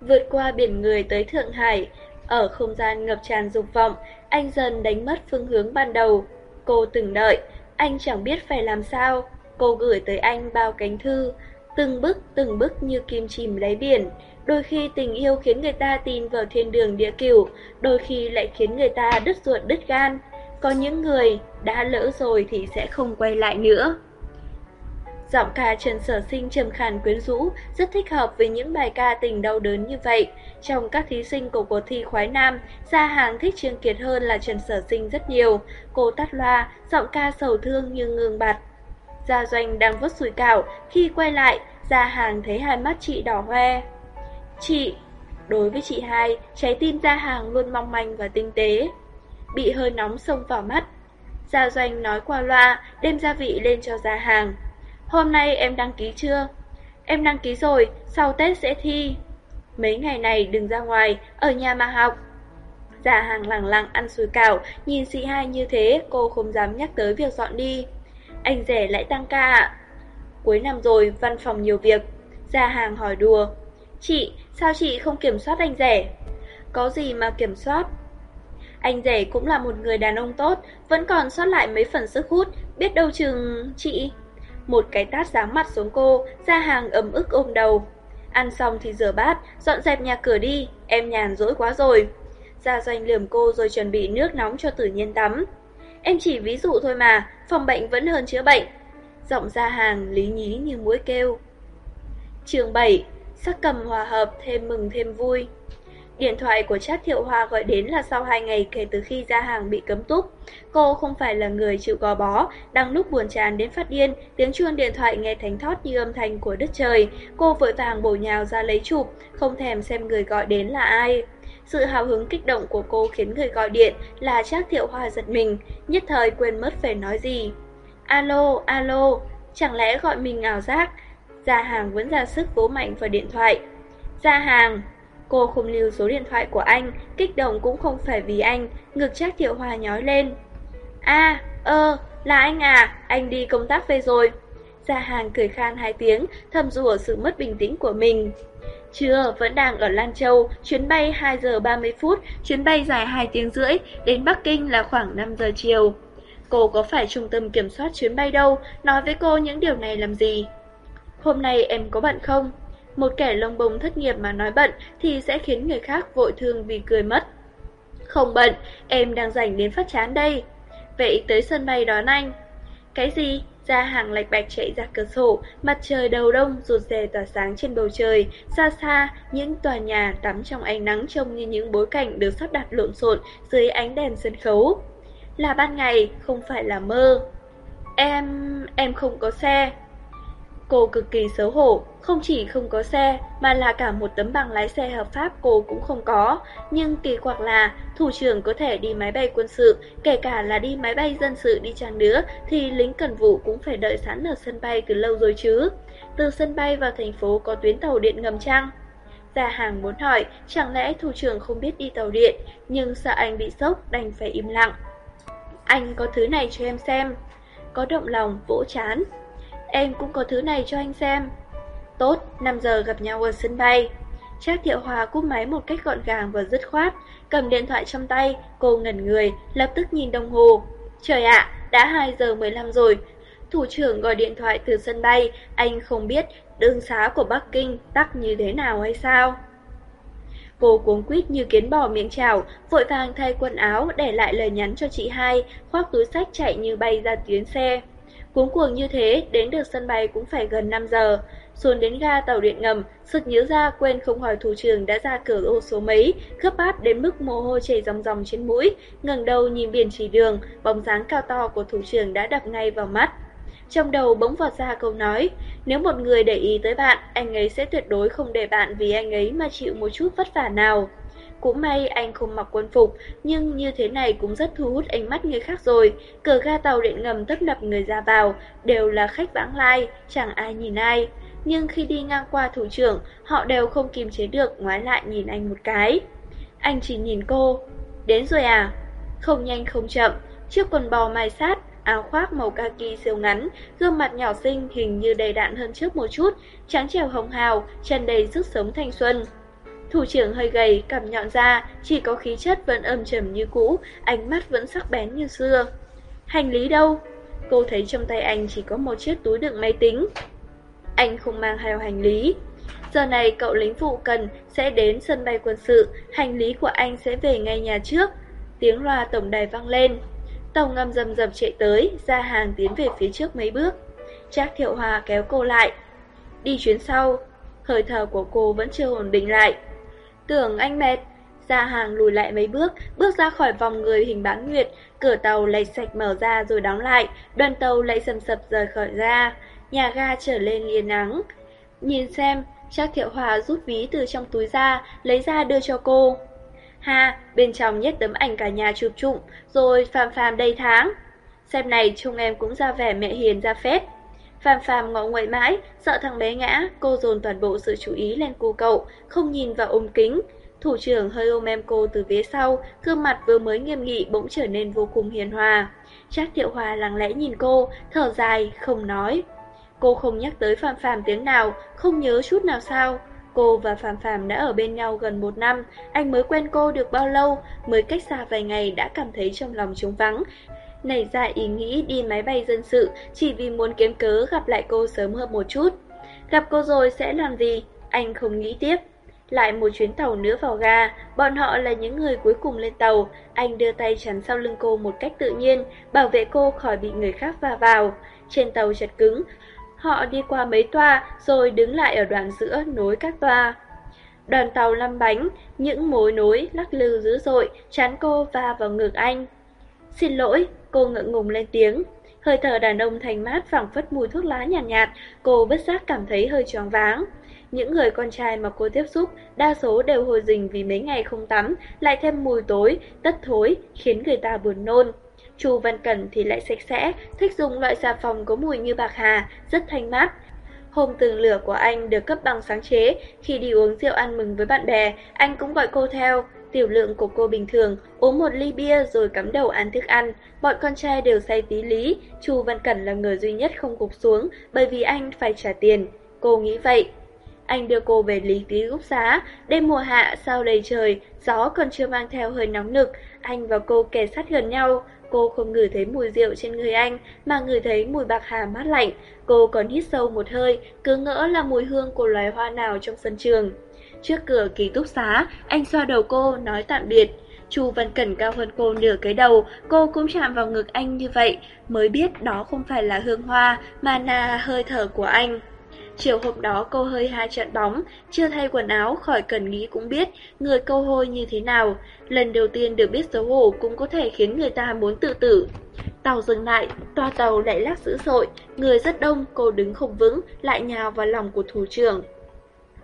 vượt qua biển người tới Thượng Hải. Ở không gian ngập tràn dục vọng, anh dần đánh mất phương hướng ban đầu. Cô từng đợi, anh chẳng biết phải làm sao. Cô gửi tới anh bao cánh thư, từng bước từng bước như kim chìm đáy biển. Đôi khi tình yêu khiến người ta tin vào thiên đường địa cửu, đôi khi lại khiến người ta đứt ruột đứt gan. Có những người đã lỡ rồi thì sẽ không quay lại nữa. Giọng ca Trần Sở Sinh trầm khàn quyến rũ, rất thích hợp với những bài ca tình đau đớn như vậy. Trong các thí sinh của cuộc thi khoái nam, Gia Hàng thích Trương Kiệt hơn là Trần Sở Sinh rất nhiều. Cô tắt loa, giọng ca sầu thương như ngương bặt. Gia Doanh đang vớt sủi cảo, khi quay lại, Gia Hàng thấy hai mắt chị đỏ hoe. Chị, đối với chị hai, trái tim Gia Hàng luôn mong manh và tinh tế. Bị hơi nóng xông vào mắt. Gia Doanh nói qua loa, đem gia vị lên cho Gia Hàng. Hôm nay em đăng ký chưa? Em đăng ký rồi, sau Tết sẽ thi. Mấy ngày này đừng ra ngoài, ở nhà mà học. Giả hàng lẳng lặng ăn sùi cảo, nhìn chị hai như thế, cô không dám nhắc tới việc dọn đi. Anh rể lại tăng ca ạ. Cuối năm rồi, văn phòng nhiều việc. Già hàng hỏi đùa. Chị, sao chị không kiểm soát anh rể? Có gì mà kiểm soát? Anh rể cũng là một người đàn ông tốt, vẫn còn sót lại mấy phần sức hút, biết đâu chừng... Chị... Một cái tát giáng mặt xuống cô, ra hàng ấm ức ôm đầu. Ăn xong thì rửa bát, dọn dẹp nhà cửa đi, em nhàn rỗi quá rồi. Gia doanh lườm cô rồi chuẩn bị nước nóng cho tử nhiên tắm. Em chỉ ví dụ thôi mà, phòng bệnh vẫn hơn chữa bệnh. Giọng ra hàng lý nhí như muối kêu. Trường 7, sắc cầm hòa hợp thêm mừng thêm vui. Điện thoại của Trác Thiệu Hoa gọi đến là sau 2 ngày kể từ khi ra hàng bị cấm túc. Cô không phải là người chịu gò bó, đang lúc buồn chán đến phát điên, tiếng chuông điện thoại nghe thánh thót như âm thanh của đất trời. Cô vội vàng bổ nhào ra lấy chụp, không thèm xem người gọi đến là ai. Sự hào hứng kích động của cô khiến người gọi điện là Trác Thiệu Hoa giật mình, nhất thời quên mất phải nói gì. Alo, alo, chẳng lẽ gọi mình ảo giác? Gia hàng vẫn ra sức vỗ mạnh vào điện thoại. Gia hàng, Cô không lưu số điện thoại của anh, kích động cũng không phải vì anh, ngực chắc thiệu hòa nhói lên. a ơ, là anh à, anh đi công tác về rồi. Gia hàng cười khan hai tiếng, thầm rủa sự mất bình tĩnh của mình. Chưa, vẫn đang ở Lan Châu, chuyến bay 2 giờ 30 phút, chuyến bay dài 2 tiếng rưỡi, đến Bắc Kinh là khoảng 5 giờ chiều. Cô có phải trung tâm kiểm soát chuyến bay đâu, nói với cô những điều này làm gì? Hôm nay em có bận không? Một kẻ lông bông thất nghiệp mà nói bận thì sẽ khiến người khác vội thương vì cười mất. Không bận, em đang rảnh đến phát chán đây. Vậy tới sân bay đón anh. Cái gì? Ra hàng lạch bạch chạy ra cửa sổ, mặt trời đầu đông rụt rè tỏa sáng trên bầu trời, xa xa, những tòa nhà tắm trong ánh nắng trông như những bối cảnh được sắp đặt lộn xộn dưới ánh đèn sân khấu. Là ban ngày, không phải là mơ. Em... em không có xe. Cô cực kỳ xấu hổ, không chỉ không có xe, mà là cả một tấm bằng lái xe hợp pháp cô cũng không có. Nhưng kỳ quặc là, thủ trưởng có thể đi máy bay quân sự, kể cả là đi máy bay dân sự đi chăng nữa, thì lính cần vụ cũng phải đợi sẵn ở sân bay từ lâu rồi chứ. Từ sân bay vào thành phố có tuyến tàu điện ngầm chăng? Gia hàng muốn hỏi, chẳng lẽ thủ trưởng không biết đi tàu điện, nhưng sợ anh bị sốc đành phải im lặng. Anh có thứ này cho em xem. Có động lòng, vỗ chán. Em cũng có thứ này cho anh xem. Tốt, 5 giờ gặp nhau ở sân bay. Trác Thiệu Hòa cúp máy một cách gọn gàng và dứt khoát, cầm điện thoại trong tay, cô ngẩn người, lập tức nhìn đồng hồ. Trời ạ, đã 2 giờ 15 rồi. Thủ trưởng gọi điện thoại từ sân bay, anh không biết đường xá của Bắc Kinh tắc như thế nào hay sao? Cô cuống quýt như kiến bò miệng chảo, vội vàng thay quần áo để lại lời nhắn cho chị hai, khoác túi sách chạy như bay ra tuyến xe. Cuống cuồng như thế, đến được sân bay cũng phải gần 5 giờ. Xuống đến ga tàu điện ngầm, sực nhớ ra quên không hỏi thủ trưởng đã ra cửa ô số mấy, gấp bát đến mức mồ hôi chảy ròng ròng trên mũi, ngẩng đầu nhìn biển chỉ đường, bóng dáng cao to của thủ trưởng đã đập ngay vào mắt. Trong đầu bỗng vọt ra câu nói, nếu một người để ý tới bạn, anh ấy sẽ tuyệt đối không để bạn vì anh ấy mà chịu một chút vất vả nào. Cũng may anh không mặc quân phục, nhưng như thế này cũng rất thu hút ánh mắt người khác rồi. Cửa ga tàu điện ngầm tấp nập người ra vào, đều là khách vãng lai, chẳng ai nhìn ai. Nhưng khi đi ngang qua thủ trưởng, họ đều không kiềm chế được ngoái lại nhìn anh một cái. Anh chỉ nhìn cô. Đến rồi à? Không nhanh không chậm, chiếc quần bò mai sát, áo khoác màu kaki siêu ngắn, gương mặt nhỏ xinh hình như đầy đạn hơn trước một chút, trắng trẻo hồng hào, chân đầy sức sống thanh xuân. Thủ trưởng hơi gầy, cằm nhọn ra, chỉ có khí chất vẫn âm trầm như cũ, ánh mắt vẫn sắc bén như xưa. Hành lý đâu? Cô thấy trong tay anh chỉ có một chiếc túi đựng máy tính. Anh không mang theo hành lý. Giờ này cậu lính phụ cần sẽ đến sân bay quân sự, hành lý của anh sẽ về ngay nhà trước. Tiếng loa tổng đài vang lên. Tàu ngầm rầm rầm chạy tới, ra hàng tiến về phía trước mấy bước. Trác Thiệu Hòa kéo cô lại. Đi chuyến sau, hơi thở của cô vẫn chưa ổn định lại. Tưởng anh mệt, ra hàng lùi lại mấy bước, bước ra khỏi vòng người hình bán nguyệt, cửa tàu lạch sạch mở ra rồi đóng lại, đoàn tàu lại sầm sập rời khỏi ra, nhà ga trở lên yên nắng. Nhìn xem, Trác Thiệu Hòa rút ví từ trong túi ra, lấy ra đưa cho cô. Ha, bên trong nhét tấm ảnh cả nhà chụp trụng, rồi phàm phàm đầy tháng. Xem này trông em cũng ra vẻ mẹ hiền ra phết. Phàm phàm ngọ ngoại mãi, sợ thằng bé ngã, cô dồn toàn bộ sự chú ý lên cô cậu, không nhìn vào ôm kính. Thủ trưởng hơi ôm em cô từ phía sau, gương mặt vừa mới nghiêm nghị bỗng trở nên vô cùng hiền hòa. Trác Thiệu Hòa lặng lẽ nhìn cô, thở dài, không nói. Cô không nhắc tới Phạm Phạm tiếng nào, không nhớ chút nào sao. Cô và Phạm Phạm đã ở bên nhau gần một năm, anh mới quen cô được bao lâu, mới cách xa vài ngày đã cảm thấy trong lòng trống vắng. Nảy ra ý nghĩ đi máy bay dân sự chỉ vì muốn kiếm cớ gặp lại cô sớm hơn một chút. Gặp cô rồi sẽ làm gì? Anh không nghĩ tiếp. Lại một chuyến tàu nữa vào ga, bọn họ là những người cuối cùng lên tàu. Anh đưa tay chắn sau lưng cô một cách tự nhiên, bảo vệ cô khỏi bị người khác va vào. Trên tàu chật cứng, Họ đi qua mấy toa rồi đứng lại ở đoạn giữa nối các toa. Đoàn tàu lăn bánh, những mối nối lắc lư dữ dội, chán cô va vào ngực anh. Xin lỗi, cô ngượng ngùng lên tiếng. Hơi thở đàn ông thành mát phảng phất mùi thuốc lá nhàn nhạt, nhạt, cô bất giác cảm thấy hơi choáng váng. Những người con trai mà cô tiếp xúc, đa số đều hồi dình vì mấy ngày không tắm, lại thêm mùi tối, tất thối, khiến người ta buồn nôn. Chu Văn Cẩn thì lại sạch sẽ, thích dùng loại xà phòng có mùi như bạc hà, rất thanh mát. Hôm tường lửa của anh được cấp bằng sáng chế, khi đi uống rượu ăn mừng với bạn bè, anh cũng gọi cô theo. Tiểu lượng của cô bình thường, uống một ly bia rồi cắm đầu ăn thức ăn. Bọn con trai đều say tí lý, Chu Văn Cẩn là người duy nhất không gục xuống bởi vì anh phải trả tiền. Cô nghĩ vậy. Anh đưa cô về lý tí gúc giá. đêm mùa hạ sao đầy trời, gió còn chưa mang theo hơi nóng nực, anh và cô kề sát gần nhau, Cô không ngửi thấy mùi rượu trên người anh, mà ngửi thấy mùi bạc hà mát lạnh. Cô còn hít sâu một hơi, cứ ngỡ là mùi hương của loài hoa nào trong sân trường. Trước cửa ký túc xá, anh xoa đầu cô, nói tạm biệt. Chu Văn Cẩn cao hơn cô nửa cái đầu, cô cũng chạm vào ngực anh như vậy, mới biết đó không phải là hương hoa, mà là hơi thở của anh. Chiều hôm đó cô hơi hai trận bóng, chưa thay quần áo khỏi cần nghĩ cũng biết người câu hôi như thế nào. Lần đầu tiên được biết xấu hổ cũng có thể khiến người ta muốn tự tử. Tàu dừng lại, toa tàu lại lắc dữ dội, người rất đông, cô đứng không vững, lại nhào vào lòng của thủ trưởng.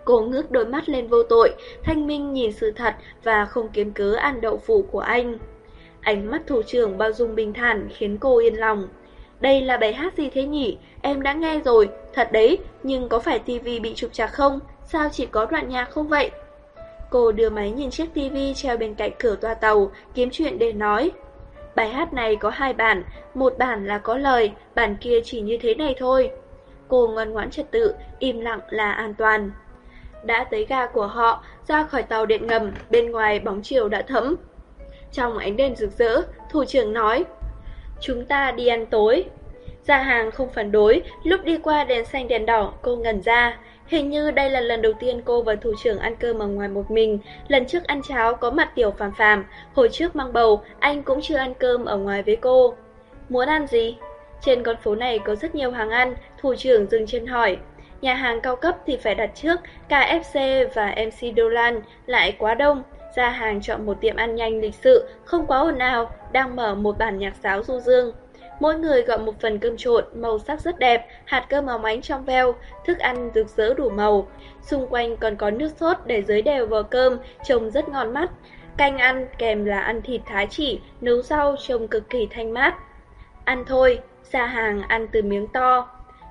Cô ngước đôi mắt lên vô tội, thanh minh nhìn sự thật và không kiếm cớ ăn đậu phụ của anh. Ánh mắt thủ trưởng bao dung bình thản khiến cô yên lòng. Đây là bài hát gì thế nhỉ? Em đã nghe rồi, thật đấy, nhưng có phải tivi bị trục trặc không? Sao chỉ có đoạn nhạc không vậy? Cô đưa máy nhìn chiếc tivi treo bên cạnh cửa toa tàu, kiếm chuyện để nói. Bài hát này có hai bản, một bản là có lời, bản kia chỉ như thế này thôi. Cô ngoan ngoãn trật tự, im lặng là an toàn. Đã tới ga của họ, ra khỏi tàu điện ngầm, bên ngoài bóng chiều đã thấm. Trong ánh đèn rực rỡ, thủ trưởng nói, Chúng ta đi ăn tối. Gia hàng không phản đối, lúc đi qua đèn xanh đèn đỏ, cô ngẩn ra. Hình như đây là lần đầu tiên cô và thủ trưởng ăn cơm ở ngoài một mình. Lần trước ăn cháo có mặt tiểu phàm phàm, hồi trước mang bầu, anh cũng chưa ăn cơm ở ngoài với cô. Muốn ăn gì? Trên con phố này có rất nhiều hàng ăn, thủ trưởng dừng chân hỏi. Nhà hàng cao cấp thì phải đặt trước, KFC và MC Dolan lại quá đông. Ra hàng chọn một tiệm ăn nhanh lịch sự, không quá ồn ào, đang mở một bản nhạc sáo du dương. Mỗi người gọi một phần cơm trộn, màu sắc rất đẹp, hạt cơm màu ánh trong veo, thức ăn rực rỡ đủ màu. Xung quanh còn có nước sốt để dưới đều vào cơm, trông rất ngon mắt. Canh ăn kèm là ăn thịt thái chỉ, nấu rau trông cực kỳ thanh mát. Ăn thôi, ra hàng ăn từ miếng to.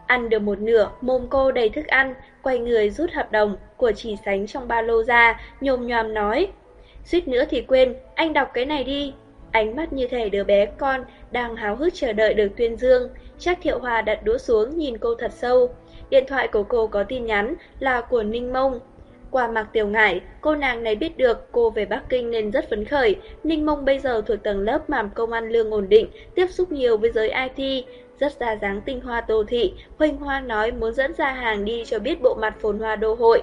Ăn được một nửa, mồm cô đầy thức ăn, quay người rút hợp đồng của chỉ sánh trong ba lô ra, nhồm nhòm nói. Suýt nữa thì quên, anh đọc cái này đi. Ánh mắt như thể đứa bé con đang háo hức chờ đợi được tuyên dương. Trác Thiệu Hòa đặt đũa xuống nhìn cô thật sâu. Điện thoại của cô có tin nhắn là của Ninh Mông. Qua mặt tiểu ngải, cô nàng này biết được cô về Bắc Kinh nên rất phấn khởi. Ninh Mông bây giờ thuộc tầng lớp làm công ăn lương ổn định, tiếp xúc nhiều với giới IT, rất ra dáng tinh hoa tô thị. Huỳnh Hoa nói muốn dẫn ra hàng đi cho biết bộ mặt phồn hoa đô hội.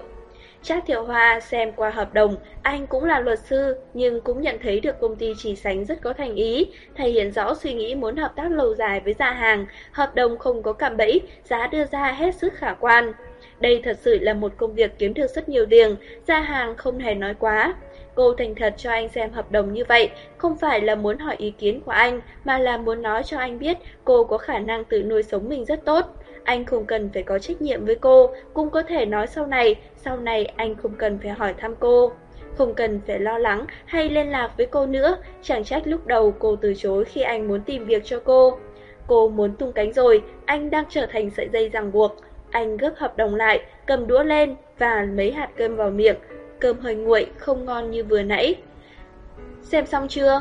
Trác Thiệu Hoa xem qua hợp đồng, anh cũng là luật sư, nhưng cũng nhận thấy được công ty chỉ sánh rất có thành ý, thể hiện rõ suy nghĩ muốn hợp tác lâu dài với gia hàng, hợp đồng không có cạm bẫy, giá đưa ra hết sức khả quan. Đây thật sự là một công việc kiếm được rất nhiều tiền, gia hàng không hề nói quá. Cô thành thật cho anh xem hợp đồng như vậy, không phải là muốn hỏi ý kiến của anh, mà là muốn nói cho anh biết cô có khả năng tự nuôi sống mình rất tốt. Anh không cần phải có trách nhiệm với cô, cũng có thể nói sau này, sau này anh không cần phải hỏi thăm cô. Không cần phải lo lắng hay liên lạc với cô nữa, chẳng trách lúc đầu cô từ chối khi anh muốn tìm việc cho cô. Cô muốn tung cánh rồi, anh đang trở thành sợi dây ràng buộc. Anh gấp hợp đồng lại, cầm đũa lên và mấy hạt cơm vào miệng. Cơm hơi nguội, không ngon như vừa nãy. Xem xong chưa?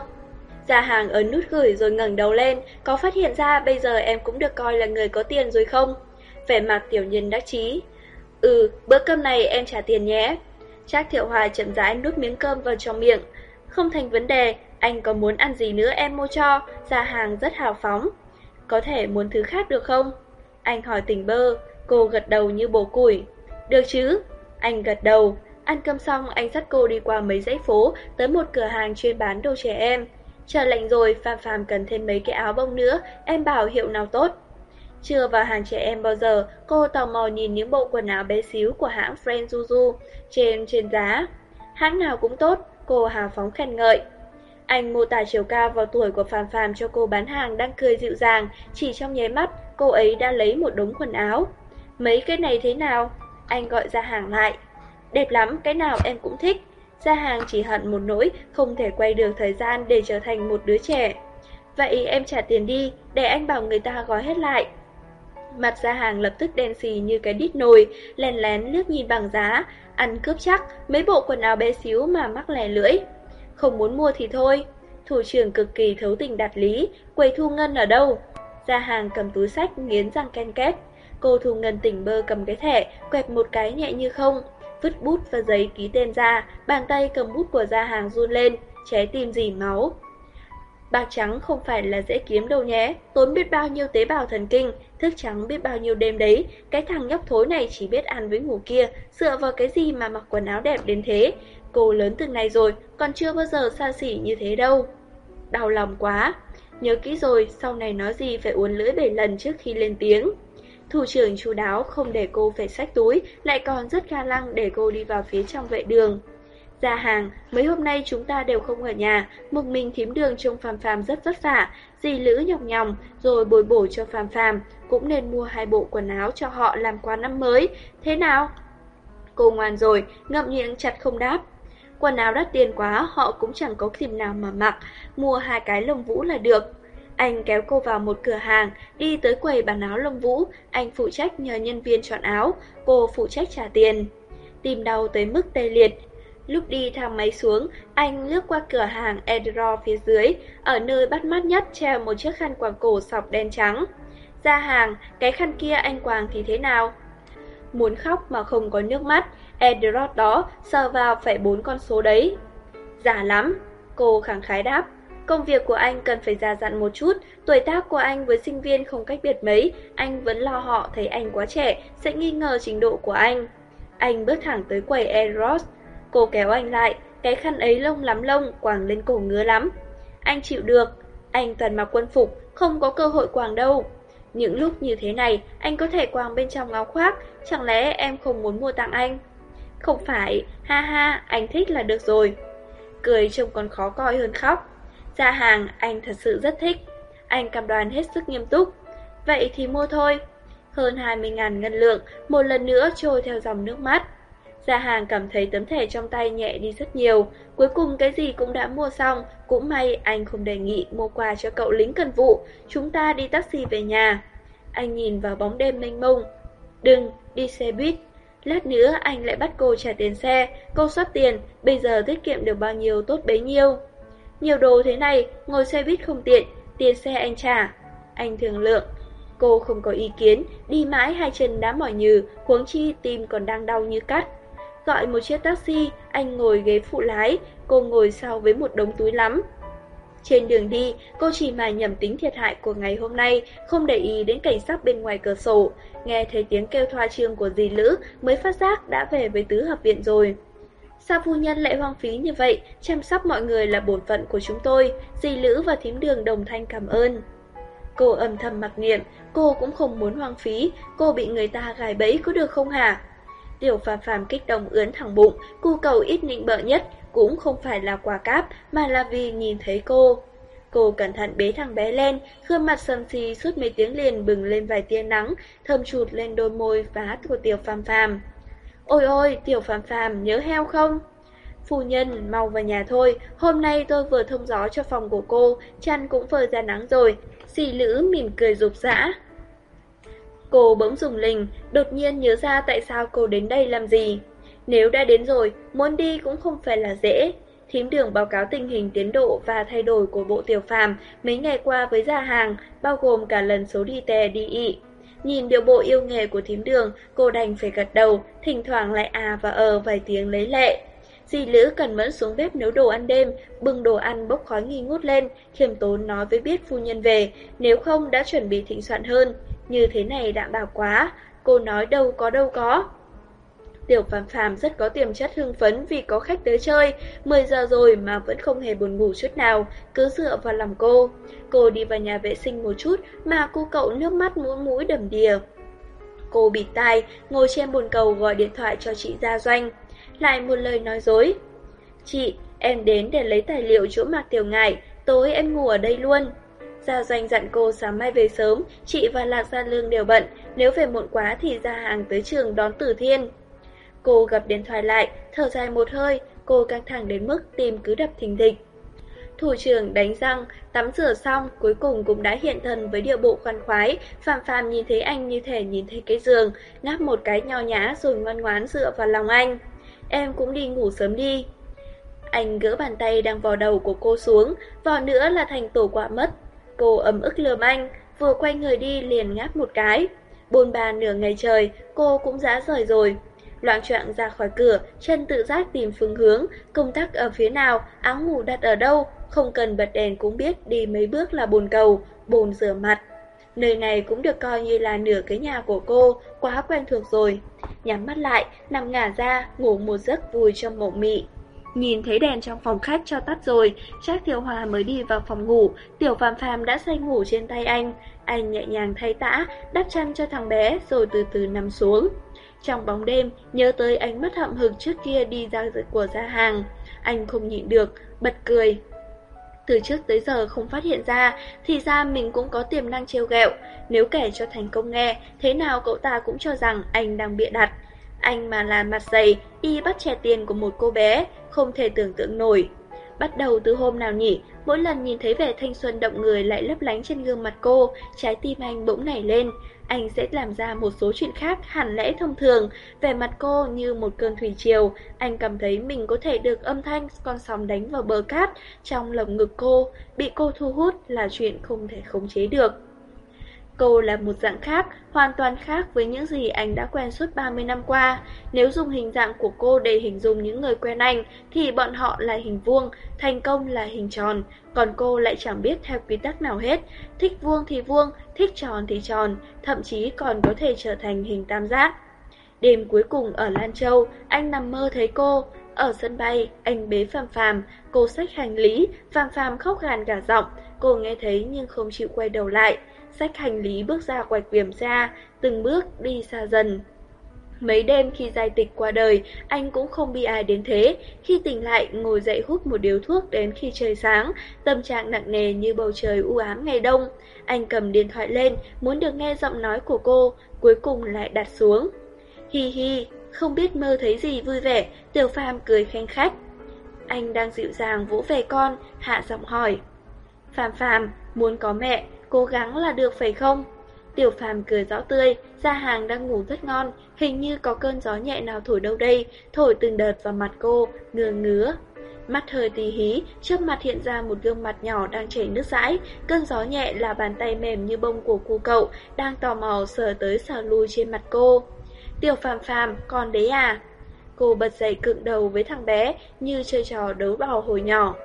Gia hàng ấn nút gửi rồi ngẩng đầu lên, có phát hiện ra bây giờ em cũng được coi là người có tiền rồi không? Vẻ mặt tiểu nhân đắc chí. Ừ, bữa cơm này em trả tiền nhé. Trác Thiệu Hòa chậm rãi nuốt miếng cơm vào trong miệng. Không thành vấn đề, anh có muốn ăn gì nữa em mua cho, gia hàng rất hào phóng. Có thể muốn thứ khác được không? Anh hỏi tỉnh bơ, cô gật đầu như bồ củi. Được chứ? Anh gật đầu. Ăn cơm xong, anh dắt cô đi qua mấy dãy phố, tới một cửa hàng chuyên bán đồ trẻ em trời lạnh rồi, Phạm Phạm cần thêm mấy cái áo bông nữa, em bảo hiệu nào tốt. Chưa vào hàng trẻ em bao giờ, cô tò mò nhìn những bộ quần áo bé xíu của hãng Friend Zuzu trên trên giá. Hãng nào cũng tốt, cô hào phóng khen ngợi. Anh mô tả chiều cao và tuổi của Phạm Phạm cho cô bán hàng đang cười dịu dàng, chỉ trong nháy mắt, cô ấy đã lấy một đống quần áo. Mấy cái này thế nào? Anh gọi ra hàng lại. Đẹp lắm, cái nào em cũng thích. Gia hàng chỉ hận một nỗi không thể quay được thời gian để trở thành một đứa trẻ. Vậy em trả tiền đi, để anh bảo người ta gói hết lại. Mặt gia hàng lập tức đen xì như cái đít nồi, lén lén lướt nhìn bằng giá, ăn cướp chắc mấy bộ quần áo bé xíu mà mắc lẻ lưỡi. Không muốn mua thì thôi. Thủ trưởng cực kỳ thấu tình đạt lý, quầy thu ngân ở đâu? Gia hàng cầm túi sách nghiến răng ken két. Cô thu ngân tỉnh bơ cầm cái thẻ, quẹt một cái nhẹ như không vứt bút và giấy ký tên ra, bàn tay cầm bút của gia hàng run lên, trái tim dì máu. Bạc trắng không phải là dễ kiếm đâu nhé, tốn biết bao nhiêu tế bào thần kinh, thức trắng biết bao nhiêu đêm đấy, cái thằng nhóc thối này chỉ biết ăn với ngủ kia, dựa vào cái gì mà mặc quần áo đẹp đến thế. Cô lớn từng này rồi, còn chưa bao giờ xa xỉ như thế đâu. Đau lòng quá, nhớ kỹ rồi, sau này nói gì phải uốn lưỡi bảy lần trước khi lên tiếng. Thủ trưởng chú đáo không để cô phải sách túi, lại còn rất ga lăng để cô đi vào phía trong vệ đường. Ra hàng, mấy hôm nay chúng ta đều không ở nhà, một mình thím đường trông phàm phàm rất vất vả, dì lữ nhọc nhòng, rồi bồi bổ cho phàm phàm, cũng nên mua hai bộ quần áo cho họ làm quà năm mới, thế nào? Cô ngoan rồi, ngậm miệng chặt không đáp. Quần áo đắt tiền quá, họ cũng chẳng có kìm nào mà mặc, mua hai cái lồng vũ là được. Anh kéo cô vào một cửa hàng, đi tới quầy bán áo lông vũ, anh phụ trách nhờ nhân viên chọn áo, cô phụ trách trả tiền. Tìm đau tới mức tê liệt. Lúc đi thang máy xuống, anh lướt qua cửa hàng Edro phía dưới, ở nơi bắt mắt nhất treo một chiếc khăn quàng cổ sọc đen trắng. Ra hàng, cái khăn kia anh quàng thì thế nào? Muốn khóc mà không có nước mắt, Edrod đó sờ vào phải bốn con số đấy. Giả lắm, cô khẳng khái đáp. Công việc của anh cần phải già dặn một chút, tuổi tác của anh với sinh viên không cách biệt mấy, anh vẫn lo họ thấy anh quá trẻ, sẽ nghi ngờ trình độ của anh. Anh bước thẳng tới quầy Eros, cô kéo anh lại, cái khăn ấy lông lắm lông, quàng lên cổ ngứa lắm. Anh chịu được, anh toàn mặc quân phục, không có cơ hội quàng đâu. Những lúc như thế này, anh có thể quàng bên trong áo khoác, chẳng lẽ em không muốn mua tặng anh? Không phải, ha ha, anh thích là được rồi. Cười trông còn khó coi hơn khóc. Ra hàng, anh thật sự rất thích. Anh cam đoan hết sức nghiêm túc. Vậy thì mua thôi. Hơn 20.000 ngân lượng, một lần nữa trôi theo dòng nước mắt. Gia hàng cảm thấy tấm thẻ trong tay nhẹ đi rất nhiều, cuối cùng cái gì cũng đã mua xong, cũng may anh không đề nghị mua quà cho cậu lính cần vụ, chúng ta đi taxi về nhà. Anh nhìn vào bóng đêm mênh mông. Đừng, đi xe buýt. Lát nữa anh lại bắt cô trả tiền xe, cô soát tiền, bây giờ tiết kiệm được bao nhiêu tốt bấy nhiêu. Nhiều đồ thế này, ngồi xe buýt không tiện, tiền xe anh trả. Anh thường lượng. Cô không có ý kiến, đi mãi hai chân đã mỏi nhừ, huống chi tim còn đang đau như cắt. Gọi một chiếc taxi, anh ngồi ghế phụ lái, cô ngồi sau với một đống túi lắm. Trên đường đi, cô chỉ mà nhầm tính thiệt hại của ngày hôm nay, không để ý đến cảnh sát bên ngoài cửa sổ. Nghe thấy tiếng kêu thoa trương của dì Lữ mới phát giác đã về với tứ hợp viện rồi. Sao phu nhân lại hoang phí như vậy, chăm sóc mọi người là bổn phận của chúng tôi, dì Lữ và thím đường đồng thanh cảm ơn. Cô âm thầm mặc niệm, cô cũng không muốn hoang phí, cô bị người ta gài bẫy có được không hả? Tiểu phàm phàm kích động ướn thẳng bụng, cu cầu ít nịnh bợ nhất, cũng không phải là quà cáp, mà là vì nhìn thấy cô. Cô cẩn thận bế thằng bé lên, gương mặt sầm xì suốt mấy tiếng liền bừng lên vài tia nắng, thơm chụt lên đôi môi vá của tiểu phàm phàm. Ôi ôi, tiểu phàm phàm, nhớ heo không? Phu nhân, mau vào nhà thôi, hôm nay tôi vừa thông gió cho phòng của cô, chăn cũng phơi ra nắng rồi. xì Lữ mỉm cười rục rã. Cô bỗng dùng lình, đột nhiên nhớ ra tại sao cô đến đây làm gì. Nếu đã đến rồi, muốn đi cũng không phải là dễ. Thím đường báo cáo tình hình tiến độ và thay đổi của bộ tiểu phàm mấy ngày qua với gia hàng, bao gồm cả lần số đi tè đi ị. Nhìn điều bộ yêu nghề của thím đường, cô đành phải gật đầu, thỉnh thoảng lại à và ờ vài tiếng lấy lệ. Dì Lữ cần mẫn xuống bếp nấu đồ ăn đêm, bưng đồ ăn bốc khói nghi ngút lên, khiêm tốn nói với biết phu nhân về, nếu không đã chuẩn bị thịnh soạn hơn. Như thế này đã bảo quá, cô nói đâu có đâu có. Tiểu phàm phàm rất có tiềm chất hưng phấn vì có khách tới chơi, 10 giờ rồi mà vẫn không hề buồn ngủ chút nào, cứ dựa vào lòng cô. Cô đi vào nhà vệ sinh một chút mà cô cậu nước mắt mũi mũi đầm đìa. Cô bịt tai, ngồi trên bồn cầu gọi điện thoại cho chị Gia Doanh. Lại một lời nói dối. Chị, em đến để lấy tài liệu chỗ mạc tiểu ngải, tối em ngủ ở đây luôn. Gia Doanh dặn cô sáng mai về sớm, chị và Lạc Gia Lương đều bận, nếu về muộn quá thì ra hàng tới trường đón Tử Thiên. Cô gặp điện thoại lại, thở dài một hơi, cô căng thẳng đến mức tim cứ đập thình thịch. Thủ trưởng đánh răng, tắm rửa xong, cuối cùng cũng đã hiện thân với địa bộ khoan khoái. Phạm Phạm nhìn thấy anh như thể nhìn thấy cái giường, ngáp một cái nho nhã rồi ngoan ngoán dựa vào lòng anh. Em cũng đi ngủ sớm đi. Anh gỡ bàn tay đang vò đầu của cô xuống, vò nữa là thành tổ quả mất. Cô ấm ức lườm anh, vừa quay người đi liền ngáp một cái. Bồn bà nửa ngày trời, cô cũng giá rời rồi. Loạn choạng ra khỏi cửa, chân tự giác tìm phương hướng, công tắc ở phía nào, áo ngủ đặt ở đâu, không cần bật đèn cũng biết đi mấy bước là bồn cầu, bồn rửa mặt. Nơi này cũng được coi như là nửa cái nhà của cô, quá quen thuộc rồi. Nhắm mắt lại, nằm ngả ra, ngủ một giấc vui trong mộng mị. Nhìn thấy đèn trong phòng khách cho tắt rồi, Trác Tiểu Hòa mới đi vào phòng ngủ, Tiểu Phạm Phạm đã say ngủ trên tay anh. Anh nhẹ nhàng thay tã, đắp chăn cho thằng bé rồi từ từ nằm xuống. Trong bóng đêm, nhớ tới ánh mắt hậm hực trước kia đi ra của gia hàng. Anh không nhịn được, bật cười. Từ trước tới giờ không phát hiện ra, thì ra mình cũng có tiềm năng trêu ghẹo. Nếu kể cho thành công nghe, thế nào cậu ta cũng cho rằng anh đang bịa đặt. Anh mà là mặt dày, y bắt chè tiền của một cô bé, không thể tưởng tượng nổi. Bắt đầu từ hôm nào nhỉ, mỗi lần nhìn thấy vẻ thanh xuân động người lại lấp lánh trên gương mặt cô, trái tim anh bỗng nảy lên. Anh sẽ làm ra một số chuyện khác hẳn lẽ thông thường, vẻ mặt cô như một cơn thủy triều. Anh cảm thấy mình có thể được âm thanh con sóng đánh vào bờ cát trong lồng ngực cô, bị cô thu hút là chuyện không thể khống chế được. Cô là một dạng khác, hoàn toàn khác với những gì anh đã quen suốt 30 năm qua. Nếu dùng hình dạng của cô để hình dung những người quen anh, thì bọn họ là hình vuông, thành công là hình tròn, còn cô lại chẳng biết theo quy tắc nào hết. Thích vuông thì vuông, thích tròn thì tròn, thậm chí còn có thể trở thành hình tam giác. Đêm cuối cùng ở Lan Châu, anh nằm mơ thấy cô. Ở sân bay, anh bế Phạm Phạm, cô xách hành lý, Phạm Phạm khóc gàn cả giọng, cô nghe thấy nhưng không chịu quay đầu lại. xách hành lý bước ra quạch viềm ra, từng bước đi xa dần. Mấy đêm khi giai tịch qua đời, anh cũng không bị ai đến thế. Khi tỉnh lại, ngồi dậy hút một điếu thuốc đến khi trời sáng, tâm trạng nặng nề như bầu trời u ám ngày đông. Anh cầm điện thoại lên, muốn được nghe giọng nói của cô, cuối cùng lại đặt xuống. Hi hi, không biết mơ thấy gì vui vẻ, Tiểu Phàm cười khen khách. Anh đang dịu dàng vỗ về con, hạ giọng hỏi. Phàm Phàm, muốn có mẹ, cố gắng là được phải không? Tiểu phàm cười rõ tươi, gia hàng đang ngủ rất ngon, hình như có cơn gió nhẹ nào thổi đâu đây, thổi từng đợt vào mặt cô, ngừa ngứa. Mắt hơi tí hí, trước mặt hiện ra một gương mặt nhỏ đang chảy nước dãi, cơn gió nhẹ là bàn tay mềm như bông của cô cậu, đang tò mò sờ tới sờ lui trên mặt cô. Tiểu phàm phàm, con đấy à? Cô bật dậy cựng đầu với thằng bé, như chơi trò đấu bò hồi nhỏ.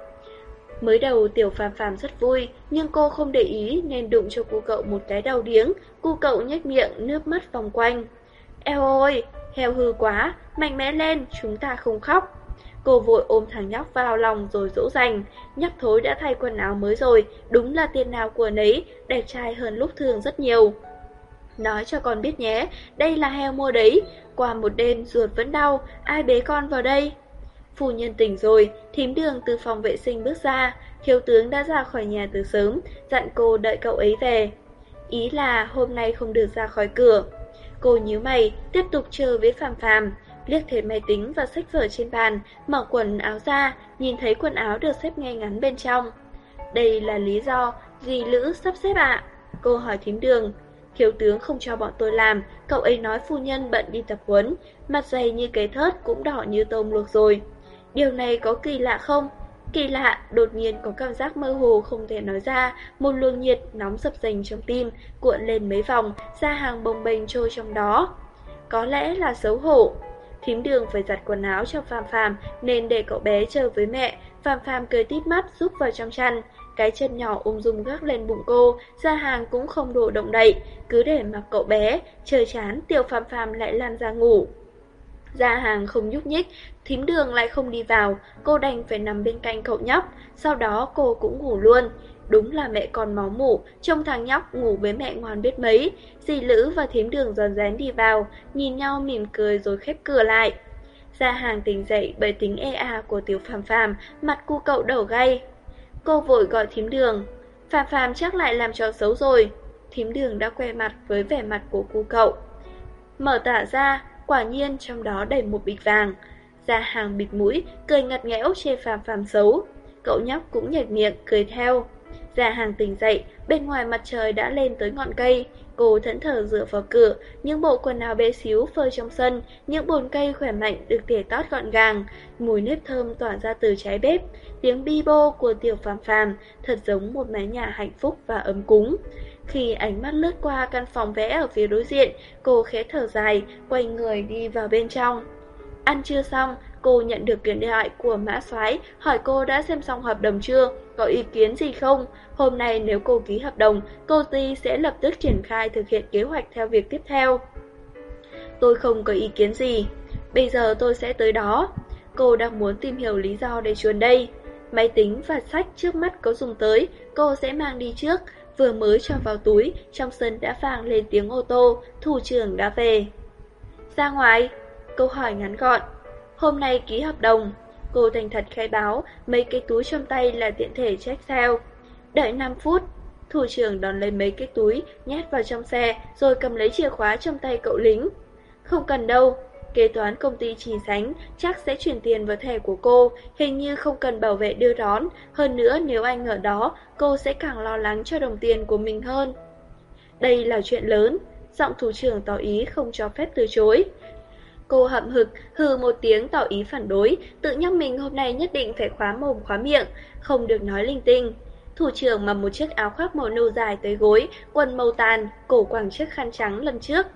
Mới đầu tiểu phàm phàm rất vui, nhưng cô không để ý nên đụng cho cô cậu một cái đầu điếng, Cô cậu nhếch miệng, nước mắt vòng quanh. Eo ôi, heo hư quá, mạnh mẽ lên, chúng ta không khóc. Cô vội ôm thằng nhóc vào lòng rồi dỗ dành, nhóc thối đã thay quần áo mới rồi, đúng là tiền nào của nấy, đẹp trai hơn lúc thường rất nhiều. Nói cho con biết nhé, đây là heo mua đấy, qua một đêm ruột vẫn đau, ai bế con vào đây? Phu nhân tỉnh rồi, thím đường từ phòng vệ sinh bước ra, thiếu tướng đã ra khỏi nhà từ sớm, dặn cô đợi cậu ấy về. Ý là hôm nay không được ra khỏi cửa. Cô nhíu mày, tiếp tục chờ với phàm phàm liếc thấy máy tính và sách vở trên bàn, mở quần áo ra, nhìn thấy quần áo được xếp ngay ngắn bên trong. Đây là lý do gì Lữ sắp xếp ạ? Cô hỏi thím đường. Thiếu tướng không cho bọn tôi làm, cậu ấy nói phu nhân bận đi tập huấn, mặt dày như cái thớt cũng đỏ như tôm luộc rồi. Điều này có kỳ lạ không? Kỳ lạ, đột nhiên có cảm giác mơ hồ không thể nói ra, một luồng nhiệt nóng sập dành trong tim, cuộn lên mấy vòng, ra hàng bồng bềnh trôi trong đó. Có lẽ là xấu hổ. Thím đường phải giặt quần áo cho Phạm Phạm nên để cậu bé chơi với mẹ. Phạm Phạm cười tít mắt giúp vào trong chăn. Cái chân nhỏ ung dung gác lên bụng cô, ra hàng cũng không đổ động đậy, cứ để mặc cậu bé, chờ chán tiểu Phạm Phạm lại lan ra ngủ. Ra hàng không nhúc nhích, thím đường lại không đi vào, cô đành phải nằm bên cạnh cậu nhóc, sau đó cô cũng ngủ luôn. Đúng là mẹ còn máu mủ, trông thằng nhóc ngủ với mẹ ngoan biết mấy. Dì Lữ và thím đường giòn rén đi vào, nhìn nhau mỉm cười rồi khép cửa lại. Ra hàng tỉnh dậy bởi tính e a của tiểu phàm phàm, mặt cu cậu đổ gay. Cô vội gọi thím đường. Phàm phàm chắc lại làm trò xấu rồi. Thím đường đã que mặt với vẻ mặt của cu cậu. Mở tả ra, quả nhiên trong đó đầy một bịch vàng. Ra hàng bịt mũi, cười ngặt nghẽo chê phàm phàm xấu. Cậu nhóc cũng nhạt miệng, cười theo. Ra hàng tỉnh dậy, bên ngoài mặt trời đã lên tới ngọn cây. Cô thẫn thờ dựa vào cửa, những bộ quần áo bé xíu phơi trong sân, những bồn cây khỏe mạnh được tỉa tót gọn gàng, mùi nếp thơm tỏa ra từ trái bếp, tiếng bi bô của tiểu phàm phàm, thật giống một mái nhà hạnh phúc và ấm cúng. Khi ánh mắt lướt qua căn phòng vẽ ở phía đối diện, cô khẽ thở dài, quay người đi vào bên trong. Ăn chưa xong, cô nhận được điện thoại của Mã Soái hỏi cô đã xem xong hợp đồng chưa, có ý kiến gì không? Hôm nay nếu cô ký hợp đồng, cô ty sẽ lập tức triển khai thực hiện kế hoạch theo việc tiếp theo. Tôi không có ý kiến gì, bây giờ tôi sẽ tới đó. Cô đang muốn tìm hiểu lý do để chuồn đây. Máy tính và sách trước mắt có dùng tới, cô sẽ mang đi trước, vừa mới cho vào túi, trong sân đã vang lên tiếng ô tô, thủ trưởng đã về. Ra ngoài, câu hỏi ngắn gọn. Hôm nay ký hợp đồng, cô thành thật khai báo, mấy cái túi trong tay là tiện thể check sao. Đợi 5 phút, thủ trưởng đón lấy mấy cái túi, nhét vào trong xe, rồi cầm lấy chìa khóa trong tay cậu lính. Không cần đâu, kế toán công ty chỉ sánh chắc sẽ chuyển tiền vào thẻ của cô, hình như không cần bảo vệ đưa đón, hơn nữa nếu anh ở đó, cô sẽ càng lo lắng cho đồng tiền của mình hơn. Đây là chuyện lớn, giọng thủ trưởng tỏ ý không cho phép từ chối. Cô hậm hực, hừ một tiếng tỏ ý phản đối, tự nhắc mình hôm nay nhất định phải khóa mồm khóa miệng, không được nói linh tinh. Thủ trưởng mặc một chiếc áo khoác màu nâu dài tới gối, quần màu tàn, cổ quàng chiếc khăn trắng lần trước.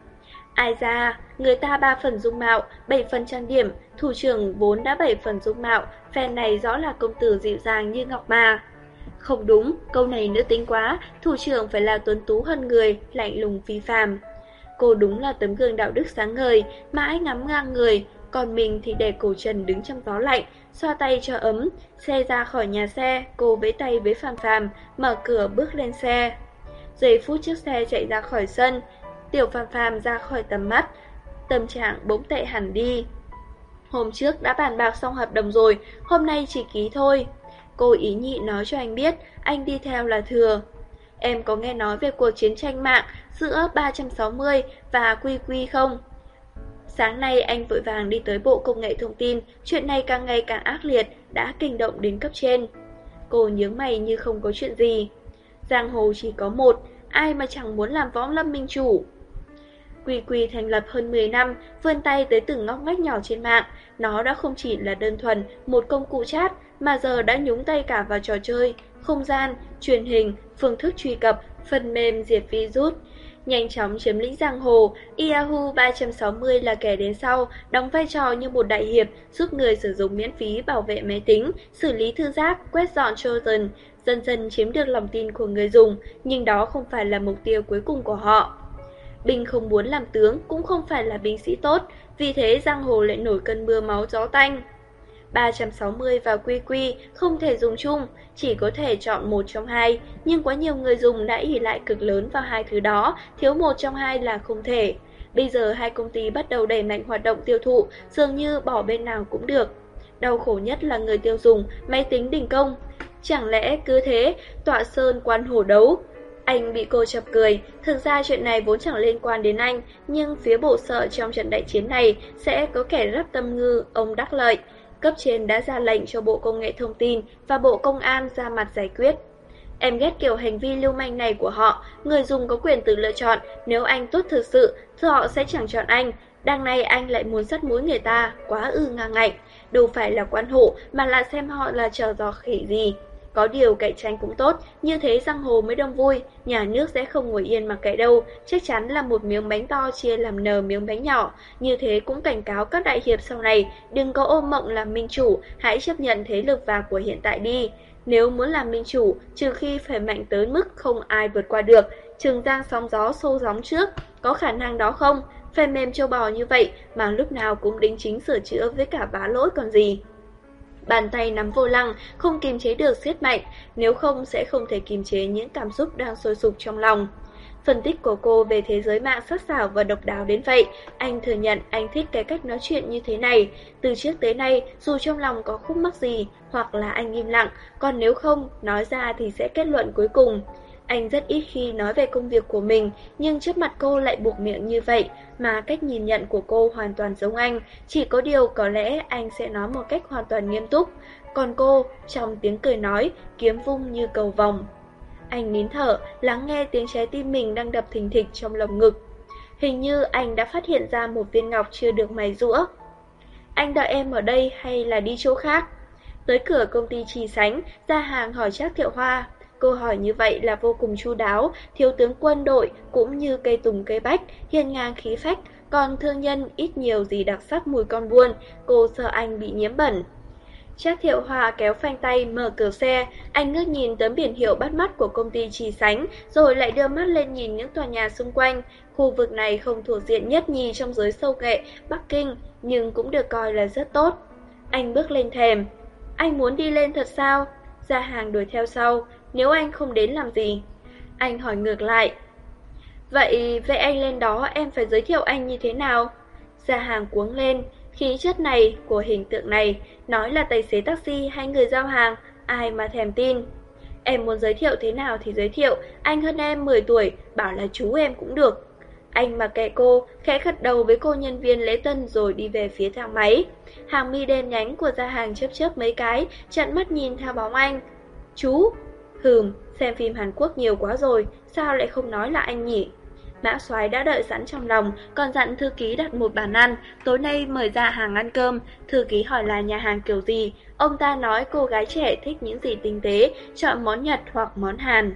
Ai ra, người ta ba phần dung mạo, bảy phần trang điểm, thủ trưởng vốn đã bảy phần dung mạo, phen này rõ là công tử dịu dàng như ngọc mà. Không đúng, câu này nữ tính quá, thủ trưởng phải là tuấn tú hơn người, lạnh lùng phi phàm. Cô đúng là tấm gương đạo đức sáng ngời, mãi ngắm ngang người, còn mình thì để cổ trần đứng trong gió lạnh, xoa tay cho ấm. Xe ra khỏi nhà xe, cô vẫy tay với Phàm Phàm, mở cửa bước lên xe. Giây phút chiếc xe chạy ra khỏi sân, Tiểu Phàm Phàm ra khỏi tầm mắt, tâm trạng bỗng tệ hẳn đi. Hôm trước đã bàn bạc xong hợp đồng rồi, hôm nay chỉ ký thôi. Cô ý nhị nói cho anh biết, anh đi theo là thừa. Em có nghe nói về cuộc chiến tranh mạng giữa 360 và QQ0. Sáng nay anh vội vàng đi tới Bộ Công nghệ Thông tin, chuyện này càng ngày càng ác liệt, đã kinh động đến cấp trên. Cô nhướng mày như không có chuyện gì. Giang hồ chỉ có một, ai mà chẳng muốn làm võ lâm minh chủ. Quy Quy thành lập hơn 10 năm, vươn tay tới từng ngóc ngách nhỏ trên mạng. Nó đã không chỉ là đơn thuần một công cụ chat, mà giờ đã nhúng tay cả vào trò chơi, không gian, truyền hình, phương thức truy cập, phần mềm diệt virus. Nhanh chóng chiếm lĩnh giang hồ, Yahoo 360 là kẻ đến sau, đóng vai trò như một đại hiệp, giúp người sử dụng miễn phí bảo vệ máy tính, xử lý thư giác, quét dọn Trojan, dần dần chiếm được lòng tin của người dùng, nhưng đó không phải là mục tiêu cuối cùng của họ. Binh không muốn làm tướng cũng không phải là binh sĩ tốt, vì thế giang hồ lại nổi cơn mưa máu gió tanh. 360 và qq không thể dùng chung, chỉ có thể chọn một trong hai, nhưng quá nhiều người dùng đã ỉ lại cực lớn vào hai thứ đó, thiếu một trong hai là không thể. Bây giờ hai công ty bắt đầu đẩy mạnh hoạt động tiêu thụ, dường như bỏ bên nào cũng được. Đau khổ nhất là người tiêu dùng, máy tính đình công. Chẳng lẽ cứ thế, tọa sơn quan hổ đấu, anh bị cô chọc cười, thực ra chuyện này vốn chẳng liên quan đến anh, nhưng phía bộ sợ trong trận đại chiến này sẽ có kẻ rắp tâm ngư, ông đắc lợi. Cấp trên đã ra lệnh cho Bộ Công nghệ Thông tin và Bộ Công an ra mặt giải quyết. Em ghét kiểu hành vi lưu manh này của họ, người dùng có quyền tự lựa chọn, nếu anh tốt thực sự, thì họ sẽ chẳng chọn anh. Đằng này anh lại muốn sắt mũi người ta, quá ư ngang ngạnh. Đâu phải là quan hộ, mà là xem họ là chờ dò khỉ gì. Có điều cạnh tranh cũng tốt, như thế giang hồ mới đông vui, nhà nước sẽ không ngồi yên mà kệ đâu, chắc chắn là một miếng bánh to chia làm nờ miếng bánh nhỏ. Như thế cũng cảnh cáo các đại hiệp sau này, đừng có ôm mộng làm minh chủ, hãy chấp nhận thế lực và của hiện tại đi. Nếu muốn làm minh chủ, trừ khi phải mạnh tới mức không ai vượt qua được, trường giang sóng gió xô gióng trước, có khả năng đó không? Phần mềm châu bò như vậy mà lúc nào cũng đính chính sửa chữa với cả vá lỗi còn gì. Bàn tay nắm vô lăng, không kiềm chế được siết mạnh, nếu không sẽ không thể kiềm chế những cảm xúc đang sôi sục trong lòng. Phân tích của cô về thế giới mạng sắc sảo và độc đáo đến vậy, anh thừa nhận anh thích cái cách nói chuyện như thế này. Từ trước tới nay, dù trong lòng có khúc mắc gì, hoặc là anh im lặng, còn nếu không, nói ra thì sẽ kết luận cuối cùng. Anh rất ít khi nói về công việc của mình, nhưng trước mặt cô lại buộc miệng như vậy, mà cách nhìn nhận của cô hoàn toàn giống anh, chỉ có điều có lẽ anh sẽ nói một cách hoàn toàn nghiêm túc. Còn cô, trong tiếng cười nói, kiếm vung như cầu vòng. Anh nín thở, lắng nghe tiếng trái tim mình đang đập thình thịch trong lồng ngực. Hình như anh đã phát hiện ra một viên ngọc chưa được mài rũa. Anh đợi em ở đây hay là đi chỗ khác? Tới cửa công ty trì sánh, ra hàng hỏi chắc Thiệu Hoa. Câu hỏi như vậy là vô cùng chu đáo, thiếu tướng quân đội cũng như cây tùng cây bách, hiên ngang khí phách, còn thương nhân ít nhiều gì đặc sắc mùi con buôn, cô sợ anh bị nhiễm bẩn. Trác Thiệu Hòa kéo phanh tay mở cửa xe, anh ngước nhìn tấm biển hiệu bắt mắt của công ty trì sánh, rồi lại đưa mắt lên nhìn những tòa nhà xung quanh. Khu vực này không thuộc diện nhất nhì trong giới sâu nghệ Bắc Kinh, nhưng cũng được coi là rất tốt. Anh bước lên thềm. Anh muốn đi lên thật sao? Gia hàng đuổi theo sau, nếu anh không đến làm gì? Anh hỏi ngược lại. Vậy, vậy anh lên đó em phải giới thiệu anh như thế nào? Gia hàng cuống lên, khí chất này của hình tượng này, nói là tài xế taxi hay người giao hàng, ai mà thèm tin. Em muốn giới thiệu thế nào thì giới thiệu, anh hơn em 10 tuổi, bảo là chú em cũng được. Anh mà kệ cô, khẽ khật đầu với cô nhân viên lễ tân rồi đi về phía thang máy. Hàng mi đen nhánh của gia hàng chớp chớp mấy cái, chặn mắt nhìn theo bóng anh. Chú, Hừm, xem phim Hàn Quốc nhiều quá rồi, sao lại không nói là anh nhỉ? Mã soái đã đợi sẵn trong lòng, còn dặn thư ký đặt một bàn ăn, tối nay mời ra hàng ăn cơm. Thư ký hỏi là nhà hàng kiểu gì, ông ta nói cô gái trẻ thích những gì tinh tế, chọn món Nhật hoặc món Hàn.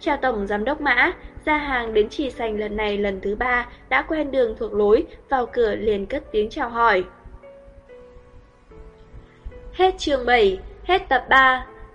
Chào Tổng Giám đốc Mã, ra hàng đến trì sành lần này lần thứ ba, đã quen đường thuộc lối, vào cửa liền cất tiếng chào hỏi. Hết chương 7, hết tập 3.